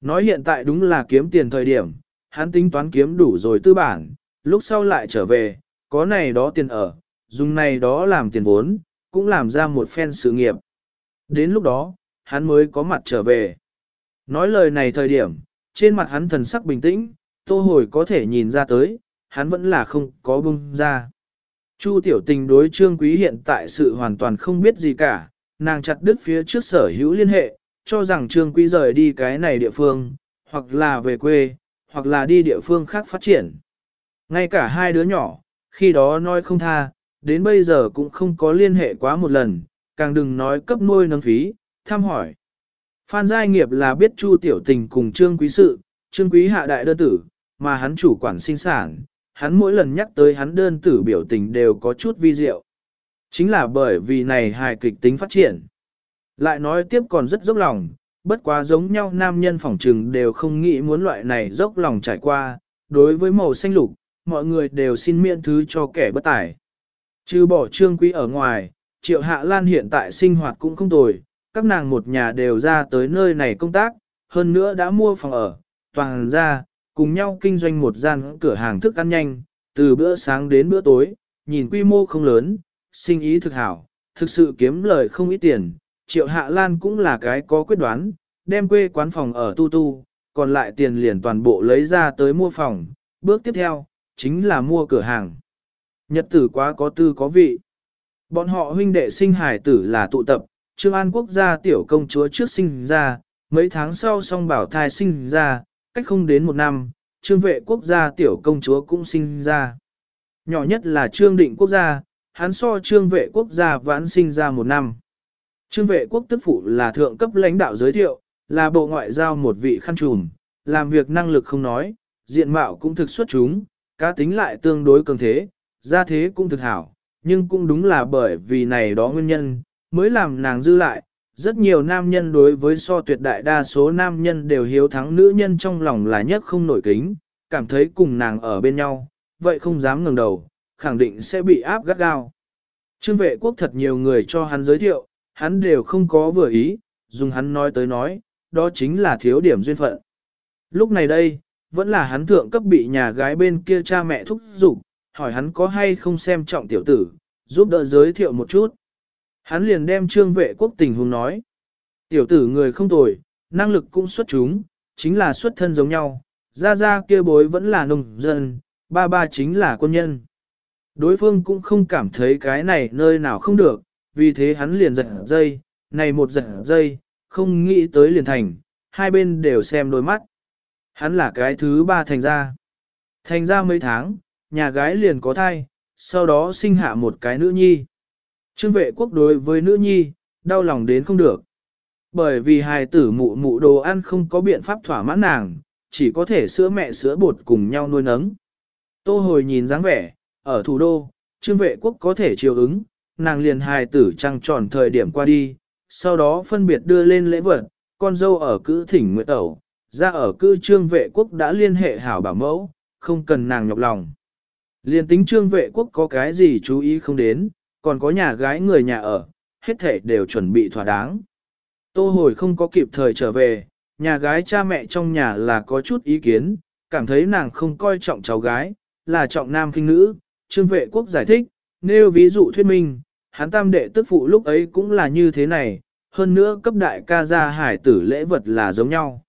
Speaker 1: Nói hiện tại đúng là kiếm tiền thời điểm, hắn tính toán kiếm đủ rồi tư bản, lúc sau lại trở về, có này đó tiền ở, dùng này đó làm tiền vốn, cũng làm ra một phen sự nghiệp. Đến lúc đó, hắn mới có mặt trở về. Nói lời này thời điểm, trên mặt hắn thần sắc bình tĩnh, tô hồi có thể nhìn ra tới, hắn vẫn là không có bung ra. Chu tiểu tình đối trương quý hiện tại sự hoàn toàn không biết gì cả, nàng chặt đứt phía trước sở hữu liên hệ, cho rằng trương quý rời đi cái này địa phương, hoặc là về quê, hoặc là đi địa phương khác phát triển. Ngay cả hai đứa nhỏ, khi đó nói không tha, đến bây giờ cũng không có liên hệ quá một lần, càng đừng nói cấp nuôi nâng phí, thăm hỏi. Phan Giai Nghiệp là biết Chu Tiểu Tình cùng Trương Quý Sự, Trương Quý hạ đại đơn tử, mà hắn chủ quản sinh sản, hắn mỗi lần nhắc tới hắn đơn tử biểu tình đều có chút vi diệu. Chính là bởi vì này hài kịch tính phát triển. Lại nói tiếp còn rất dốc lòng, bất quá giống nhau nam nhân phỏng trừng đều không nghĩ muốn loại này dốc lòng trải qua, đối với màu xanh lục, mọi người đều xin miễn thứ cho kẻ bất tài. Trừ bỏ trương quý ở ngoài, triệu hạ lan hiện tại sinh hoạt cũng không tồi, các nàng một nhà đều ra tới nơi này công tác, hơn nữa đã mua phòng ở, toàn ra, cùng nhau kinh doanh một gian cửa hàng thức ăn nhanh, từ bữa sáng đến bữa tối, nhìn quy mô không lớn, sinh ý thực hảo, thực sự kiếm lời không ít tiền. Triệu Hạ Lan cũng là cái có quyết đoán, đem quê quán phòng ở tu tu, còn lại tiền liền toàn bộ lấy ra tới mua phòng. Bước tiếp theo, chính là mua cửa hàng. Nhật tử quá có tư có vị. Bọn họ huynh đệ sinh hải tử là tụ tập, Trương An quốc gia tiểu công chúa trước sinh ra, mấy tháng sau song bảo thai sinh ra, cách không đến một năm, trương vệ quốc gia tiểu công chúa cũng sinh ra. Nhỏ nhất là trương định quốc gia, hắn so trương vệ quốc gia vãn sinh ra một năm. Trương vệ quốc tức phụ là thượng cấp lãnh đạo giới thiệu, là bộ ngoại giao một vị khăn trùm, làm việc năng lực không nói, diện mạo cũng thực xuất chúng, cá tính lại tương đối cường thế, gia thế cũng thực hảo, nhưng cũng đúng là bởi vì này đó nguyên nhân, mới làm nàng dư lại. Rất nhiều nam nhân đối với so tuyệt đại đa số nam nhân đều hiếu thắng nữ nhân trong lòng là nhất không nổi kính, cảm thấy cùng nàng ở bên nhau, vậy không dám ngẩng đầu, khẳng định sẽ bị áp gắt gao. Trương vệ quốc thật nhiều người cho hắn giới thiệu, hắn đều không có vừa ý, dùng hắn nói tới nói, đó chính là thiếu điểm duyên phận. Lúc này đây, vẫn là hắn thượng cấp bị nhà gái bên kia cha mẹ thúc giục, hỏi hắn có hay không xem trọng tiểu tử, giúp đỡ giới thiệu một chút. Hắn liền đem trương vệ quốc tình huống nói. Tiểu tử người không tồi, năng lực cũng xuất chúng, chính là xuất thân giống nhau, ra ra kia bối vẫn là nông dân, ba ba chính là quân nhân. Đối phương cũng không cảm thấy cái này nơi nào không được, vì thế hắn liền giật dây, này một giật dây, không nghĩ tới liền thành, hai bên đều xem đôi mắt. Hắn là cái thứ ba thành ra. Thành ra mấy tháng, nhà gái liền có thai, sau đó sinh hạ một cái nữ nhi. Trương vệ quốc đối với nữ nhi, đau lòng đến không được. Bởi vì hài tử mụ mụ đồ ăn không có biện pháp thỏa mãn nàng, chỉ có thể sữa mẹ sữa bột cùng nhau nuôi nấng. Tô hồi nhìn dáng vẻ, ở thủ đô, trương vệ quốc có thể chiều ứng, nàng liền hài tử trăng tròn thời điểm qua đi, sau đó phân biệt đưa lên lễ vật, con dâu ở cữ thỉnh nguyệt tẩu, ra ở cư trương vệ quốc đã liên hệ hảo bảo mẫu, không cần nàng nhọc lòng. Liên tính trương vệ quốc có cái gì chú ý không đến, còn có nhà gái người nhà ở, hết thể đều chuẩn bị thỏa đáng. Tô hồi không có kịp thời trở về, nhà gái cha mẹ trong nhà là có chút ý kiến, cảm thấy nàng không coi trọng cháu gái, là trọng nam kinh nữ, trương vệ quốc giải thích, nêu ví dụ thuyết minh, hắn tam đệ tức phụ lúc ấy cũng là như thế này, hơn nữa cấp đại ca gia hải tử lễ vật là giống nhau.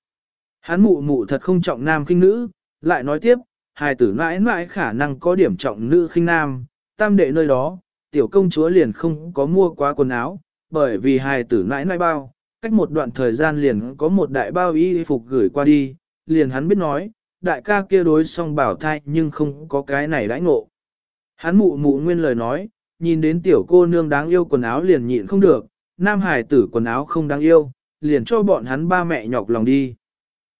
Speaker 1: Hắn mụ mụ thật không trọng nam kinh nữ, lại nói tiếp, hải tử mãi mãi khả năng có điểm trọng nữ khinh nam, tam đệ nơi đó, tiểu công chúa liền không có mua quá quần áo, bởi vì hải tử mãi mãi bao, cách một đoạn thời gian liền có một đại bao y phục gửi qua đi, liền hắn biết nói, đại ca kia đối song bảo thai nhưng không có cái này đãi ngộ. Hắn mụ mụ nguyên lời nói, nhìn đến tiểu cô nương đáng yêu quần áo liền nhịn không được, nam hải tử quần áo không đáng yêu, liền cho bọn hắn ba mẹ nhọc lòng đi.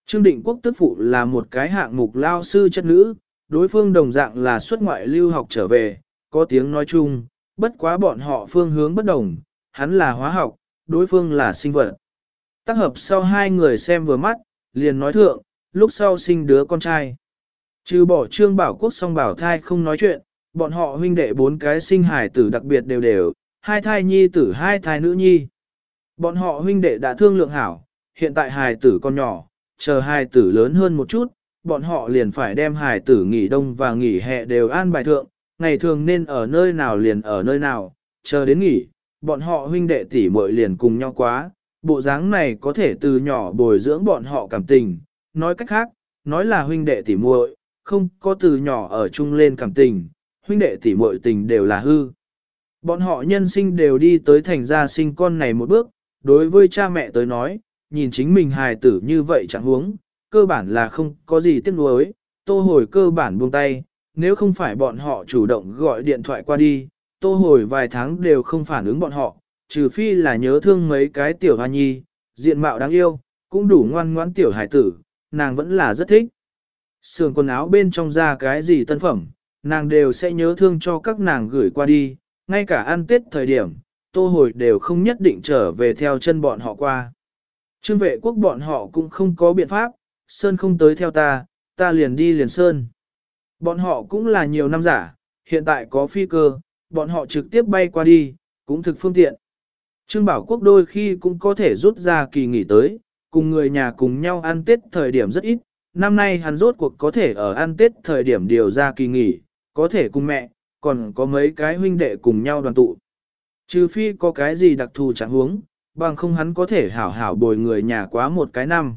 Speaker 1: Trương Định Quốc tức phụ là một cái hạng mục lao sư chất nữ, đối phương đồng dạng là xuất ngoại lưu học trở về, có tiếng nói chung, bất quá bọn họ phương hướng bất đồng, hắn là hóa học, đối phương là sinh vật. Tác hợp sau hai người xem vừa mắt, liền nói thượng, lúc sau sinh đứa con trai. Trừ bỏ trương bảo quốc song bảo thai không nói chuyện, bọn họ huynh đệ bốn cái sinh hài tử đặc biệt đều đều, hai thai nhi tử hai thai nữ nhi. Bọn họ huynh đệ đã thương lượng hảo, hiện tại hài tử con nhỏ, chờ hài tử lớn hơn một chút, bọn họ liền phải đem hài tử nghỉ đông và nghỉ hè đều an bài thượng, ngày thường nên ở nơi nào liền ở nơi nào, chờ đến nghỉ, bọn họ huynh đệ tỷ muội liền cùng nhau quá, bộ dáng này có thể từ nhỏ bồi dưỡng bọn họ cảm tình, nói cách khác, nói là huynh đệ tỷ muội, không có từ nhỏ ở chung lên cảm tình, huynh đệ tỷ muội tình đều là hư. Bọn họ nhân sinh đều đi tới thành gia sinh con này một bước, đối với cha mẹ tới nói, nhìn chính mình hài tử như vậy chẳng huống, cơ bản là không có gì tiếc nuối, tô hồi cơ bản buông tay, nếu không phải bọn họ chủ động gọi điện thoại qua đi, tô hồi vài tháng đều không phản ứng bọn họ, trừ phi là nhớ thương mấy cái tiểu hoa nhi, diện mạo đáng yêu, cũng đủ ngoan ngoãn tiểu hài tử, nàng vẫn là rất thích. Sườn quần áo bên trong ra cái gì tân phẩm, nàng đều sẽ nhớ thương cho các nàng gửi qua đi, ngay cả ăn tết thời điểm, tô hồi đều không nhất định trở về theo chân bọn họ qua. Trương vệ quốc bọn họ cũng không có biện pháp, Sơn không tới theo ta, ta liền đi liền Sơn. Bọn họ cũng là nhiều năm giả, hiện tại có phi cơ, bọn họ trực tiếp bay qua đi, cũng thực phương tiện. Trương Bảo Quốc đôi khi cũng có thể rút ra kỳ nghỉ tới, cùng người nhà cùng nhau ăn Tết thời điểm rất ít. Năm nay hắn rốt cuộc có thể ở ăn Tết thời điểm điều ra kỳ nghỉ, có thể cùng mẹ, còn có mấy cái huynh đệ cùng nhau đoàn tụ. Trừ phi có cái gì đặc thù chẳng huống, bằng không hắn có thể hảo hảo bồi người nhà quá một cái năm.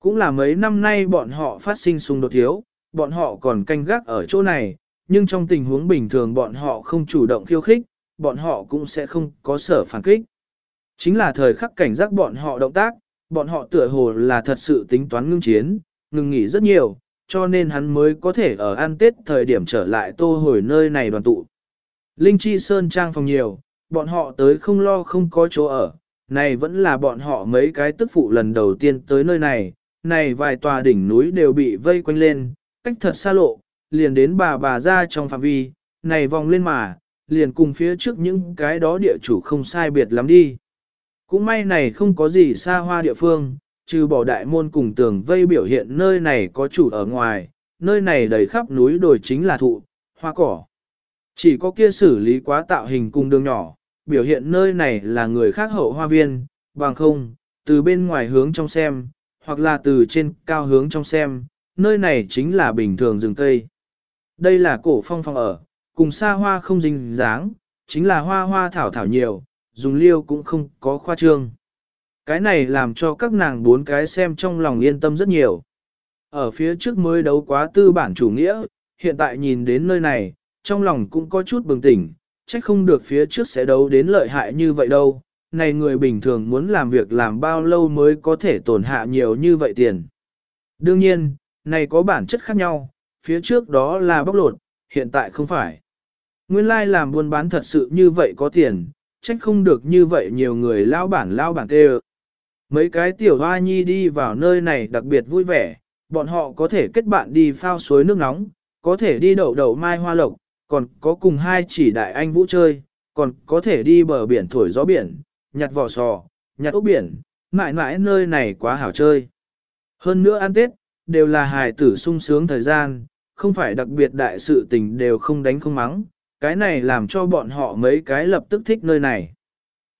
Speaker 1: Cũng là mấy năm nay bọn họ phát sinh xung đột thiếu, bọn họ còn canh gác ở chỗ này, nhưng trong tình huống bình thường bọn họ không chủ động khiêu khích, bọn họ cũng sẽ không có sở phản kích. Chính là thời khắc cảnh giác bọn họ động tác, bọn họ tựa hồ là thật sự tính toán ngưng chiến, ngừng nghỉ rất nhiều, cho nên hắn mới có thể ở ăn Tết thời điểm trở lại tô hồi nơi này đoàn tụ. Linh Chi Sơn trang phòng nhiều, bọn họ tới không lo không có chỗ ở, này vẫn là bọn họ mấy cái tức phụ lần đầu tiên tới nơi này, này vài tòa đỉnh núi đều bị vây quanh lên, cách thật xa lộ, liền đến bà bà ra trong phạm vi, này vòng lên mà, liền cùng phía trước những cái đó địa chủ không sai biệt lắm đi. Cũng may này không có gì xa hoa địa phương, trừ bỏ đại môn cùng tường vây biểu hiện nơi này có chủ ở ngoài, nơi này đầy khắp núi đồi chính là thụ, hoa cỏ. Chỉ có kia xử lý quá tạo hình cùng đường nhỏ, biểu hiện nơi này là người khác hậu hoa viên, bằng không, từ bên ngoài hướng trong xem, hoặc là từ trên cao hướng trong xem, nơi này chính là bình thường rừng cây. Đây là cổ phong phong ở, cùng xa hoa không dính dáng, chính là hoa hoa thảo thảo nhiều, dùng liêu cũng không có khoa trương. Cái này làm cho các nàng bốn cái xem trong lòng yên tâm rất nhiều. Ở phía trước mới đấu quá tư bản chủ nghĩa, hiện tại nhìn đến nơi này, trong lòng cũng có chút bừng tỉnh, trách không được phía trước sẽ đấu đến lợi hại như vậy đâu. Này người bình thường muốn làm việc làm bao lâu mới có thể tổn hạ nhiều như vậy tiền. Đương nhiên, này có bản chất khác nhau, phía trước đó là bóc lột, hiện tại không phải. Nguyên lai làm buôn bán thật sự như vậy có tiền, trách không được như vậy nhiều người lao bản lao bản tê Mấy cái tiểu hoa nhi đi vào nơi này đặc biệt vui vẻ, bọn họ có thể kết bạn đi phao suối nước nóng, có thể đi đậu đậu mai hoa lộc, còn có cùng hai chỉ đại anh vũ chơi, còn có thể đi bờ biển thổi gió biển, nhặt vỏ sò, nhặt ốc biển, mãi mãi nơi này quá hảo chơi. Hơn nữa ăn Tết, đều là hài tử sung sướng thời gian, không phải đặc biệt đại sự tình đều không đánh không mắng, cái này làm cho bọn họ mấy cái lập tức thích nơi này.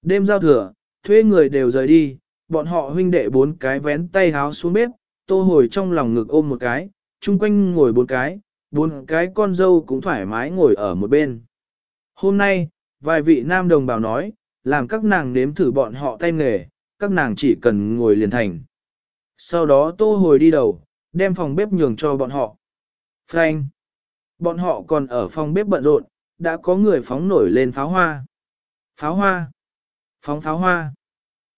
Speaker 1: Đêm giao thừa, thuê người đều rời đi, bọn họ huynh đệ bốn cái vén tay háo xuống bếp, tô hồi trong lòng ngực ôm một cái, chung quanh ngồi bốn cái, bốn cái con dâu cũng thoải mái ngồi ở một bên. Hôm nay, vài vị nam đồng bào nói, làm các nàng nếm thử bọn họ tay nghề, các nàng chỉ cần ngồi liền thành. Sau đó tô hồi đi đầu, đem phòng bếp nhường cho bọn họ. Frank! Bọn họ còn ở phòng bếp bận rộn, đã có người phóng nổi lên pháo hoa. Pháo hoa! Phóng pháo hoa!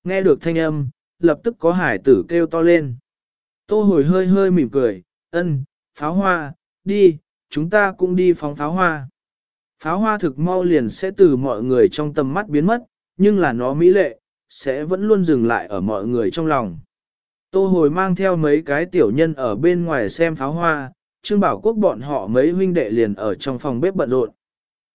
Speaker 1: Nghe được thanh âm, lập tức có hải tử kêu to lên. Tô hồi hơi hơi mỉm cười, ân, pháo hoa, đi, chúng ta cũng đi phóng pháo hoa. Pháo hoa thực mau liền sẽ từ mọi người trong tầm mắt biến mất, nhưng là nó mỹ lệ, sẽ vẫn luôn dừng lại ở mọi người trong lòng. Tô hồi mang theo mấy cái tiểu nhân ở bên ngoài xem pháo hoa, Trương Bảo Quốc bọn họ mấy huynh đệ liền ở trong phòng bếp bận rộn.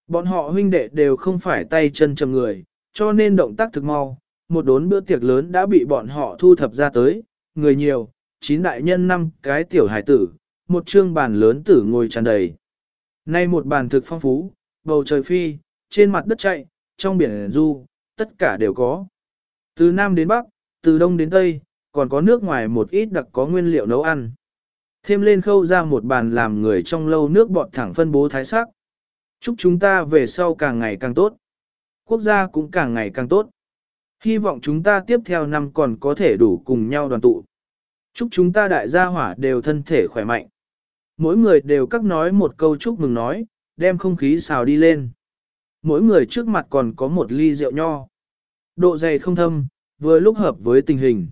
Speaker 1: Bọn họ huynh đệ đều không phải tay chân chầm người, cho nên động tác thực mau, một đốn bữa tiệc lớn đã bị bọn họ thu thập ra tới, người nhiều, chín đại nhân năm cái tiểu hải tử, một trương bàn lớn tử ngồi tràn đầy. Nay một bàn thực phong phú, bầu trời phi, trên mặt đất chạy, trong biển du, tất cả đều có. Từ Nam đến Bắc, từ Đông đến Tây, còn có nước ngoài một ít đặc có nguyên liệu nấu ăn. Thêm lên khâu ra một bàn làm người trong lâu nước bọt thẳng phân bố thái sắc. Chúc chúng ta về sau càng ngày càng tốt. Quốc gia cũng càng ngày càng tốt. Hy vọng chúng ta tiếp theo năm còn có thể đủ cùng nhau đoàn tụ. Chúc chúng ta đại gia hỏa đều thân thể khỏe mạnh. Mỗi người đều các nói một câu chúc mừng nói, đem không khí xào đi lên. Mỗi người trước mặt còn có một ly rượu nho. Độ dày không thâm, vừa lúc hợp với tình hình.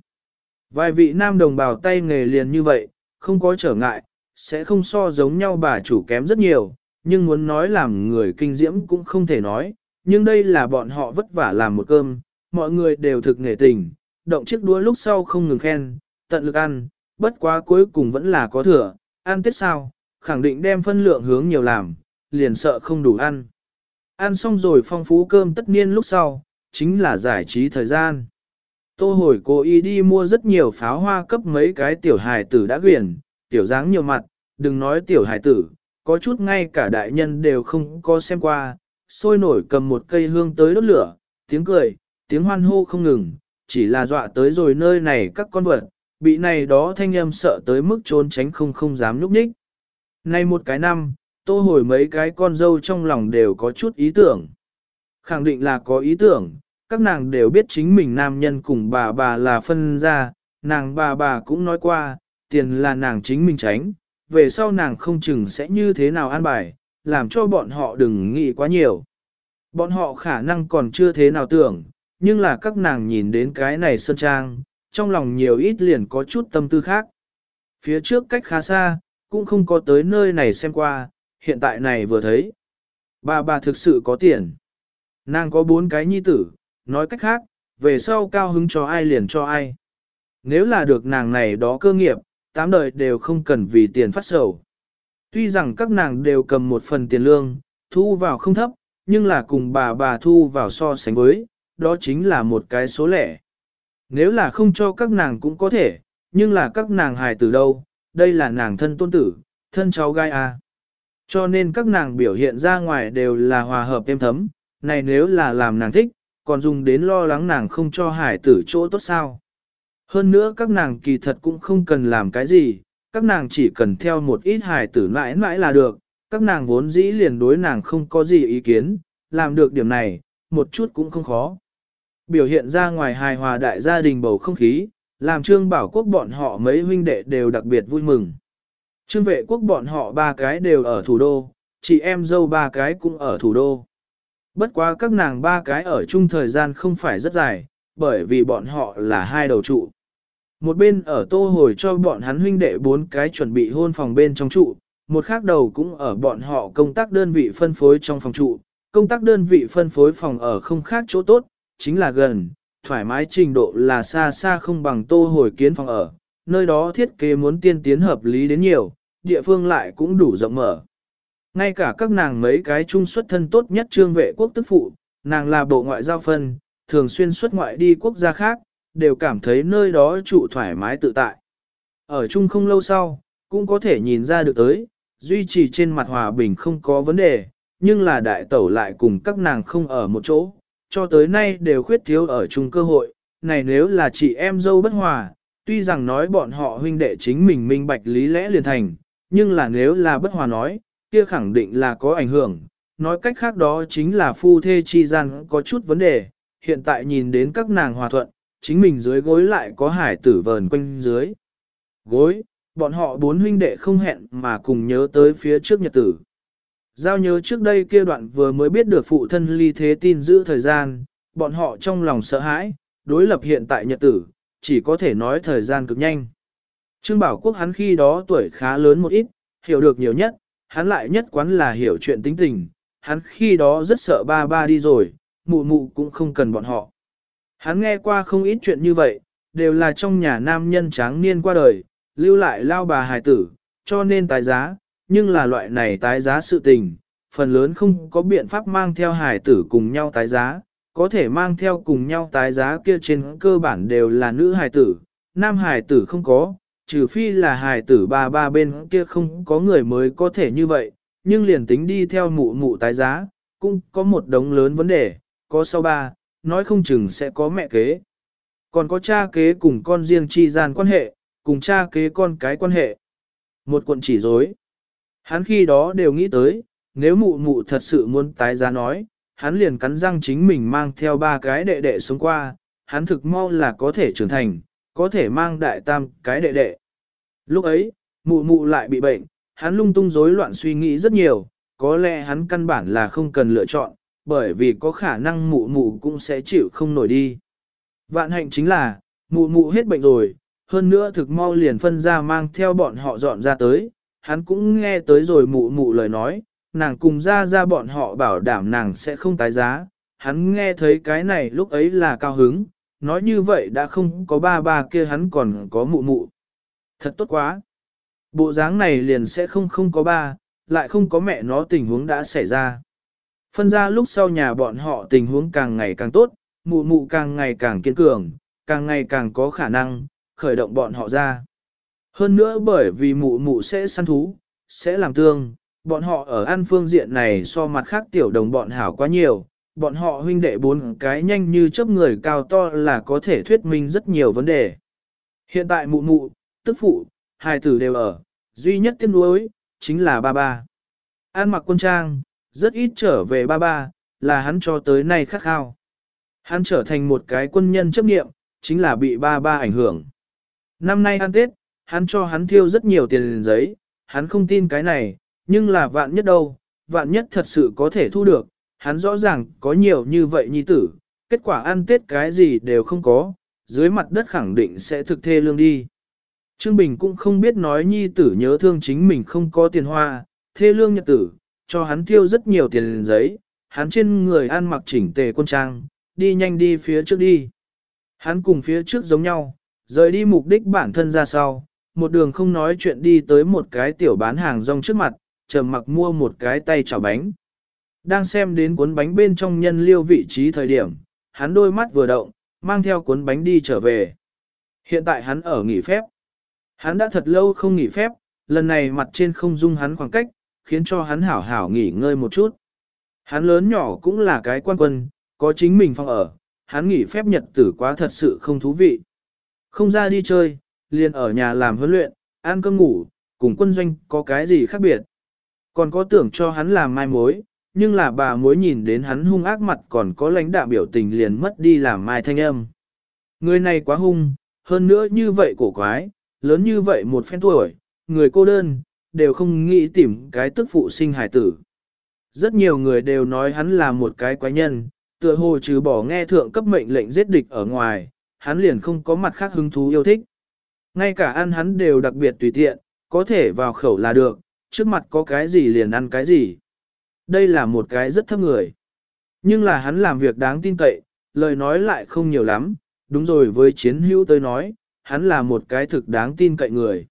Speaker 1: Vài vị nam đồng bào tay nghề liền như vậy, không có trở ngại, sẽ không so giống nhau bà chủ kém rất nhiều, nhưng muốn nói làm người kinh diễm cũng không thể nói, nhưng đây là bọn họ vất vả làm một cơm, mọi người đều thực nghề tình, động chiếc đũa lúc sau không ngừng khen, tận lực ăn, bất quá cuối cùng vẫn là có thừa, ăn tết sao, khẳng định đem phân lượng hướng nhiều làm, liền sợ không đủ ăn. Ăn xong rồi phong phú cơm tất niên lúc sau, chính là giải trí thời gian. Tô hồi cố ý đi mua rất nhiều pháo hoa cấp mấy cái tiểu hài tử đã quyển, tiểu dáng nhiều mặt, đừng nói tiểu hài tử, có chút ngay cả đại nhân đều không có xem qua, sôi nổi cầm một cây hương tới đốt lửa, tiếng cười, tiếng hoan hô không ngừng, chỉ là dọa tới rồi nơi này các con vật, bị này đó thanh âm sợ tới mức trốn tránh không không dám núp ních. Nay một cái năm, tô hồi mấy cái con dâu trong lòng đều có chút ý tưởng. Khẳng định là có ý tưởng, các nàng đều biết chính mình nam nhân cùng bà bà là phân ra, nàng bà bà cũng nói qua, tiền là nàng chính mình tránh, về sau nàng không chừng sẽ như thế nào an bài, làm cho bọn họ đừng nghĩ quá nhiều. Bọn họ khả năng còn chưa thế nào tưởng, nhưng là các nàng nhìn đến cái này sơn trang, trong lòng nhiều ít liền có chút tâm tư khác. Phía trước cách khá xa, cũng không có tới nơi này xem qua, hiện tại này vừa thấy. Bà bà thực sự có tiền. Nàng có bốn cái nhi tử, nói cách khác, về sau cao hứng cho ai liền cho ai. Nếu là được nàng này đó cơ nghiệp, tám đời đều không cần vì tiền phát sầu. Tuy rằng các nàng đều cầm một phần tiền lương, thu vào không thấp, nhưng là cùng bà bà thu vào so sánh với, đó chính là một cái số lẻ. Nếu là không cho các nàng cũng có thể, nhưng là các nàng hài tử đâu, đây là nàng thân tôn tử, thân cháu gai à. Cho nên các nàng biểu hiện ra ngoài đều là hòa hợp êm thấm, này nếu là làm nàng thích, còn dùng đến lo lắng nàng không cho hải tử chỗ tốt sao. Hơn nữa các nàng kỳ thật cũng không cần làm cái gì, các nàng chỉ cần theo một ít hải tử mãi mãi là được, các nàng vốn dĩ liền đối nàng không có gì ý kiến, làm được điểm này, một chút cũng không khó. Biểu hiện ra ngoài hài hòa đại gia đình bầu không khí, làm trương bảo quốc bọn họ mấy huynh đệ đều đặc biệt vui mừng. Trương vệ quốc bọn họ ba cái đều ở thủ đô, chị em dâu ba cái cũng ở thủ đô. Bất quá các nàng ba cái ở chung thời gian không phải rất dài, bởi vì bọn họ là hai đầu trụ. Một bên ở tô hồi cho bọn hắn huynh đệ bốn cái chuẩn bị hôn phòng bên trong trụ, một khác đầu cũng ở bọn họ công tác đơn vị phân phối trong phòng trụ. Công tác đơn vị phân phối phòng ở không khác chỗ tốt, chính là gần, thoải mái trình độ là xa xa không bằng tô hồi kiến phòng ở, nơi đó thiết kế muốn tiên tiến hợp lý đến nhiều, địa phương lại cũng đủ rộng mở. Ngay cả các nàng mấy cái trung xuất thân tốt nhất trương vệ quốc tức phụ, nàng là bộ ngoại giao phân, thường xuyên xuất ngoại đi quốc gia khác, đều cảm thấy nơi đó trụ thoải mái tự tại. Ở chung không lâu sau, cũng có thể nhìn ra được tới, duy trì trên mặt hòa bình không có vấn đề, nhưng là đại tẩu lại cùng các nàng không ở một chỗ, cho tới nay đều khuyết thiếu ở chung cơ hội, này nếu là chị em dâu bất hòa, tuy rằng nói bọn họ huynh đệ chính mình minh bạch lý lẽ liền thành, nhưng là nếu là bất hòa nói, kia khẳng định là có ảnh hưởng, nói cách khác đó chính là phu thê chi gian có chút vấn đề, hiện tại nhìn đến các nàng hòa thuận, chính mình dưới gối lại có hải tử vờn quanh dưới. Gối, bọn họ bốn huynh đệ không hẹn mà cùng nhớ tới phía trước nhật tử. Giao nhớ trước đây kia đoạn vừa mới biết được phụ thân ly thế tin giữ thời gian, bọn họ trong lòng sợ hãi, đối lập hiện tại nhật tử, chỉ có thể nói thời gian cực nhanh. Trương Bảo Quốc hắn khi đó tuổi khá lớn một ít, hiểu được nhiều nhất, hắn lại nhất quán là hiểu chuyện tính tình, hắn khi đó rất sợ ba ba đi rồi, mụ mụ cũng không cần bọn họ. Hắn nghe qua không ít chuyện như vậy, đều là trong nhà nam nhân tráng niên qua đời, lưu lại lao bà hài tử, cho nên tài giá, nhưng là loại này tái giá sự tình, phần lớn không có biện pháp mang theo hài tử cùng nhau tái giá, có thể mang theo cùng nhau tái giá kia trên cơ bản đều là nữ hài tử, nam hài tử không có, trừ phi là hài tử ba ba bên kia không có người mới có thể như vậy, nhưng liền tính đi theo mụ mụ tái giá, cũng có một đống lớn vấn đề, có sau ba, nói không chừng sẽ có mẹ kế. Còn có cha kế cùng con riêng chi gian quan hệ, cùng cha kế con cái quan hệ. Một cuộn chỉ dối. Hắn khi đó đều nghĩ tới, nếu mụ mụ thật sự muốn tái giá nói, hắn liền cắn răng chính mình mang theo ba cái đệ đệ xuống qua, hắn thực mau là có thể trưởng thành, có thể mang đại tam cái đệ đệ. Lúc ấy, mụ mụ lại bị bệnh, hắn lung tung rối loạn suy nghĩ rất nhiều, có lẽ hắn căn bản là không cần lựa chọn, bởi vì có khả năng mụ mụ cũng sẽ chịu không nổi đi. Vạn hạnh chính là, mụ mụ hết bệnh rồi, hơn nữa thực mau liền phân ra mang theo bọn họ dọn ra tới, hắn cũng nghe tới rồi mụ mụ lời nói, nàng cùng ra ra bọn họ bảo đảm nàng sẽ không tái giá, hắn nghe thấy cái này lúc ấy là cao hứng, nói như vậy đã không có ba ba kia hắn còn có mụ mụ. Thật tốt quá. Bộ dáng này liền sẽ không không có ba, lại không có mẹ nó tình huống đã xảy ra. Phân ra lúc sau nhà bọn họ tình huống càng ngày càng tốt, mụ mụ càng ngày càng kiên cường, càng ngày càng có khả năng, khởi động bọn họ ra. Hơn nữa bởi vì mụ mụ sẽ săn thú, sẽ làm tương, bọn họ ở ăn phương diện này so mặt khác tiểu đồng bọn hảo quá nhiều, bọn họ huynh đệ bốn cái nhanh như chớp người cao to là có thể thuyết minh rất nhiều vấn đề. Hiện tại mụ mụ, tức phụ, hai tử đều ở, duy nhất tiếc nuối, chính là ba ba. An mặc quân trang, rất ít trở về ba ba, là hắn cho tới nay khắc khao. Hắn trở thành một cái quân nhân chấp nghiệm, chính là bị ba ba ảnh hưởng. Năm nay ăn Tết, hắn cho hắn thiêu rất nhiều tiền giấy, hắn không tin cái này, nhưng là vạn nhất đâu, vạn nhất thật sự có thể thu được, hắn rõ ràng có nhiều như vậy nhi tử, kết quả ăn Tết cái gì đều không có, dưới mặt đất khẳng định sẽ thực thê lương đi. Trương Bình cũng không biết nói nhi tử nhớ thương chính mình không có tiền hoa, thê lương nhật tử, cho hắn tiêu rất nhiều tiền giấy, hắn trên người ăn mặc chỉnh tề quân trang, đi nhanh đi phía trước đi. Hắn cùng phía trước giống nhau, rời đi mục đích bản thân ra sau, một đường không nói chuyện đi tới một cái tiểu bán hàng rong trước mặt, trầm mặc mua một cái tay chảo bánh. Đang xem đến cuốn bánh bên trong nhân liêu vị trí thời điểm, hắn đôi mắt vừa động, mang theo cuốn bánh đi trở về. Hiện tại hắn ở nghỉ phép. Hắn đã thật lâu không nghỉ phép, lần này mặt trên không dung hắn khoảng cách, khiến cho hắn hảo hảo nghỉ ngơi một chút. Hắn lớn nhỏ cũng là cái quan quân, có chính mình phòng ở, hắn nghỉ phép nhật tử quá thật sự không thú vị. Không ra đi chơi, liền ở nhà làm huấn luyện, ăn cơm ngủ, cùng quân doanh có cái gì khác biệt. Còn có tưởng cho hắn làm mai mối, nhưng là bà mối nhìn đến hắn hung ác mặt còn có lãnh đạo biểu tình liền mất đi làm mai thanh âm. Người này quá hung, hơn nữa như vậy cổ quái, lớn như vậy một phen tuổi, người cô đơn, đều không nghĩ tìm cái tức phụ sinh hải tử. Rất nhiều người đều nói hắn là một cái quái nhân, tựa hồ trừ bỏ nghe thượng cấp mệnh lệnh giết địch ở ngoài, hắn liền không có mặt khác hứng thú yêu thích. Ngay cả ăn hắn đều đặc biệt tùy tiện, có thể vào khẩu là được, trước mặt có cái gì liền ăn cái gì. Đây là một cái rất thấp người. Nhưng là hắn làm việc đáng tin cậy, lời nói lại không nhiều lắm, đúng rồi với chiến hữu tới nói, hắn là một cái thực đáng tin cậy người.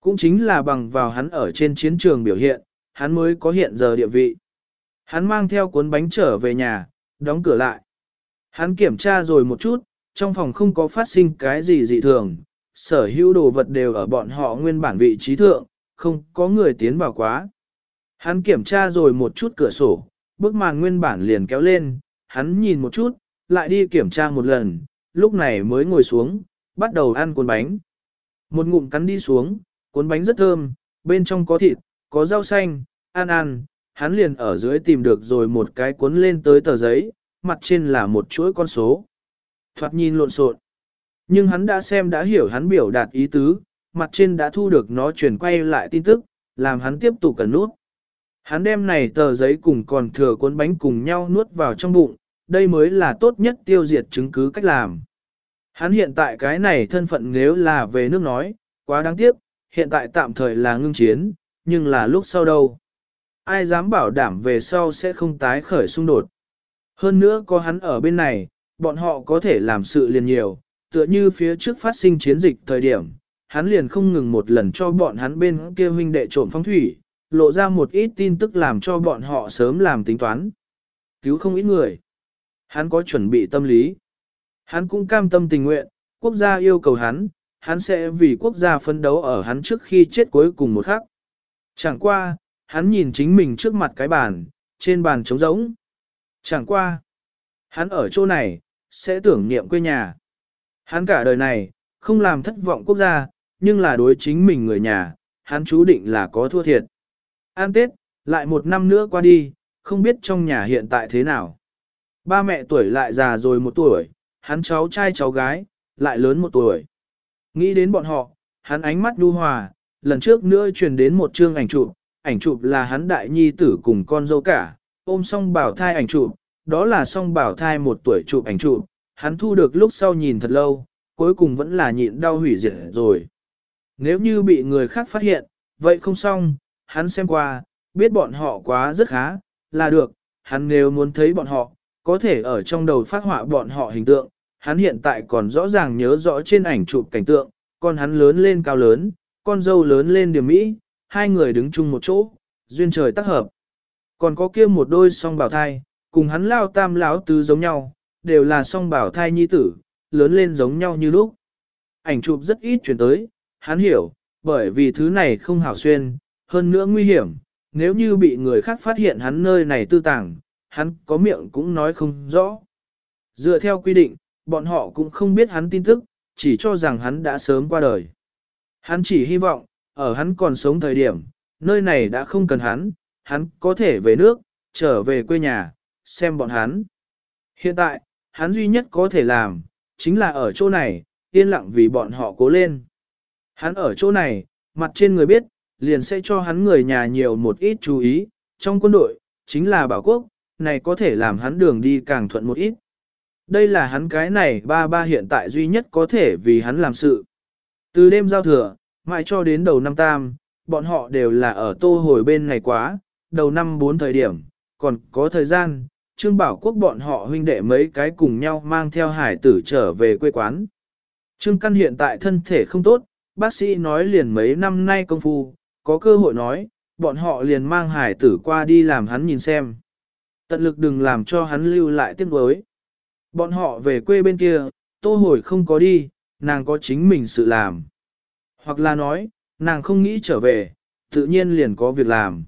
Speaker 1: Cũng chính là bằng vào hắn ở trên chiến trường biểu hiện, hắn mới có hiện giờ địa vị. Hắn mang theo cuốn bánh trở về nhà, đóng cửa lại. Hắn kiểm tra rồi một chút, trong phòng không có phát sinh cái gì dị thường, sở hữu đồ vật đều ở bọn họ nguyên bản vị trí thượng, không có người tiến vào quá. Hắn kiểm tra rồi một chút cửa sổ, bức màn nguyên bản liền kéo lên, hắn nhìn một chút, lại đi kiểm tra một lần, lúc này mới ngồi xuống, bắt đầu ăn cuốn bánh. Một ngụm cắn đi xuống, cuốn bánh rất thơm, bên trong có thịt, có rau xanh, ăn ăn, hắn liền ở dưới tìm được rồi một cái cuốn lên tới tờ giấy, mặt trên là một chuỗi con số. Thoạt nhìn lộn xộn. Nhưng hắn đã xem đã hiểu hắn biểu đạt ý tứ, mặt trên đã thu được nó truyền quay lại tin tức, làm hắn tiếp tục cần nút. Hắn đem này tờ giấy cùng còn thừa cuốn bánh cùng nhau nuốt vào trong bụng, đây mới là tốt nhất tiêu diệt chứng cứ cách làm. Hắn hiện tại cái này thân phận nếu là về nước nói, quá đáng tiếc, hiện tại tạm thời là ngưng chiến, nhưng là lúc sau đâu. Ai dám bảo đảm về sau sẽ không tái khởi xung đột. Hơn nữa có hắn ở bên này, bọn họ có thể làm sự liền nhiều, tựa như phía trước phát sinh chiến dịch thời điểm, hắn liền không ngừng một lần cho bọn hắn bên kia huynh đệ trộm phong thủy, lộ ra một ít tin tức làm cho bọn họ sớm làm tính toán. Cứu không ít người. Hắn có chuẩn bị tâm lý. Hắn cũng cam tâm tình nguyện, quốc gia yêu cầu hắn, hắn sẽ vì quốc gia phấn đấu ở hắn trước khi chết cuối cùng một khắc. Chẳng qua, hắn nhìn chính mình trước mặt cái bàn, trên bàn trống rỗng. Chẳng qua, hắn ở chỗ này, sẽ tưởng niệm quê nhà. Hắn cả đời này, không làm thất vọng quốc gia, nhưng là đối chính mình người nhà, hắn chú định là có thua thiệt. An Tết, lại một năm nữa qua đi, không biết trong nhà hiện tại thế nào. Ba mẹ tuổi lại già rồi một tuổi, hắn cháu trai cháu gái, lại lớn một tuổi. Nghĩ đến bọn họ, hắn ánh mắt nhu hòa, lần trước nữa truyền đến một chương ảnh chụp, ảnh chụp là hắn đại nhi tử cùng con dâu cả, ôm song bảo thai ảnh chụp, đó là song bảo thai một tuổi chụp ảnh chụp, hắn thu được lúc sau nhìn thật lâu, cuối cùng vẫn là nhịn đau hủy diệt rồi. Nếu như bị người khác phát hiện, vậy không xong, hắn xem qua, biết bọn họ quá rất khá, là được, hắn nếu muốn thấy bọn họ, có thể ở trong đầu phát họa bọn họ hình tượng, hắn hiện tại còn rõ ràng nhớ rõ trên ảnh chụp cảnh tượng, con hắn lớn lên cao lớn, con dâu lớn lên điểm mỹ, hai người đứng chung một chỗ, duyên trời tác hợp. Còn có kia một đôi song bảo thai, cùng hắn lao tam lão tứ giống nhau, đều là song bảo thai nhi tử, lớn lên giống nhau như lúc. Ảnh chụp rất ít chuyển tới, hắn hiểu, bởi vì thứ này không hảo xuyên, hơn nữa nguy hiểm, nếu như bị người khác phát hiện hắn nơi này tư tàng, hắn có miệng cũng nói không rõ. Dựa theo quy định, bọn họ cũng không biết hắn tin tức, chỉ cho rằng hắn đã sớm qua đời. Hắn chỉ hy vọng, ở hắn còn sống thời điểm, nơi này đã không cần hắn, hắn có thể về nước, trở về quê nhà, xem bọn hắn. Hiện tại, hắn duy nhất có thể làm, chính là ở chỗ này, yên lặng vì bọn họ cố lên. Hắn ở chỗ này, mặt trên người biết, liền sẽ cho hắn người nhà nhiều một ít chú ý, trong quân đội, chính là bảo quốc, này có thể làm hắn đường đi càng thuận một ít. Đây là hắn cái này ba ba hiện tại duy nhất có thể vì hắn làm sự. Từ đêm giao thừa, mãi cho đến đầu năm tam, bọn họ đều là ở tô hồi bên này quá, đầu năm bốn thời điểm, còn có thời gian, Trương Bảo Quốc bọn họ huynh đệ mấy cái cùng nhau mang theo hải tử trở về quê quán. Trương Căn hiện tại thân thể không tốt, bác sĩ nói liền mấy năm nay công phu, có cơ hội nói, bọn họ liền mang hải tử qua đi làm hắn nhìn xem. Tận lực đừng làm cho hắn lưu lại tiếc đối. Bọn họ về quê bên kia, tô hồi không có đi, nàng có chính mình sự làm. Hoặc là nói, nàng không nghĩ trở về, tự nhiên liền có việc làm.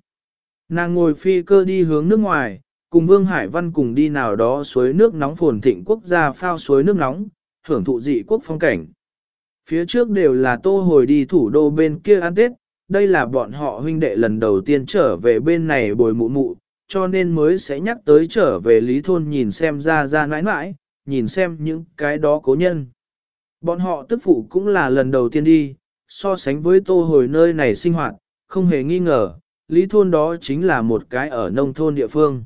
Speaker 1: Nàng ngồi phi cơ đi hướng nước ngoài, cùng Vương Hải Văn cùng đi nào đó suối nước nóng phồn thịnh quốc gia phao suối nước nóng, hưởng thụ dị quốc phong cảnh. Phía trước đều là tô hồi đi thủ đô bên kia ăn Tết, đây là bọn họ huynh đệ lần đầu tiên trở về bên này bồi mụ mụ, cho nên mới sẽ nhắc tới trở về lý thôn nhìn xem ra ra nãi nãi, nhìn xem những cái đó cố nhân. Bọn họ tức phụ cũng là lần đầu tiên đi, so sánh với tô hồi nơi này sinh hoạt, không hề nghi ngờ, lý thôn đó chính là một cái ở nông thôn địa phương.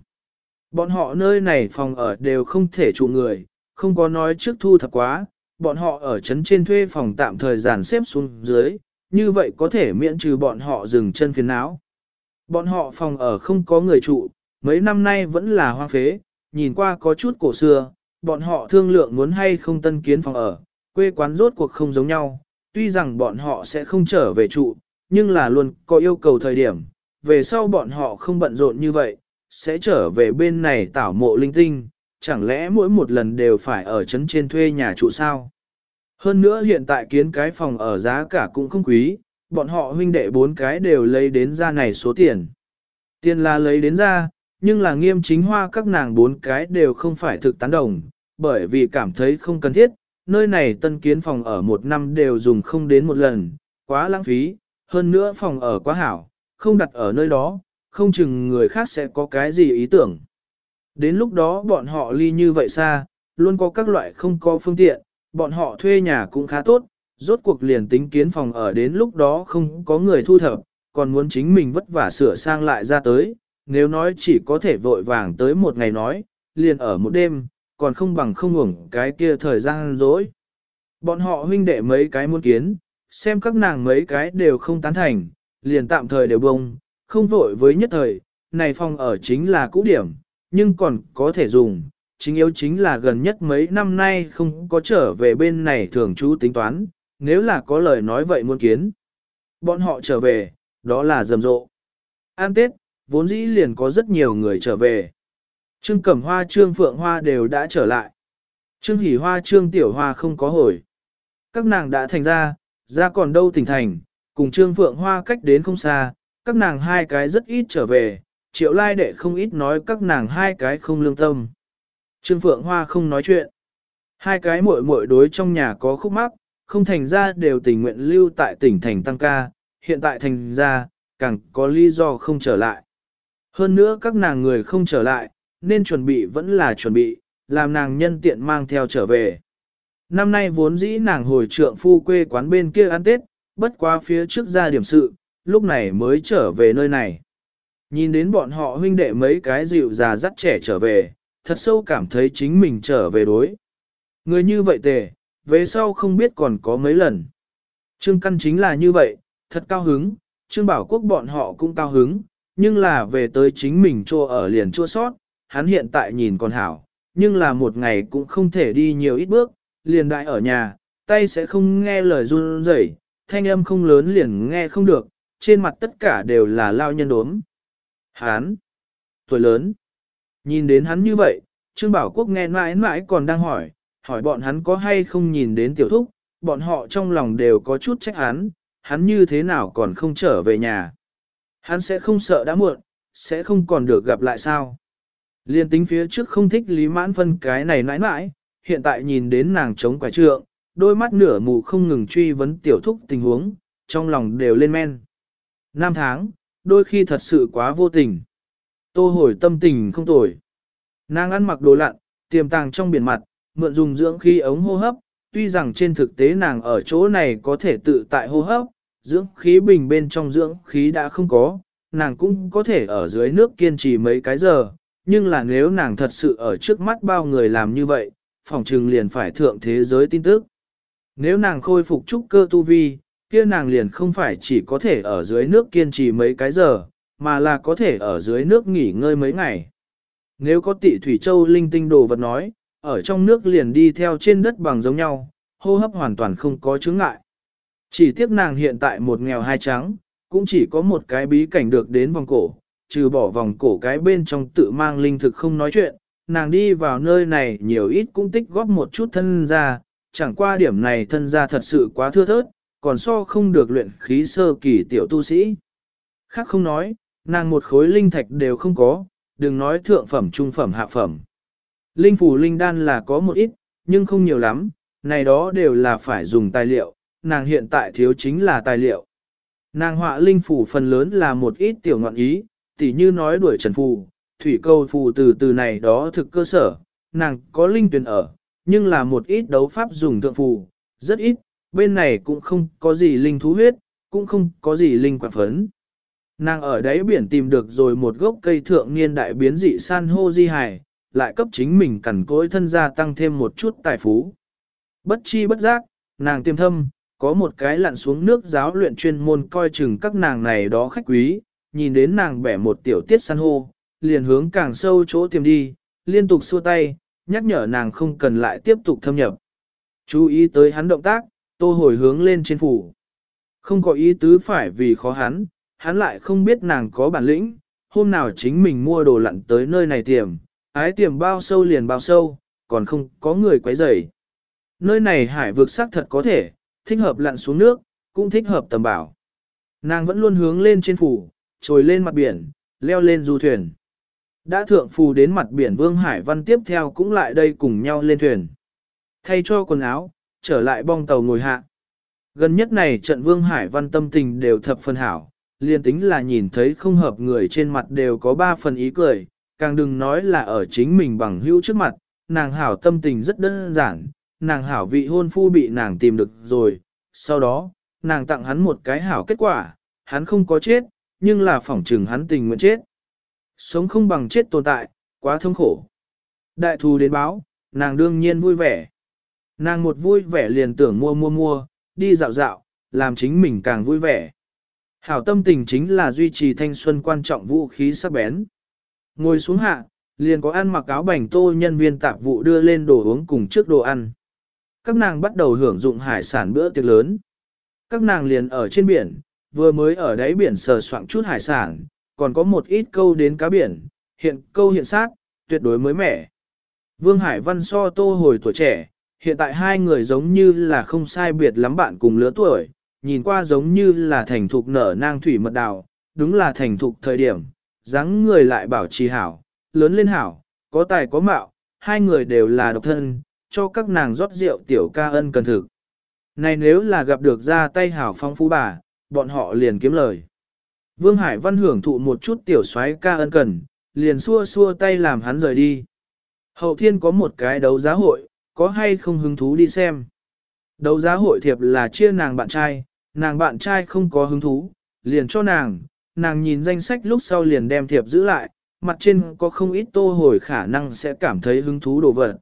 Speaker 1: Bọn họ nơi này phòng ở đều không thể trụ người, không có nói trước thu thập quá, bọn họ ở trấn trên thuê phòng tạm thời giàn xếp xuống dưới, như vậy có thể miễn trừ bọn họ dừng chân phiền não. Bọn họ phòng ở không có người trụ, mấy năm nay vẫn là hoang phế, nhìn qua có chút cổ xưa, bọn họ thương lượng muốn hay không tân kiến phòng ở, quê quán rốt cuộc không giống nhau, tuy rằng bọn họ sẽ không trở về trụ, nhưng là luôn có yêu cầu thời điểm, về sau bọn họ không bận rộn như vậy, sẽ trở về bên này tảo mộ linh tinh, chẳng lẽ mỗi một lần đều phải ở trấn trên thuê nhà trụ sao? Hơn nữa hiện tại kiến cái phòng ở giá cả cũng không quý, bọn họ huynh đệ bốn cái đều lấy đến ra này số tiền. Tiền là lấy đến ra, nhưng là nghiêm chính hoa các nàng bốn cái đều không phải thực tán đồng, bởi vì cảm thấy không cần thiết, nơi này tân kiến phòng ở một năm đều dùng không đến một lần, quá lãng phí, hơn nữa phòng ở quá hảo, không đặt ở nơi đó, không chừng người khác sẽ có cái gì ý tưởng. Đến lúc đó bọn họ ly như vậy xa, luôn có các loại không có phương tiện, bọn họ thuê nhà cũng khá tốt, rốt cuộc liền tính kiến phòng ở đến lúc đó không có người thu thập, còn muốn chính mình vất vả sửa sang lại ra tới, nếu nói chỉ có thể vội vàng tới một ngày nói, liền ở một đêm, còn không bằng không ngủng cái kia thời gian dối. Bọn họ huynh đệ mấy cái muốn kiến, xem các nàng mấy cái đều không tán thành, liền tạm thời đều bông, không vội với nhất thời, này phòng ở chính là cũ điểm, nhưng còn có thể dùng, chính yếu chính là gần nhất mấy năm nay không có trở về bên này thường trú tính toán, nếu là có lời nói vậy muốn kiến. Bọn họ trở về, đó là rầm rộ. An Tết, vốn dĩ liền có rất nhiều người trở về. Trương Cẩm Hoa Trương Phượng Hoa đều đã trở lại. Trương Hỷ Hoa Trương Tiểu Hoa không có hồi. Các nàng đã thành ra, ra còn đâu tỉnh thành, cùng Trương Phượng Hoa cách đến không xa, các nàng hai cái rất ít trở về, triệu lai đệ không ít nói các nàng hai cái không lương tâm. Trương Phượng Hoa không nói chuyện. Hai cái muội muội đối trong nhà có khúc mắc, không thành ra đều tình nguyện lưu tại tỉnh thành tăng ca, hiện tại thành ra, càng có lý do không trở lại. Hơn nữa các nàng người không trở lại, nên chuẩn bị vẫn là chuẩn bị, làm nàng nhân tiện mang theo trở về. Năm nay vốn dĩ nàng hồi trượng phu quê quán bên kia ăn Tết, bất qua phía trước ra điểm sự, lúc này mới trở về nơi này. Nhìn đến bọn họ huynh đệ mấy cái dịu già dắt trẻ trở về, thật sâu cảm thấy chính mình trở về đối. Người như vậy tề, về sau không biết còn có mấy lần. Trương Căn chính là như vậy, thật cao hứng, Trương Bảo Quốc bọn họ cũng cao hứng, nhưng là về tới chính mình chô ở liền chua sót, hắn hiện tại nhìn còn hảo, nhưng là một ngày cũng không thể đi nhiều ít bước, liền đại ở nhà, tay sẽ không nghe lời run rẩy, thanh âm không lớn liền nghe không được, trên mặt tất cả đều là lao nhân đốm. Hán, tuổi lớn, nhìn đến hắn như vậy, Trương Bảo Quốc nghe mãi mãi còn đang hỏi, hỏi bọn hắn có hay không nhìn đến tiểu thúc, bọn họ trong lòng đều có chút trách hắn, hắn như thế nào còn không trở về nhà. Hắn sẽ không sợ đã muộn, sẽ không còn được gặp lại sao. Liên tính phía trước không thích Lý Mãn Phân cái này mãi mãi, hiện tại nhìn đến nàng chống quả trượng, đôi mắt nửa mù không ngừng truy vấn tiểu thúc tình huống, trong lòng đều lên men. Năm tháng, đôi khi thật sự quá vô tình. Tô hồi tâm tình không tồi. Nàng ăn mặc đồ lặn, tiềm tàng trong biển mặt, mượn dùng dưỡng khí ống hô hấp, tuy rằng trên thực tế nàng ở chỗ này có thể tự tại hô hấp, dưỡng khí bình bên trong dưỡng khí đã không có, nàng cũng có thể ở dưới nước kiên trì mấy cái giờ, nhưng là nếu nàng thật sự ở trước mắt bao người làm như vậy, phòng trừng liền phải thượng thế giới tin tức. Nếu nàng khôi phục trúc cơ tu vi, kia nàng liền không phải chỉ có thể ở dưới nước kiên trì mấy cái giờ, mà là có thể ở dưới nước nghỉ ngơi mấy ngày. Nếu có tị thủy châu linh tinh đồ vật nói, ở trong nước liền đi theo trên đất bằng giống nhau, hô hấp hoàn toàn không có chứng ngại. Chỉ tiếc nàng hiện tại một nghèo hai trắng, cũng chỉ có một cái bí cảnh được đến vòng cổ, trừ bỏ vòng cổ cái bên trong tự mang linh thực không nói chuyện, nàng đi vào nơi này nhiều ít cũng tích góp một chút thân ra, chẳng qua điểm này thân ra thật sự quá thưa thớt, còn so không được luyện khí sơ kỳ tiểu tu sĩ. Khác không nói, nàng một khối linh thạch đều không có, đừng nói thượng phẩm trung phẩm hạ phẩm. Linh phủ linh đan là có một ít, nhưng không nhiều lắm, này đó đều là phải dùng tài liệu, nàng hiện tại thiếu chính là tài liệu. Nàng họa linh phủ phần lớn là một ít tiểu ngọn ý, tỉ như nói đuổi trần phù, thủy câu phù từ từ này đó thực cơ sở, nàng có linh tuyển ở, nhưng là một ít đấu pháp dùng thượng phù, rất ít, bên này cũng không có gì linh thú huyết, cũng không có gì linh quả phấn. Nàng ở đáy biển tìm được rồi một gốc cây thượng niên đại biến dị san hô di hài, lại cấp chính mình cẩn cối thân gia tăng thêm một chút tài phú. Bất chi bất giác, nàng tiêm thâm, có một cái lặn xuống nước giáo luyện chuyên môn coi chừng các nàng này đó khách quý, nhìn đến nàng bẻ một tiểu tiết san hô, liền hướng càng sâu chỗ tiêm đi, liên tục xua tay, nhắc nhở nàng không cần lại tiếp tục thâm nhập. Chú ý tới hắn động tác, tô hồi hướng lên trên phủ. Không có ý tứ phải vì khó hắn, hắn lại không biết nàng có bản lĩnh, hôm nào chính mình mua đồ lặn tới nơi này tiềm, ái tiềm bao sâu liền bao sâu, còn không có người quấy rầy. Nơi này hải vực sắc thật có thể, thích hợp lặn xuống nước, cũng thích hợp tầm bảo. Nàng vẫn luôn hướng lên trên phủ, trồi lên mặt biển, leo lên du thuyền. Đã thượng phù đến mặt biển Vương Hải Văn tiếp theo cũng lại đây cùng nhau lên thuyền. Thay cho quần áo, trở lại bong tàu ngồi hạ. Gần nhất này trận Vương Hải Văn tâm tình đều thập phần hảo, liên tính là nhìn thấy không hợp người trên mặt đều có ba phần ý cười, càng đừng nói là ở chính mình bằng hữu trước mặt, nàng hảo tâm tình rất đơn giản, nàng hảo vị hôn phu bị nàng tìm được rồi, sau đó, nàng tặng hắn một cái hảo kết quả, hắn không có chết, nhưng là phỏng trừng hắn tình nguyện chết. Sống không bằng chết tồn tại, quá thông khổ. Đại thù đến báo, nàng đương nhiên vui vẻ. Nàng một vui vẻ liền tưởng mua mua mua, đi dạo dạo, làm chính mình càng vui vẻ. Hảo tâm tình chính là duy trì thanh xuân quan trọng vũ khí sắc bén. Ngồi xuống hạ, liền có ăn mặc áo bành tô nhân viên tạp vụ đưa lên đồ uống cùng trước đồ ăn. Các nàng bắt đầu hưởng dụng hải sản bữa tiệc lớn. Các nàng liền ở trên biển, vừa mới ở đáy biển sờ soạn chút hải sản, còn có một ít câu đến cá biển, hiện câu hiện sát, tuyệt đối mới mẻ. Vương Hải Văn so tô hồi tuổi trẻ, hiện tại hai người giống như là không sai biệt lắm bạn cùng lứa tuổi, nhìn qua giống như là thành thục nở nang thủy mật đào, đúng là thành thục thời điểm, dáng người lại bảo trì hảo, lớn lên hảo, có tài có mạo, hai người đều là độc thân, cho các nàng rót rượu tiểu ca ân cần thực. Này nếu là gặp được ra tay hảo phong phú bà, bọn họ liền kiếm lời. Vương Hải Văn hưởng thụ một chút tiểu xoáy ca ân cần, liền xua xua tay làm hắn rời đi. Hậu thiên có một cái đấu giá hội, có hay không hứng thú đi xem. Đấu giá hội thiệp là chia nàng bạn trai, nàng bạn trai không có hứng thú, liền cho nàng, nàng nhìn danh sách lúc sau liền đem thiệp giữ lại, mặt trên có không ít tô hồi khả năng sẽ cảm thấy hứng thú đồ vật.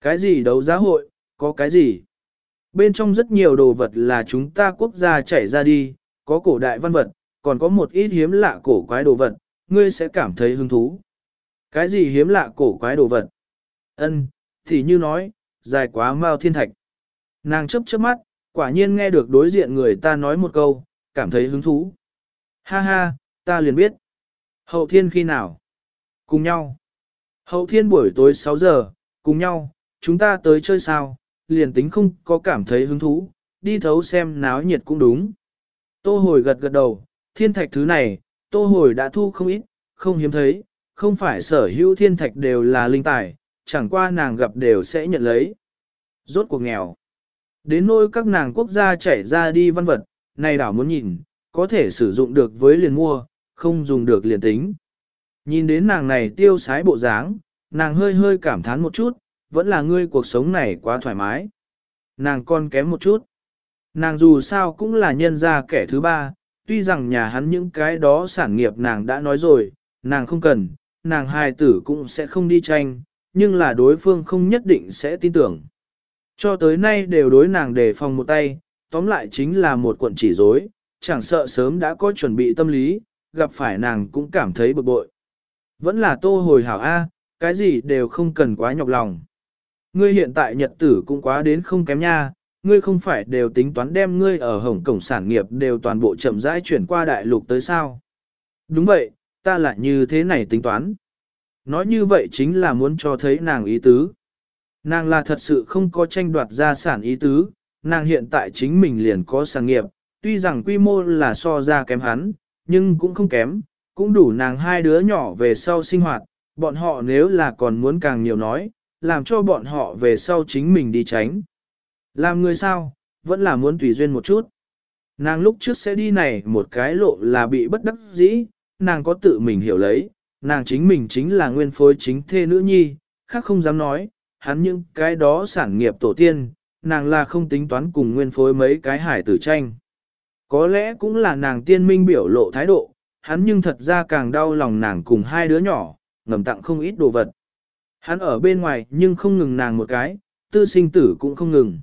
Speaker 1: Cái gì đấu giá hội, có cái gì? Bên trong rất nhiều đồ vật là chúng ta quốc gia chảy ra đi, có cổ đại văn vật, còn có một ít hiếm lạ cổ quái đồ vật, ngươi sẽ cảm thấy hứng thú. Cái gì hiếm lạ cổ quái đồ vật? Ân, thì như nói, dài quá mau thiên thạch. Nàng chấp chớp mắt, quả nhiên nghe được đối diện người ta nói một câu, cảm thấy hứng thú. Ha ha, ta liền biết. Hậu thiên khi nào? Cùng nhau. Hậu thiên buổi tối 6 giờ, cùng nhau, chúng ta tới chơi sao, liền tính không có cảm thấy hứng thú, đi thấu xem náo nhiệt cũng đúng. Tô hồi gật gật đầu, thiên thạch thứ này, tô hồi đã thu không ít, không hiếm thấy, không phải sở hữu thiên thạch đều là linh tài, chẳng qua nàng gặp đều sẽ nhận lấy. Rốt cuộc nghèo. Đến nỗi các nàng quốc gia chảy ra đi văn vật, này đảo muốn nhìn, có thể sử dụng được với liền mua, không dùng được liền tính. Nhìn đến nàng này tiêu sái bộ dáng, nàng hơi hơi cảm thán một chút, vẫn là ngươi cuộc sống này quá thoải mái. Nàng con kém một chút. Nàng dù sao cũng là nhân gia kẻ thứ ba, tuy rằng nhà hắn những cái đó sản nghiệp nàng đã nói rồi, nàng không cần, nàng hài tử cũng sẽ không đi tranh, nhưng là đối phương không nhất định sẽ tin tưởng. Cho tới nay đều đối nàng đề phòng một tay, tóm lại chính là một cuộn chỉ dối, chẳng sợ sớm đã có chuẩn bị tâm lý, gặp phải nàng cũng cảm thấy bực bội. Vẫn là tô hồi hảo A, cái gì đều không cần quá nhọc lòng. Ngươi hiện tại nhật tử cũng quá đến không kém nha, ngươi không phải đều tính toán đem ngươi ở Hồng Cổng sản nghiệp đều toàn bộ chậm rãi chuyển qua đại lục tới sao. Đúng vậy, ta lại như thế này tính toán. Nói như vậy chính là muốn cho thấy nàng ý tứ. Nàng là thật sự không có tranh đoạt gia sản ý tứ, nàng hiện tại chính mình liền có sản nghiệp, tuy rằng quy mô là so ra kém hắn, nhưng cũng không kém, cũng đủ nàng hai đứa nhỏ về sau sinh hoạt, bọn họ nếu là còn muốn càng nhiều nói, làm cho bọn họ về sau chính mình đi tránh. Làm người sao, vẫn là muốn tùy duyên một chút. Nàng lúc trước sẽ đi này một cái lộ là bị bất đắc dĩ, nàng có tự mình hiểu lấy, nàng chính mình chính là nguyên phối chính thê nữ nhi, khác không dám nói, hắn những cái đó sản nghiệp tổ tiên, nàng là không tính toán cùng nguyên phối mấy cái hải tử tranh. Có lẽ cũng là nàng tiên minh biểu lộ thái độ, hắn nhưng thật ra càng đau lòng nàng cùng hai đứa nhỏ, ngầm tặng không ít đồ vật. Hắn ở bên ngoài nhưng không ngừng nàng một cái, tư sinh tử cũng không ngừng.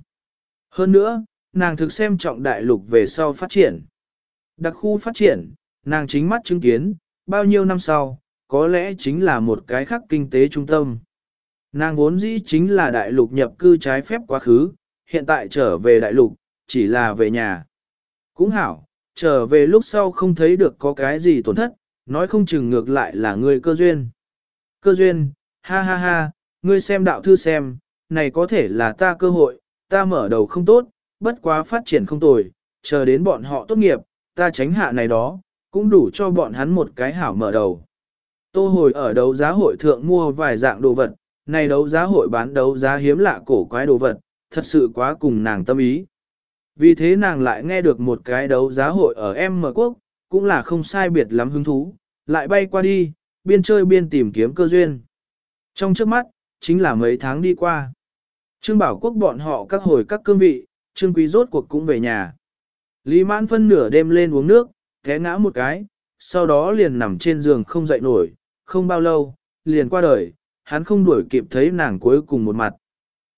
Speaker 1: Hơn nữa, nàng thực xem trọng đại lục về sau phát triển. Đặc khu phát triển, nàng chính mắt chứng kiến, bao nhiêu năm sau, có lẽ chính là một cái khác kinh tế trung tâm. Nàng vốn dĩ chính là đại lục nhập cư trái phép quá khứ, hiện tại trở về đại lục, chỉ là về nhà. Cũng hảo, trở về lúc sau không thấy được có cái gì tổn thất, nói không chừng ngược lại là người cơ duyên. Cơ duyên, ha ha ha, ngươi xem đạo thư xem, này có thể là ta cơ hội, ta mở đầu không tốt, bất quá phát triển không tồi, chờ đến bọn họ tốt nghiệp, ta tránh hạ này đó, cũng đủ cho bọn hắn một cái hảo mở đầu. Tô hồi ở đấu giá hội thượng mua vài dạng đồ vật, này đấu giá hội bán đấu giá hiếm lạ cổ quái đồ vật, thật sự quá cùng nàng tâm ý. Vì thế nàng lại nghe được một cái đấu giá hội ở M quốc, cũng là không sai biệt lắm hứng thú, lại bay qua đi, biên chơi biên tìm kiếm cơ duyên. Trong trước mắt, chính là mấy tháng đi qua. Trương Bảo Quốc bọn họ các hồi các cương vị, Trương Quý rốt cuộc cũng về nhà. Lý mãn phân nửa đêm lên uống nước, té ngã một cái, sau đó liền nằm trên giường không dậy nổi, không bao lâu, liền qua đời, hắn không đuổi kịp thấy nàng cuối cùng một mặt.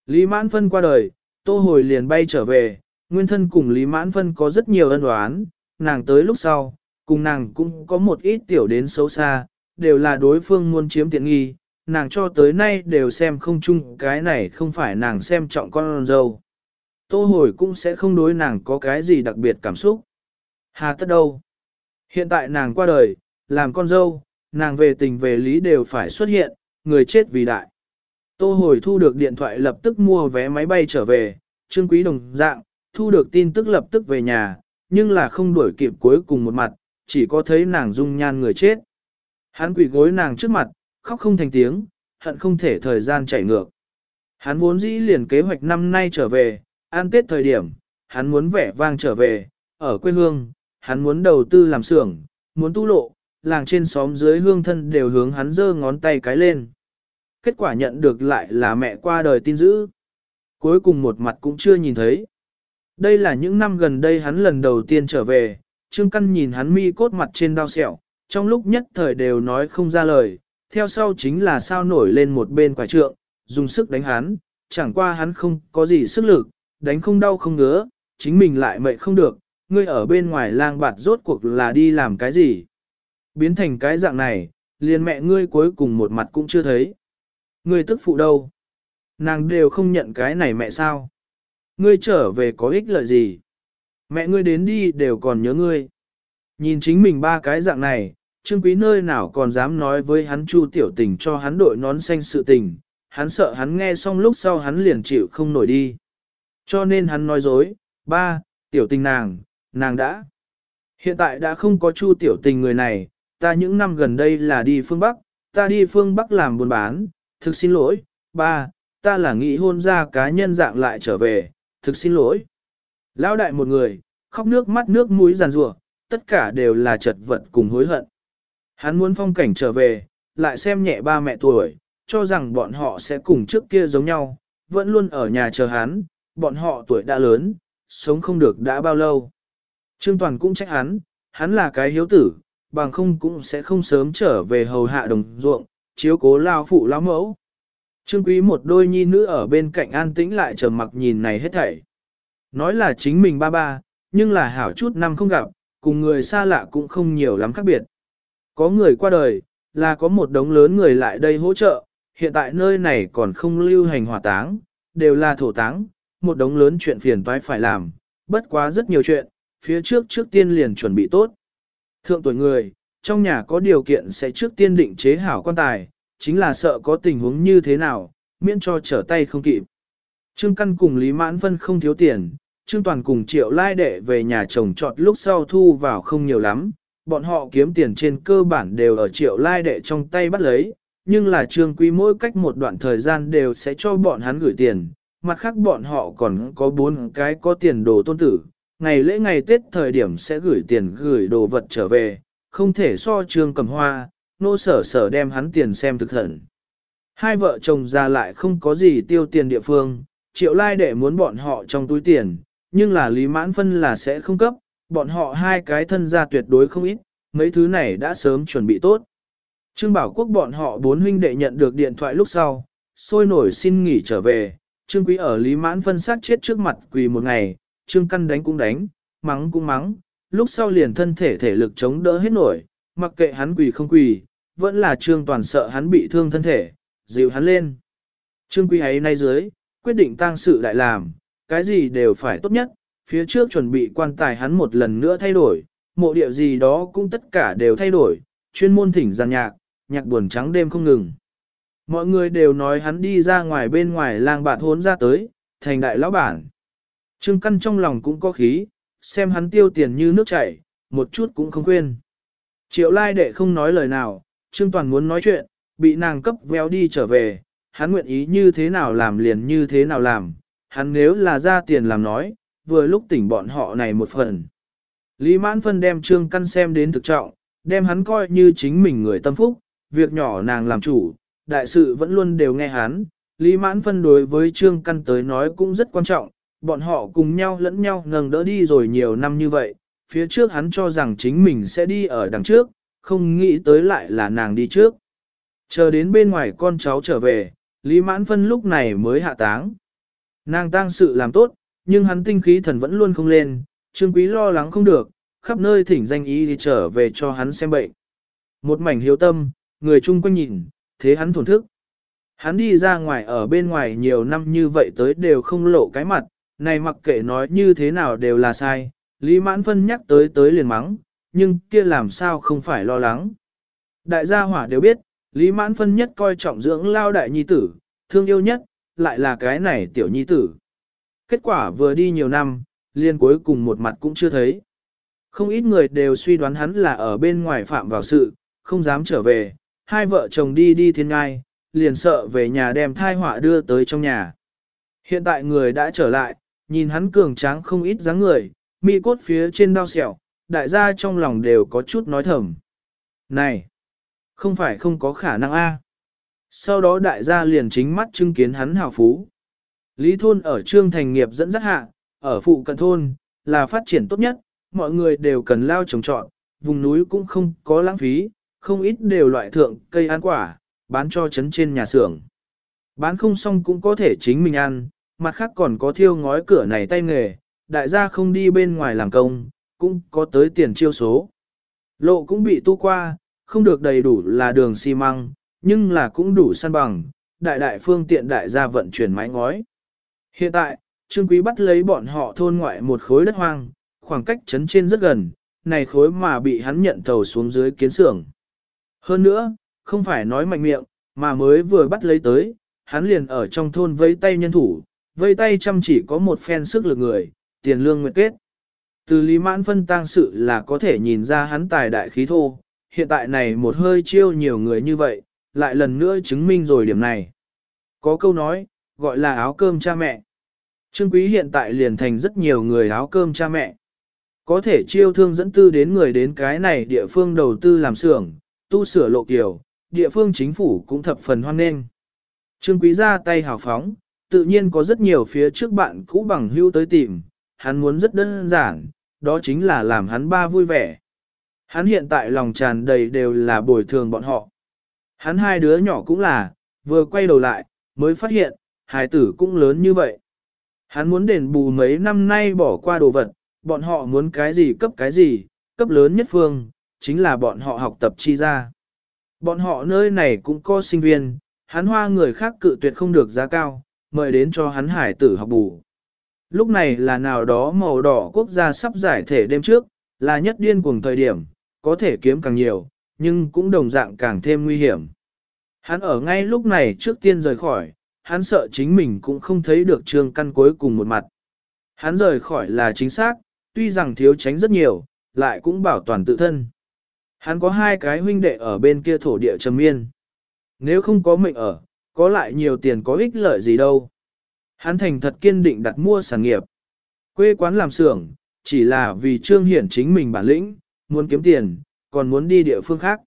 Speaker 1: Lý mãn phân qua đời, tô hồi liền bay trở về, nguyên thân cùng Lý mãn phân có rất nhiều ân oán, nàng tới lúc sau, cùng nàng cũng có một ít tiểu đến xấu xa, đều là đối phương muốn chiếm tiện nghi, nàng cho tới nay đều xem không chung cái này không phải nàng xem trọng con dâu. Tô hồi cũng sẽ không đối nàng có cái gì đặc biệt cảm xúc. Hà tất đâu? Hiện tại nàng qua đời, làm con dâu, nàng về tình về lý đều phải xuất hiện, người chết vì đại. Tô hồi thu được điện thoại lập tức mua vé máy bay trở về, trương quý đồng dạng, thu được tin tức lập tức về nhà, nhưng là không đuổi kịp cuối cùng một mặt, chỉ có thấy nàng dung nhan người chết. Hắn quỳ gối nàng trước mặt, khóc không thành tiếng, hận không thể thời gian chảy ngược. Hắn vốn dĩ liền kế hoạch năm nay trở về, an tết thời điểm, hắn muốn vẻ vang trở về, ở quê hương, hắn muốn đầu tư làm xưởng, muốn tu lộ, làng trên xóm dưới hương thân đều hướng hắn giơ ngón tay cái lên. Kết quả nhận được lại là mẹ qua đời tin dữ. Cuối cùng một mặt cũng chưa nhìn thấy. Đây là những năm gần đây hắn lần đầu tiên trở về, Trương Căn nhìn hắn mi cốt mặt trên đau sẹo, trong lúc nhất thời đều nói không ra lời, theo sau chính là sao nổi lên một bên quả trượng, dùng sức đánh hắn, chẳng qua hắn không có gì sức lực, đánh không đau không ngứa, chính mình lại mệt không được, ngươi ở bên ngoài lang bạt rốt cuộc là đi làm cái gì. Biến thành cái dạng này, liền mẹ ngươi cuối cùng một mặt cũng chưa thấy. Ngươi tức phụ đâu? nàng đều không nhận cái này mẹ sao. Ngươi trở về có ích lợi gì? Mẹ ngươi đến đi đều còn nhớ ngươi. Nhìn chính mình ba cái dạng này, Trương Quý nơi nào còn dám nói với hắn Chu tiểu tình cho hắn đội nón xanh sự tình, hắn sợ hắn nghe xong lúc sau hắn liền chịu không nổi đi. Cho nên hắn nói dối, ba, tiểu tình nàng, nàng đã. Hiện tại đã không có Chu tiểu tình người này, ta những năm gần đây là đi phương Bắc, ta đi phương Bắc làm buôn bán, thực xin lỗi, ba, ta là nghĩ hôn ra cá nhân dạng lại trở về, thực xin lỗi. Lão đại một người, khóc nước mắt nước mũi giàn rủa, tất cả đều là chật vật cùng hối hận. Hắn muốn phong cảnh trở về, lại xem nhẹ ba mẹ tuổi, cho rằng bọn họ sẽ cùng trước kia giống nhau, vẫn luôn ở nhà chờ hắn, bọn họ tuổi đã lớn, sống không được đã bao lâu. Trương Toàn cũng trách hắn, hắn là cái hiếu tử, bằng không cũng sẽ không sớm trở về hầu hạ đồng ruộng, chiếu cố lao phụ lao mẫu. Trương Quý một đôi nhi nữ ở bên cạnh an tĩnh lại trầm mặc nhìn này hết thảy. Nói là chính mình ba ba, nhưng là hảo chút năm không gặp, cùng người xa lạ cũng không nhiều lắm khác biệt. Có người qua đời, là có một đống lớn người lại đây hỗ trợ, hiện tại nơi này còn không lưu hành hỏa táng, đều là thổ táng, một đống lớn chuyện phiền toái phải làm, bất quá rất nhiều chuyện, phía trước trước tiên liền chuẩn bị tốt. Thượng tuổi người, trong nhà có điều kiện sẽ trước tiên định chế hảo quan tài, chính là sợ có tình huống như thế nào, miễn cho trở tay không kịp. Trương Căn cùng Lý Mãn Vân không thiếu tiền, Trương Toàn cùng Triệu Lai Đệ về nhà chồng trọt lúc sau thu vào không nhiều lắm, bọn họ kiếm tiền trên cơ bản đều ở Triệu Lai Đệ trong tay bắt lấy, nhưng là Trương Quý mỗi cách một đoạn thời gian đều sẽ cho bọn hắn gửi tiền, mặt khác bọn họ còn có bốn cái có tiền đồ tôn tử, ngày lễ ngày Tết thời điểm sẽ gửi tiền gửi đồ vật trở về, không thể so Trương cầm hoa, nô sở sở đem hắn tiền xem thực hận. Hai vợ chồng ra lại không có gì tiêu tiền địa phương, triệu lai đệ muốn bọn họ trong túi tiền, nhưng là lý mãn phân là sẽ không cấp, bọn họ hai cái thân gia tuyệt đối không ít, mấy thứ này đã sớm chuẩn bị tốt. Trương Bảo Quốc bọn họ bốn huynh đệ nhận được điện thoại lúc sau, sôi nổi xin nghỉ trở về, Trương Quý ở Lý Mãn phân sát chết trước mặt quỳ một ngày, Trương Căn đánh cũng đánh, mắng cũng mắng, lúc sau liền thân thể thể lực chống đỡ hết nổi, mặc kệ hắn quỳ không quỳ, vẫn là Trương Toàn sợ hắn bị thương thân thể, dịu hắn lên. Trương Quý ấy nay dưới, quyết định tang sự đại làm, cái gì đều phải tốt nhất, phía trước chuẩn bị quan tài hắn một lần nữa thay đổi, mộ địa gì đó cũng tất cả đều thay đổi, chuyên môn thỉnh giàn nhạc, nhạc buồn trắng đêm không ngừng. Mọi người đều nói hắn đi ra ngoài bên ngoài lang bạt hốn ra tới, thành đại lão bản. Trương Căn trong lòng cũng có khí, xem hắn tiêu tiền như nước chảy, một chút cũng không quên. Triệu lai đệ không nói lời nào, Trương Toàn muốn nói chuyện, bị nàng cấp véo đi trở về, hắn nguyện ý như thế nào làm liền như thế nào làm, hắn nếu là ra tiền làm nói, vừa lúc tỉnh bọn họ này một phần. Lý Mãn Phân đem Trương Căn xem đến thực trọng, đem hắn coi như chính mình người tâm phúc, việc nhỏ nàng làm chủ, đại sự vẫn luôn đều nghe hắn. Lý Mãn Phân đối với Trương Căn tới nói cũng rất quan trọng, bọn họ cùng nhau lẫn nhau ngừng đỡ đi rồi nhiều năm như vậy, phía trước hắn cho rằng chính mình sẽ đi ở đằng trước, không nghĩ tới lại là nàng đi trước. Chờ đến bên ngoài con cháu trở về, Lý Mãn Phân lúc này mới hạ táng. Nàng tang sự làm tốt, nhưng hắn tinh khí thần vẫn luôn không lên, Trương Quý lo lắng không được, khắp nơi thỉnh danh ý thì trở về cho hắn xem bệnh. Một mảnh hiếu tâm, người chung quanh nhìn, thế hắn thổn thức. Hắn đi ra ngoài ở bên ngoài nhiều năm như vậy tới đều không lộ cái mặt, này mặc kệ nói như thế nào đều là sai, Lý Mãn Phân nhắc tới tới liền mắng, nhưng kia làm sao không phải lo lắng. Đại gia hỏa đều biết, Lý Mãn Phân nhất coi trọng dưỡng lao đại nhi tử, thương yêu nhất, lại là cái này tiểu nhi tử. Kết quả vừa đi nhiều năm, liên cuối cùng một mặt cũng chưa thấy. Không ít người đều suy đoán hắn là ở bên ngoài phạm vào sự, không dám trở về, hai vợ chồng đi đi thiên ngai, liền sợ về nhà đem thai họa đưa tới trong nhà. Hiện tại người đã trở lại, nhìn hắn cường tráng không ít dáng người, mi cốt phía trên đau sẹo, đại gia trong lòng đều có chút nói thầm. Này, không phải không có khả năng a. Sau đó đại gia liền chính mắt chứng kiến hắn hào phú. Lý thôn ở trương thành nghiệp dẫn dắt hạ, ở phụ cận thôn, là phát triển tốt nhất, mọi người đều cần lao trồng trọn, vùng núi cũng không có lãng phí, không ít đều loại thượng cây ăn quả, bán cho trấn trên nhà xưởng. Bán không xong cũng có thể chính mình ăn, mặt khác còn có thiêu ngói cửa này tay nghề, đại gia không đi bên ngoài làm công, cũng có tới tiền chiêu số. Lộ cũng bị tu qua, không được đầy đủ là đường xi măng, nhưng là cũng đủ săn bằng, đại đại phương tiện đại gia vận chuyển mái ngói. Hiện tại, Trương Quý bắt lấy bọn họ thôn ngoại một khối đất hoang, khoảng cách chấn trên rất gần, này khối mà bị hắn nhận tàu xuống dưới kiến xưởng. Hơn nữa, không phải nói mạnh miệng, mà mới vừa bắt lấy tới, hắn liền ở trong thôn vây tay nhân thủ, vây tay chăm chỉ có một phen sức lực người, tiền lương nguyện kết. Từ lý mãn phân tang sự là có thể nhìn ra hắn tài đại khí thô, hiện tại này một hơi chiêu nhiều người như vậy, lại lần nữa chứng minh rồi điểm này. Có câu nói, gọi là áo cơm cha mẹ. Trương Quý hiện tại liền thành rất nhiều người áo cơm cha mẹ. Có thể chiêu thương dẫn tư đến người đến cái này địa phương đầu tư làm xưởng, tu sửa lộ kiểu, địa phương chính phủ cũng thập phần hoan nghênh. Trương Quý ra tay hào phóng, tự nhiên có rất nhiều phía trước bạn cũ bằng hưu tới tìm, hắn muốn rất đơn giản, đó chính là làm hắn ba vui vẻ. Hắn hiện tại lòng tràn đầy đều là bồi thường bọn họ. Hắn hai đứa nhỏ cũng là, vừa quay đầu lại, mới phát hiện, hài tử cũng lớn như vậy. Hắn muốn đền bù mấy năm nay bỏ qua đồ vật, bọn họ muốn cái gì cấp cái gì, cấp lớn nhất phương, chính là bọn họ học tập chi ra. Bọn họ nơi này cũng có sinh viên, hắn hoa người khác cự tuyệt không được giá cao, mời đến cho hắn hải tử học bù. Lúc này là nào đó màu đỏ quốc gia sắp giải thể đêm trước, là nhất điên cuồng thời điểm, có thể kiếm càng nhiều, nhưng cũng đồng dạng càng thêm nguy hiểm. Hắn ở ngay lúc này trước tiên rời khỏi, hắn sợ chính mình cũng không thấy được trương căn cuối cùng một mặt. Hắn rời khỏi là chính xác, tuy rằng thiếu tránh rất nhiều, lại cũng bảo toàn tự thân. Hắn có hai cái huynh đệ ở bên kia thổ địa trầm miên. Nếu không có mệnh ở, có lại nhiều tiền có ích lợi gì đâu. Hắn thành thật kiên định đặt mua sản nghiệp. Quê quán làm xưởng, chỉ là vì trương hiển chính mình bản lĩnh, muốn kiếm tiền, còn muốn đi địa phương khác.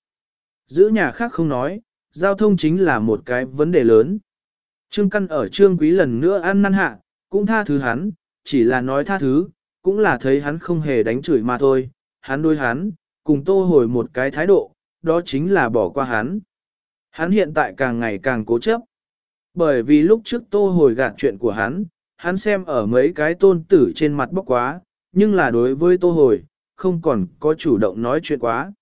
Speaker 1: Giữ nhà khác không nói, giao thông chính là một cái vấn đề lớn. Trương Căn ở Trương Quý lần nữa ăn năn hạ, cũng tha thứ hắn, chỉ là nói tha thứ, cũng là thấy hắn không hề đánh chửi mà thôi. Hắn đối hắn, cùng tô hồi một cái thái độ, đó chính là bỏ qua hắn. Hắn hiện tại càng ngày càng cố chấp. Bởi vì lúc trước tô hồi gạt chuyện của hắn, hắn xem ở mấy cái tôn tử trên mặt bốc quá, nhưng là đối với tô hồi, không còn có chủ động nói chuyện quá.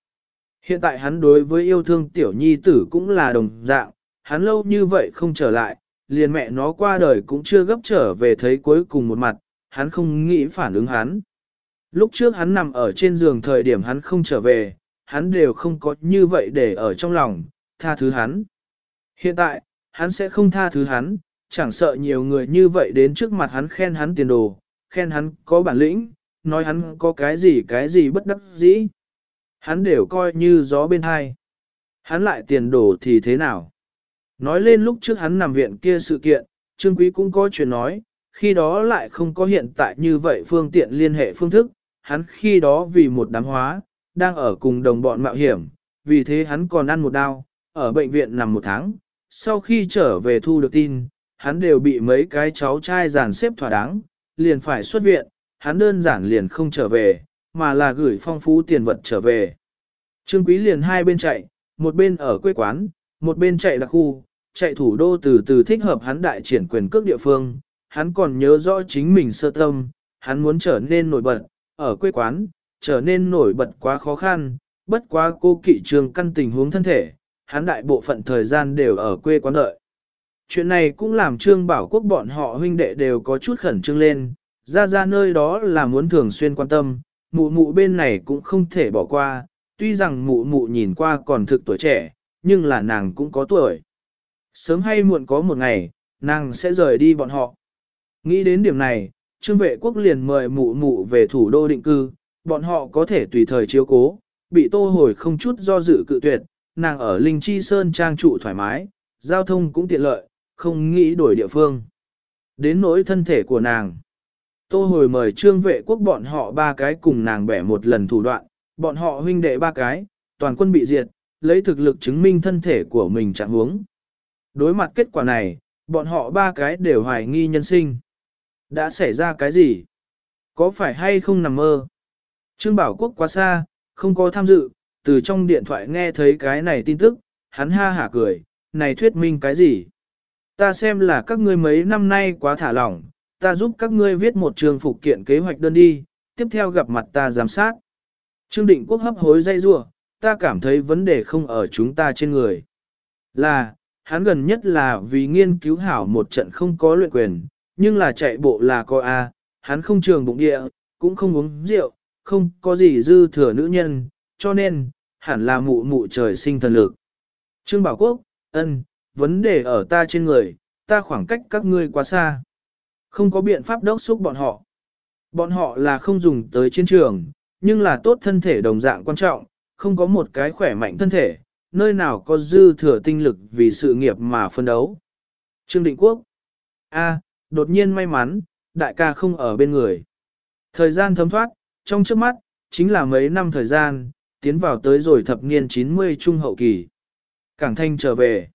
Speaker 1: Hiện tại hắn đối với yêu thương tiểu nhi tử cũng là đồng dạng, hắn lâu như vậy không trở lại, liền mẹ nó qua đời cũng chưa gấp trở về thấy cuối cùng một mặt, hắn không nghĩ phản ứng hắn. Lúc trước hắn nằm ở trên giường thời điểm hắn không trở về, hắn đều không có như vậy để ở trong lòng, tha thứ hắn. Hiện tại, hắn sẽ không tha thứ hắn, chẳng sợ nhiều người như vậy đến trước mặt hắn khen hắn tiền đồ, khen hắn có bản lĩnh, nói hắn có cái gì cái gì bất đắc dĩ. Hắn đều coi như gió bên hai. Hắn lại tiền đồ thì thế nào? Nói lên lúc trước hắn nằm viện kia sự kiện, Trương Quý cũng có chuyện nói, khi đó lại không có hiện tại như vậy phương tiện liên hệ phương thức, hắn khi đó vì một đám hóa, đang ở cùng đồng bọn mạo hiểm, vì thế hắn còn ăn một đau, ở bệnh viện nằm một tháng, sau khi trở về thu được tin, hắn đều bị mấy cái cháu trai giàn xếp thỏa đáng, liền phải xuất viện, hắn đơn giản liền không trở về, mà là gửi phong phú tiền vật trở về. Trương Quý liền hai bên chạy, một bên ở quê quán, một bên chạy đặc khu, chạy thủ đô từ từ thích hợp hắn đại triển quyền cước địa phương, hắn còn nhớ rõ chính mình sơ tâm, hắn muốn trở nên nổi bật, ở quê quán, trở nên nổi bật quá khó khăn, bất quá cô kỵ trường căn tình huống thân thể, hắn đại bộ phận thời gian đều ở quê quán đợi. Chuyện này cũng làm Trương Bảo Quốc bọn họ huynh đệ đều có chút khẩn trương lên, ra ra nơi đó là muốn thường xuyên quan tâm, mụ mụ bên này cũng không thể bỏ qua, tuy rằng mụ mụ nhìn qua còn thực tuổi trẻ, nhưng là nàng cũng có tuổi. Sớm hay muộn có một ngày, nàng sẽ rời đi bọn họ. Nghĩ đến điểm này, Trương Vệ Quốc liền mời mụ mụ về thủ đô định cư, bọn họ có thể tùy thời chiếu cố, bị tô hồi không chút do dự cự tuyệt, nàng ở Linh Chi Sơn trang trụ thoải mái, giao thông cũng tiện lợi, không nghĩ đổi địa phương. Đến nỗi thân thể của nàng. Tô hồi mời trương vệ quốc bọn họ ba cái cùng nàng bẻ một lần thủ đoạn, bọn họ huynh đệ ba cái, toàn quân bị diệt, lấy thực lực chứng minh thân thể của mình trạng huống. Đối mặt kết quả này, bọn họ ba cái đều hoài nghi nhân sinh. Đã xảy ra cái gì? Có phải hay không nằm mơ? Trương Bảo Quốc quá xa, không có tham dự, từ trong điện thoại nghe thấy cái này tin tức, hắn ha hả cười, này thuyết minh cái gì? Ta xem là các ngươi mấy năm nay quá thả lỏng, ta giúp các ngươi viết một trường phục kiện kế hoạch đơn đi, tiếp theo gặp mặt ta giám sát. Trương Định Quốc hấp hối dây rua, ta cảm thấy vấn đề không ở chúng ta trên người. Là, hắn gần nhất là vì nghiên cứu hảo một trận không có luyện quyền, nhưng là chạy bộ là có A, hắn không trường bụng địa, cũng không uống rượu, không có gì dư thừa nữ nhân, cho nên, hẳn là mụ mụ trời sinh thần lực. Trương Bảo Quốc, ân, vấn đề ở ta trên người, ta khoảng cách các ngươi quá xa. Không có biện pháp đốc xúc bọn họ. Bọn họ là không dùng tới chiến trường, nhưng là tốt thân thể đồng dạng quan trọng, không có một cái khỏe mạnh thân thể, nơi nào có dư thừa tinh lực vì sự nghiệp mà phân đấu. Trương Định Quốc A, đột nhiên may mắn, đại ca không ở bên người. Thời gian thấm thoát, trong trước mắt, chính là mấy năm thời gian, tiến vào tới rồi thập niên 90 trung hậu kỳ. Cảng Thanh trở về.